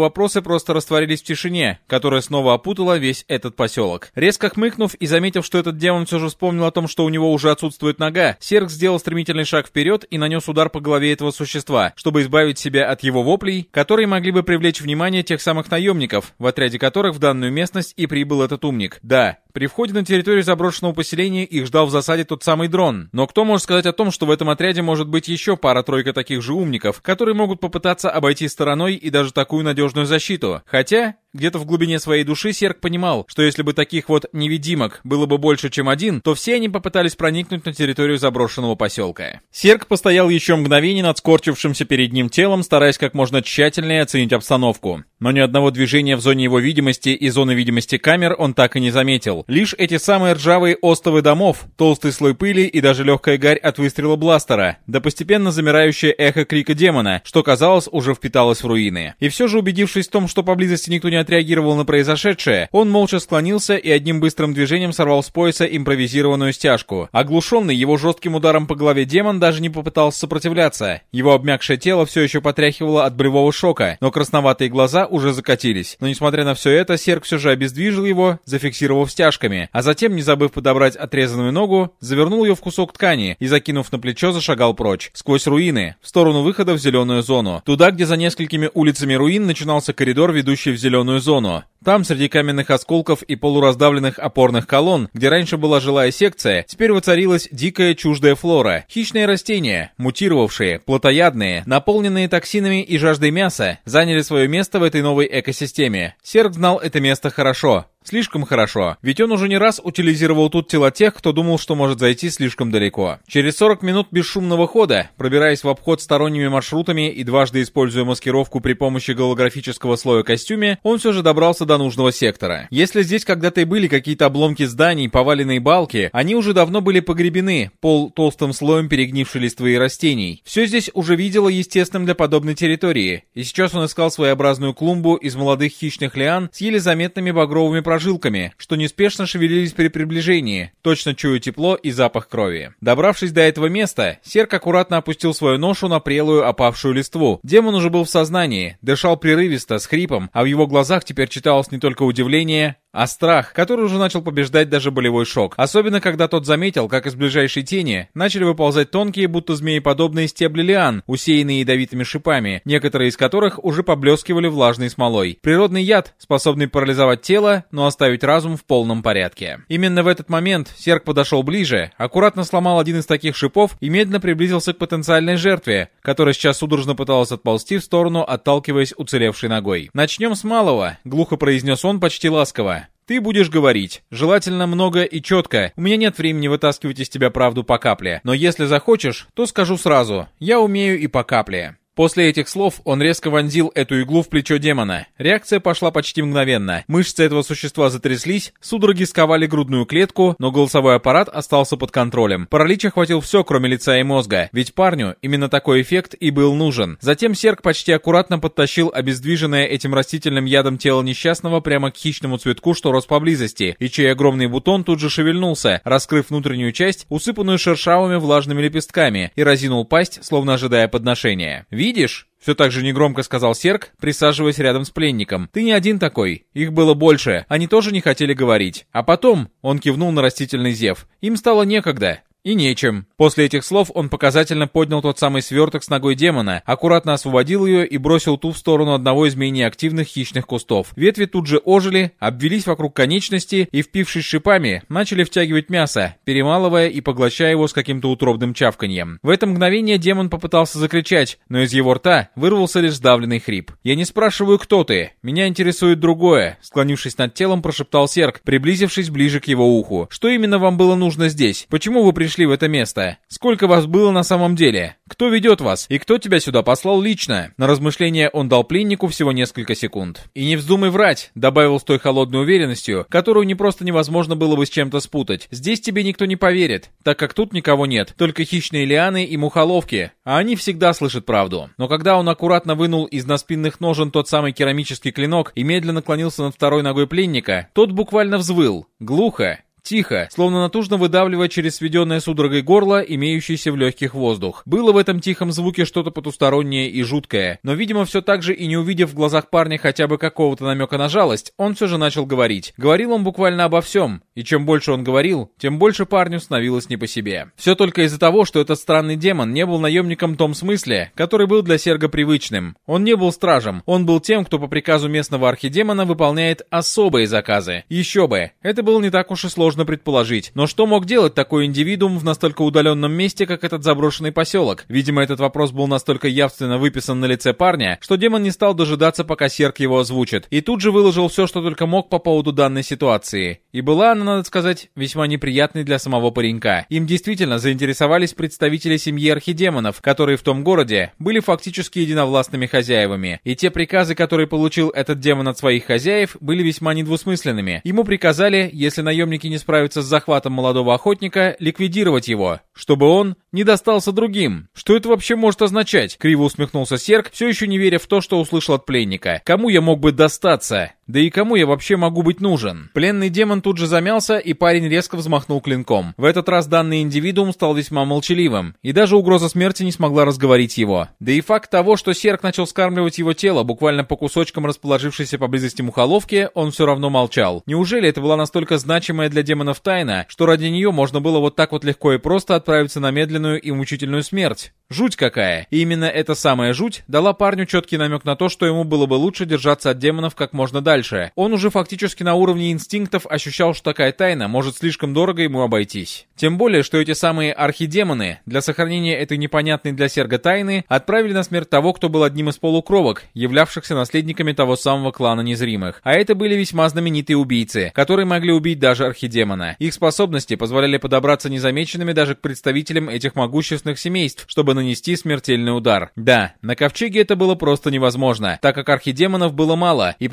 вопросы просто растворились в тишине, которая снова опутала весь этот поселок. Резко хмыкнув и заметив, что этот демон все же вспомнил о том, что у него уже отсутствует нога, Серк сделал стремительный шаг вперед и нанес удар по голове голове этого существа, чтобы избавить себя от его воплей, которые могли бы привлечь внимание тех самых наемников, в отряде которых в данную местность и прибыл этот умник. Да, При входе на территорию заброшенного поселения их ждал в засаде тот самый дрон. Но кто может сказать о том, что в этом отряде может быть еще пара-тройка таких же умников, которые могут попытаться обойти стороной и даже такую надежную защиту? Хотя, где-то в глубине своей души Серк понимал, что если бы таких вот невидимок было бы больше, чем один, то все они попытались проникнуть на территорию заброшенного поселка. Серк постоял еще мгновение над скорчившимся перед ним телом, стараясь как можно тщательнее оценить обстановку. Но ни одного движения в зоне его видимости и зоны видимости камер он так и не заметил. Лишь эти самые ржавые остовы домов, толстый слой пыли и даже легкая гарь от выстрела бластера, да постепенно замирающее эхо крика демона, что, казалось, уже впиталось в руины. И все же убедившись в том, что поблизости никто не отреагировал на произошедшее, он молча склонился и одним быстрым движением сорвал с пояса импровизированную стяжку. Оглушенный его жестким ударом по голове демон даже не попытался сопротивляться. Его обмякшее тело все еще потряхивало от болевого шока, но красноватые глаза уже закатились. Но несмотря на все это, Серк все же обездвижил его, зафиксировав стяжками, а затем, не забыв подобрать отрезанную ногу, завернул ее в кусок ткани и, закинув на плечо, зашагал прочь, сквозь руины, в сторону выхода в зеленую зону. Туда, где за несколькими улицами руин начинался коридор, ведущий в зеленую зону. Там, среди каменных осколков и полураздавленных опорных колонн, где раньше была жилая секция, теперь воцарилась дикая чуждая флора. Хищные растения, мутировавшие, плотоядные, наполненные токсинами и жаждой мяса, заняли свое место в этой новой экосистеме. Серг знал это место хорошо. Слишком хорошо, ведь он уже не раз утилизировал тут тела тех, кто думал, что может зайти слишком далеко. Через 40 минут бесшумного хода, пробираясь в обход сторонними маршрутами и дважды используя маскировку при помощи голографического слоя костюме, он все же добрался до нужного сектора. Если здесь когда-то и были какие-то обломки зданий, поваленные балки, они уже давно были погребены, пол толстым слоем перегнившей листвы и растений. Все здесь уже видело естественным для подобной территории, и сейчас он искал своеобразную клумбу из молодых хищных лиан с еле заметными багровыми прожилками, что неспешно шевелились при приближении, точно чуя тепло и запах крови. Добравшись до этого места, Серк аккуратно опустил свою ношу на прелую опавшую листву. Демон уже был в сознании, дышал прерывисто, с хрипом, а в его глазах теперь читалось не только удивление, а страх, который уже начал побеждать даже болевой шок. Особенно, когда тот заметил, как из ближайшей тени начали выползать тонкие, будто змееподобные стебли лиан, усеянные ядовитыми шипами, некоторые из которых уже поблескивали влажной смолой. Природный яд, способный парализовать тело, но оставить разум в полном порядке. Именно в этот момент Серк подошел ближе, аккуратно сломал один из таких шипов и медленно приблизился к потенциальной жертве, которая сейчас судорожно пыталась отползти в сторону, отталкиваясь уцелевшей ногой. «Начнем с малого», — глухо произнес он почти ласково. Ты будешь говорить. Желательно много и четко. У меня нет времени вытаскивать из тебя правду по капле. Но если захочешь, то скажу сразу. Я умею и по капле. После этих слов он резко вонзил эту иглу в плечо демона. Реакция пошла почти мгновенно. Мышцы этого существа затряслись, судороги сковали грудную клетку, но голосовой аппарат остался под контролем. Паралич охватил все, кроме лица и мозга, ведь парню именно такой эффект и был нужен. Затем Серк почти аккуратно подтащил обездвиженное этим растительным ядом тело несчастного прямо к хищному цветку, что рос поблизости, и чей огромный бутон тут же шевельнулся, раскрыв внутреннюю часть, усыпанную шершавыми влажными лепестками, и разинул пасть, словно ожидая подношения. «Видишь?» Все так же негромко сказал Серк, присаживаясь рядом с пленником. «Ты не один такой. Их было больше. Они тоже не хотели говорить. А потом...» Он кивнул на растительный зев. «Им стало некогда. И нечем. После этих слов он показательно поднял тот самый сверток с ногой демона, аккуратно освободил ее и бросил ту в сторону одного из менее активных хищных кустов. Ветви тут же ожили, обвелись вокруг конечности и, впившись шипами, начали втягивать мясо, перемалывая и поглощая его с каким-то утробным чавканьем. В это мгновение демон попытался закричать, но из его рта вырвался лишь сдавленный хрип. «Я не спрашиваю, кто ты. Меня интересует другое», — склонившись над телом, прошептал Серк, приблизившись ближе к его уху. «Что именно вам было нужно здесь? Почему вы пришли пришли в это место? Сколько вас было на самом деле? Кто ведет вас? И кто тебя сюда послал лично?» На размышление он дал пленнику всего несколько секунд. «И не вздумай врать», — добавил с той холодной уверенностью, которую не просто невозможно было бы с чем-то спутать. «Здесь тебе никто не поверит, так как тут никого нет, только хищные лианы и мухоловки, а они всегда слышат правду». Но когда он аккуратно вынул из наспинных ножен тот самый керамический клинок и медленно наклонился над второй ногой пленника, тот буквально взвыл, глухо, Тихо, словно натужно выдавливая через сведенное судорогой горло имеющийся в легких воздух. Было в этом тихом звуке что-то потустороннее и жуткое, но, видимо, все так же и не увидев в глазах парня хотя бы какого-то намека на жалость, он все же начал говорить. Говорил он буквально обо всем, и чем больше он говорил, тем больше парню становилось не по себе. Все только из-за того, что этот странный демон не был наемником в том смысле, который был для Серга привычным. Он не был стражем, он был тем, кто по приказу местного архидемона выполняет особые заказы. Еще бы, это было не так уж и сложно сложно предположить. Но что мог делать такой индивидуум в настолько удаленном месте, как этот заброшенный поселок? Видимо, этот вопрос был настолько явственно выписан на лице парня, что демон не стал дожидаться, пока Серк его озвучит. И тут же выложил все, что только мог по поводу данной ситуации. И была она, надо сказать, весьма неприятной для самого паренька. Им действительно заинтересовались представители семьи архидемонов, которые в том городе были фактически единовластными хозяевами. И те приказы, которые получил этот демон от своих хозяев, были весьма недвусмысленными. Ему приказали, если наемники не справиться с захватом молодого охотника, ликвидировать его, чтобы он не достался другим. Что это вообще может означать? Криво усмехнулся Серк, все еще не веря в то, что услышал от пленника. Кому я мог бы достаться? Да и кому я вообще могу быть нужен? Пленный демон тут же замялся, и парень резко взмахнул клинком. В этот раз данный индивидуум стал весьма молчаливым, и даже угроза смерти не смогла разговорить его. Да и факт того, что Серк начал скармливать его тело, буквально по кусочкам расположившейся поблизости мухоловки, он все равно молчал. Неужели это была настолько значимая для демонов тайна, что ради нее можно было вот так вот легко и просто отправиться на медленную и мучительную смерть? Жуть какая! И именно эта самая жуть дала парню четкий намек на то, что ему было бы лучше держаться от демонов как можно дальше. Он уже фактически на уровне инстинктов ощущал, что такая тайна может слишком дорого ему обойтись. Тем более, что эти самые архидемоны для сохранения этой непонятной для Серга тайны отправили на смерть того, кто был одним из полукровок, являвшихся наследниками того самого клана незримых. А это были весьма знаменитые убийцы, которые могли убить даже архидемона. Их способности позволяли подобраться незамеченными даже к представителям этих могущественных семейств, чтобы нанести смертельный удар. Да, на Ковчеге это было просто невозможно, так как архидемонов было мало, и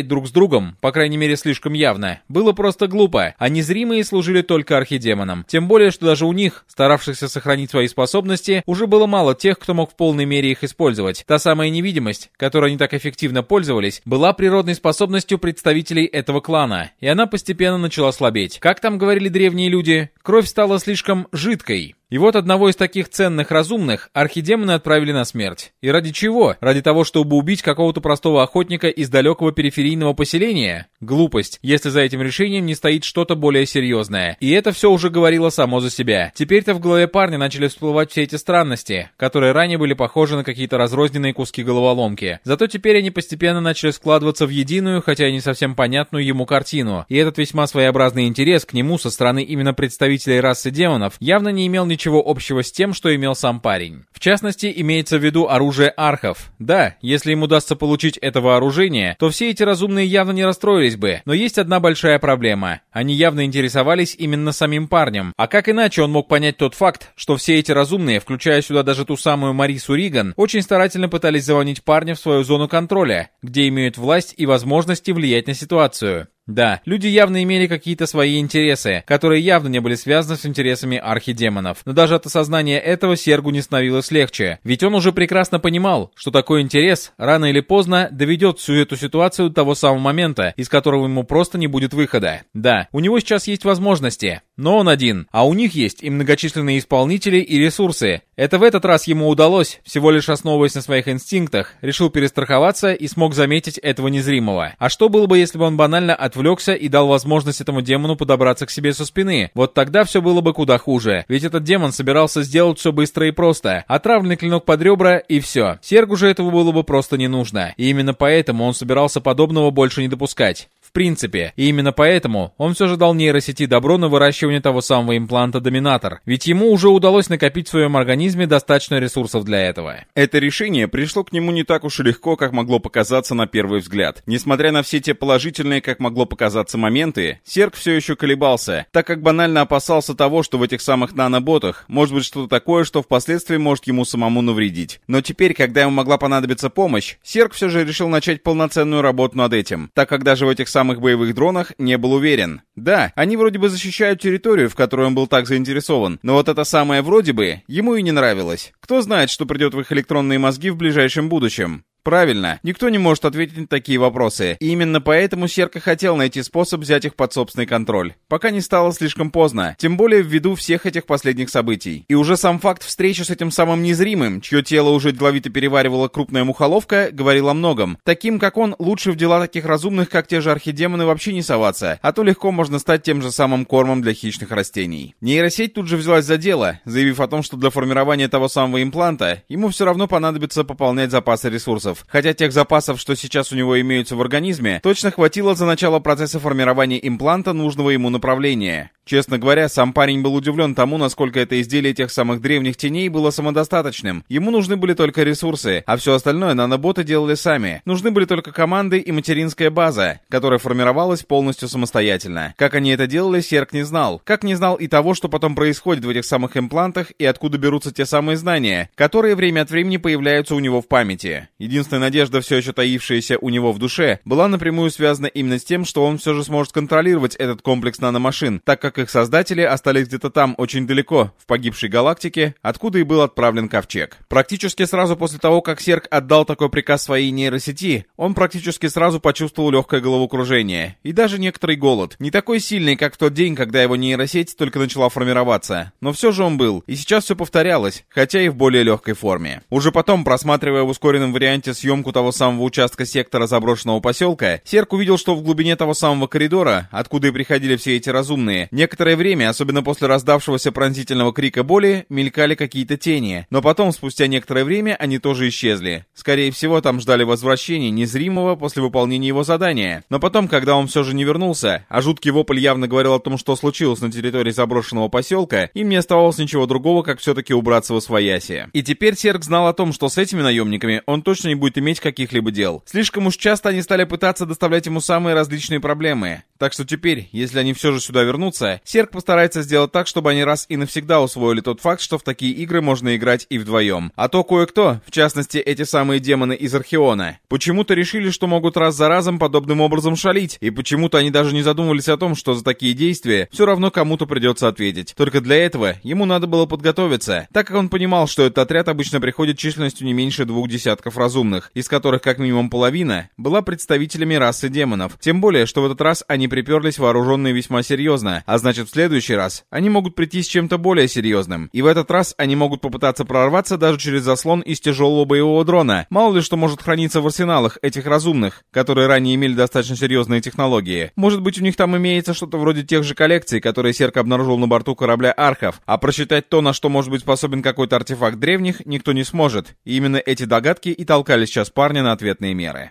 противостоять друг с другом, по крайней мере слишком явно, было просто глупо, а незримые служили только архидемонам. Тем более, что даже у них, старавшихся сохранить свои способности, уже было мало тех, кто мог в полной мере их использовать. Та самая невидимость, которой они так эффективно пользовались, была природной способностью представителей этого клана, и она постепенно начала слабеть. Как там говорили древние люди, кровь стала слишком жидкой. И вот одного из таких ценных разумных архидемоны отправили на смерть. И ради чего? Ради того, чтобы убить какого-то простого охотника из далекого периферийного поселения? Глупость, если за этим решением не стоит что-то более серьезное. И это все уже говорило само за себя. Теперь-то в голове парня начали всплывать все эти странности, которые ранее были похожи на какие-то разрозненные куски головоломки. Зато теперь они постепенно начали складываться в единую, хотя и не совсем понятную ему картину. И этот весьма своеобразный интерес к нему со стороны именно представителей расы демонов явно не имел ничего ничего общего с тем, что имел сам парень. В частности, имеется в виду оружие архов. Да, если им удастся получить это вооружение, то все эти разумные явно не расстроились бы, но есть одна большая проблема. Они явно интересовались именно самим парнем. А как иначе он мог понять тот факт, что все эти разумные, включая сюда даже ту самую Марису Риган, очень старательно пытались завонить парня в свою зону контроля, где имеют власть и возможности влиять на ситуацию. Да, люди явно имели какие-то свои интересы, которые явно не были связаны с интересами архидемонов. Но даже от осознания этого Сергу не становилось легче. Ведь он уже прекрасно понимал, что такой интерес рано или поздно доведет всю эту ситуацию до того самого момента, из которого ему просто не будет выхода. Да, у него сейчас есть возможности, но он один, а у них есть и многочисленные исполнители и ресурсы. Это в этот раз ему удалось, всего лишь основываясь на своих инстинктах, решил перестраховаться и смог заметить этого незримого. А что было бы, если бы он банально отвлекся и дал возможность этому демону подобраться к себе со спины? Вот тогда все было бы куда хуже. Ведь этот демон собирался сделать все быстро и просто. Отравленный клинок под ребра и все. Сергу же этого было бы просто не нужно. И именно поэтому он собирался подобного больше не допускать. В принципе, и именно поэтому он все же дал нейросети добро на выращивание того самого импланта Доминатор, ведь ему уже удалось накопить в своем организме достаточно ресурсов для этого. Это решение пришло к нему не так уж и легко, как могло показаться на первый взгляд. Несмотря на все те положительные, как могло показаться, моменты, Серк все еще колебался, так как банально опасался того, что в этих самых наноботах может быть что-то такое, что впоследствии может ему самому навредить. Но теперь, когда ему могла понадобиться помощь, Серк все же решил начать полноценную работу над этим, так как даже в этих самых самых боевых дронах не был уверен. Да, они вроде бы защищают территорию, в которой он был так заинтересован, но вот это самое вроде бы ему и не нравилось. Кто знает, что придет в их электронные мозги в ближайшем будущем. Правильно, никто не может ответить на такие вопросы. И именно поэтому Серка хотел найти способ взять их под собственный контроль. Пока не стало слишком поздно, тем более ввиду всех этих последних событий. И уже сам факт встречи с этим самым незримым, чье тело уже деловито переваривала крупная мухоловка, говорил о многом. Таким, как он, лучше в дела таких разумных, как те же архидемоны, вообще не соваться, а то легко можно стать тем же самым кормом для хищных растений. Нейросеть тут же взялась за дело, заявив о том, что для формирования того самого импланта ему все равно понадобится пополнять запасы ресурсов ресурсов, хотя тех запасов, что сейчас у него имеются в организме, точно хватило за начало процесса формирования импланта нужного ему направления. Честно говоря, сам парень был удивлен тому, насколько это изделие тех самых древних теней было самодостаточным. Ему нужны были только ресурсы, а все остальное наноботы делали сами. Нужны были только команды и материнская база, которая формировалась полностью самостоятельно. Как они это делали, Серк не знал. Как не знал и того, что потом происходит в этих самых имплантах и откуда берутся те самые знания, которые время от времени появляются у него в памяти. Единственная надежда, все еще таившаяся у него в душе, была напрямую связана именно с тем, что он все же сможет контролировать этот комплекс наномашин, так как их создатели остались где-то там, очень далеко, в погибшей галактике, откуда и был отправлен ковчег. Практически сразу после того, как Серк отдал такой приказ своей нейросети, он практически сразу почувствовал легкое головокружение и даже некоторый голод. Не такой сильный, как в тот день, когда его нейросеть только начала формироваться, но все же он был, и сейчас все повторялось, хотя и в более легкой форме. Уже потом, просматривая в ускоренном варианте съемку того самого участка сектора заброшенного поселка, Серк увидел, что в глубине того самого коридора, откуда и приходили все эти разумные, Некоторое время, особенно после раздавшегося пронзительного крика боли, мелькали какие-то тени, но потом, спустя некоторое время, они тоже исчезли. Скорее всего, там ждали возвращения незримого после выполнения его задания. Но потом, когда он все же не вернулся, а жуткий вопль явно говорил о том, что случилось на территории заброшенного поселка, им не оставалось ничего другого, как все-таки убраться в освояси. И теперь Серк знал о том, что с этими наемниками он точно не будет иметь каких-либо дел. Слишком уж часто они стали пытаться доставлять ему самые различные проблемы. Так что теперь, если они все же сюда вернутся, Серк постарается сделать так, чтобы они раз и навсегда усвоили тот факт, что в такие игры можно играть и вдвоем. А то кое-кто, в частности эти самые демоны из Археона, почему-то решили, что могут раз за разом подобным образом шалить, и почему-то они даже не задумывались о том, что за такие действия все равно кому-то придется ответить. Только для этого ему надо было подготовиться, так как он понимал, что этот отряд обычно приходит численностью не меньше двух десятков разумных, из которых как минимум половина была представителями расы демонов. Тем более, что в этот раз они приперлись вооруженные весьма серьезно, а значит в следующий раз они могут прийти с чем-то более серьезным. И в этот раз они могут попытаться прорваться даже через заслон из тяжелого боевого дрона. Мало ли что может храниться в арсеналах этих разумных, которые ранее имели достаточно серьезные технологии. Может быть у них там имеется что-то вроде тех же коллекций, которые Серк обнаружил на борту корабля Архов. А просчитать то, на что может быть способен какой-то артефакт древних, никто не сможет. И именно эти догадки и толкали сейчас парня на ответные меры.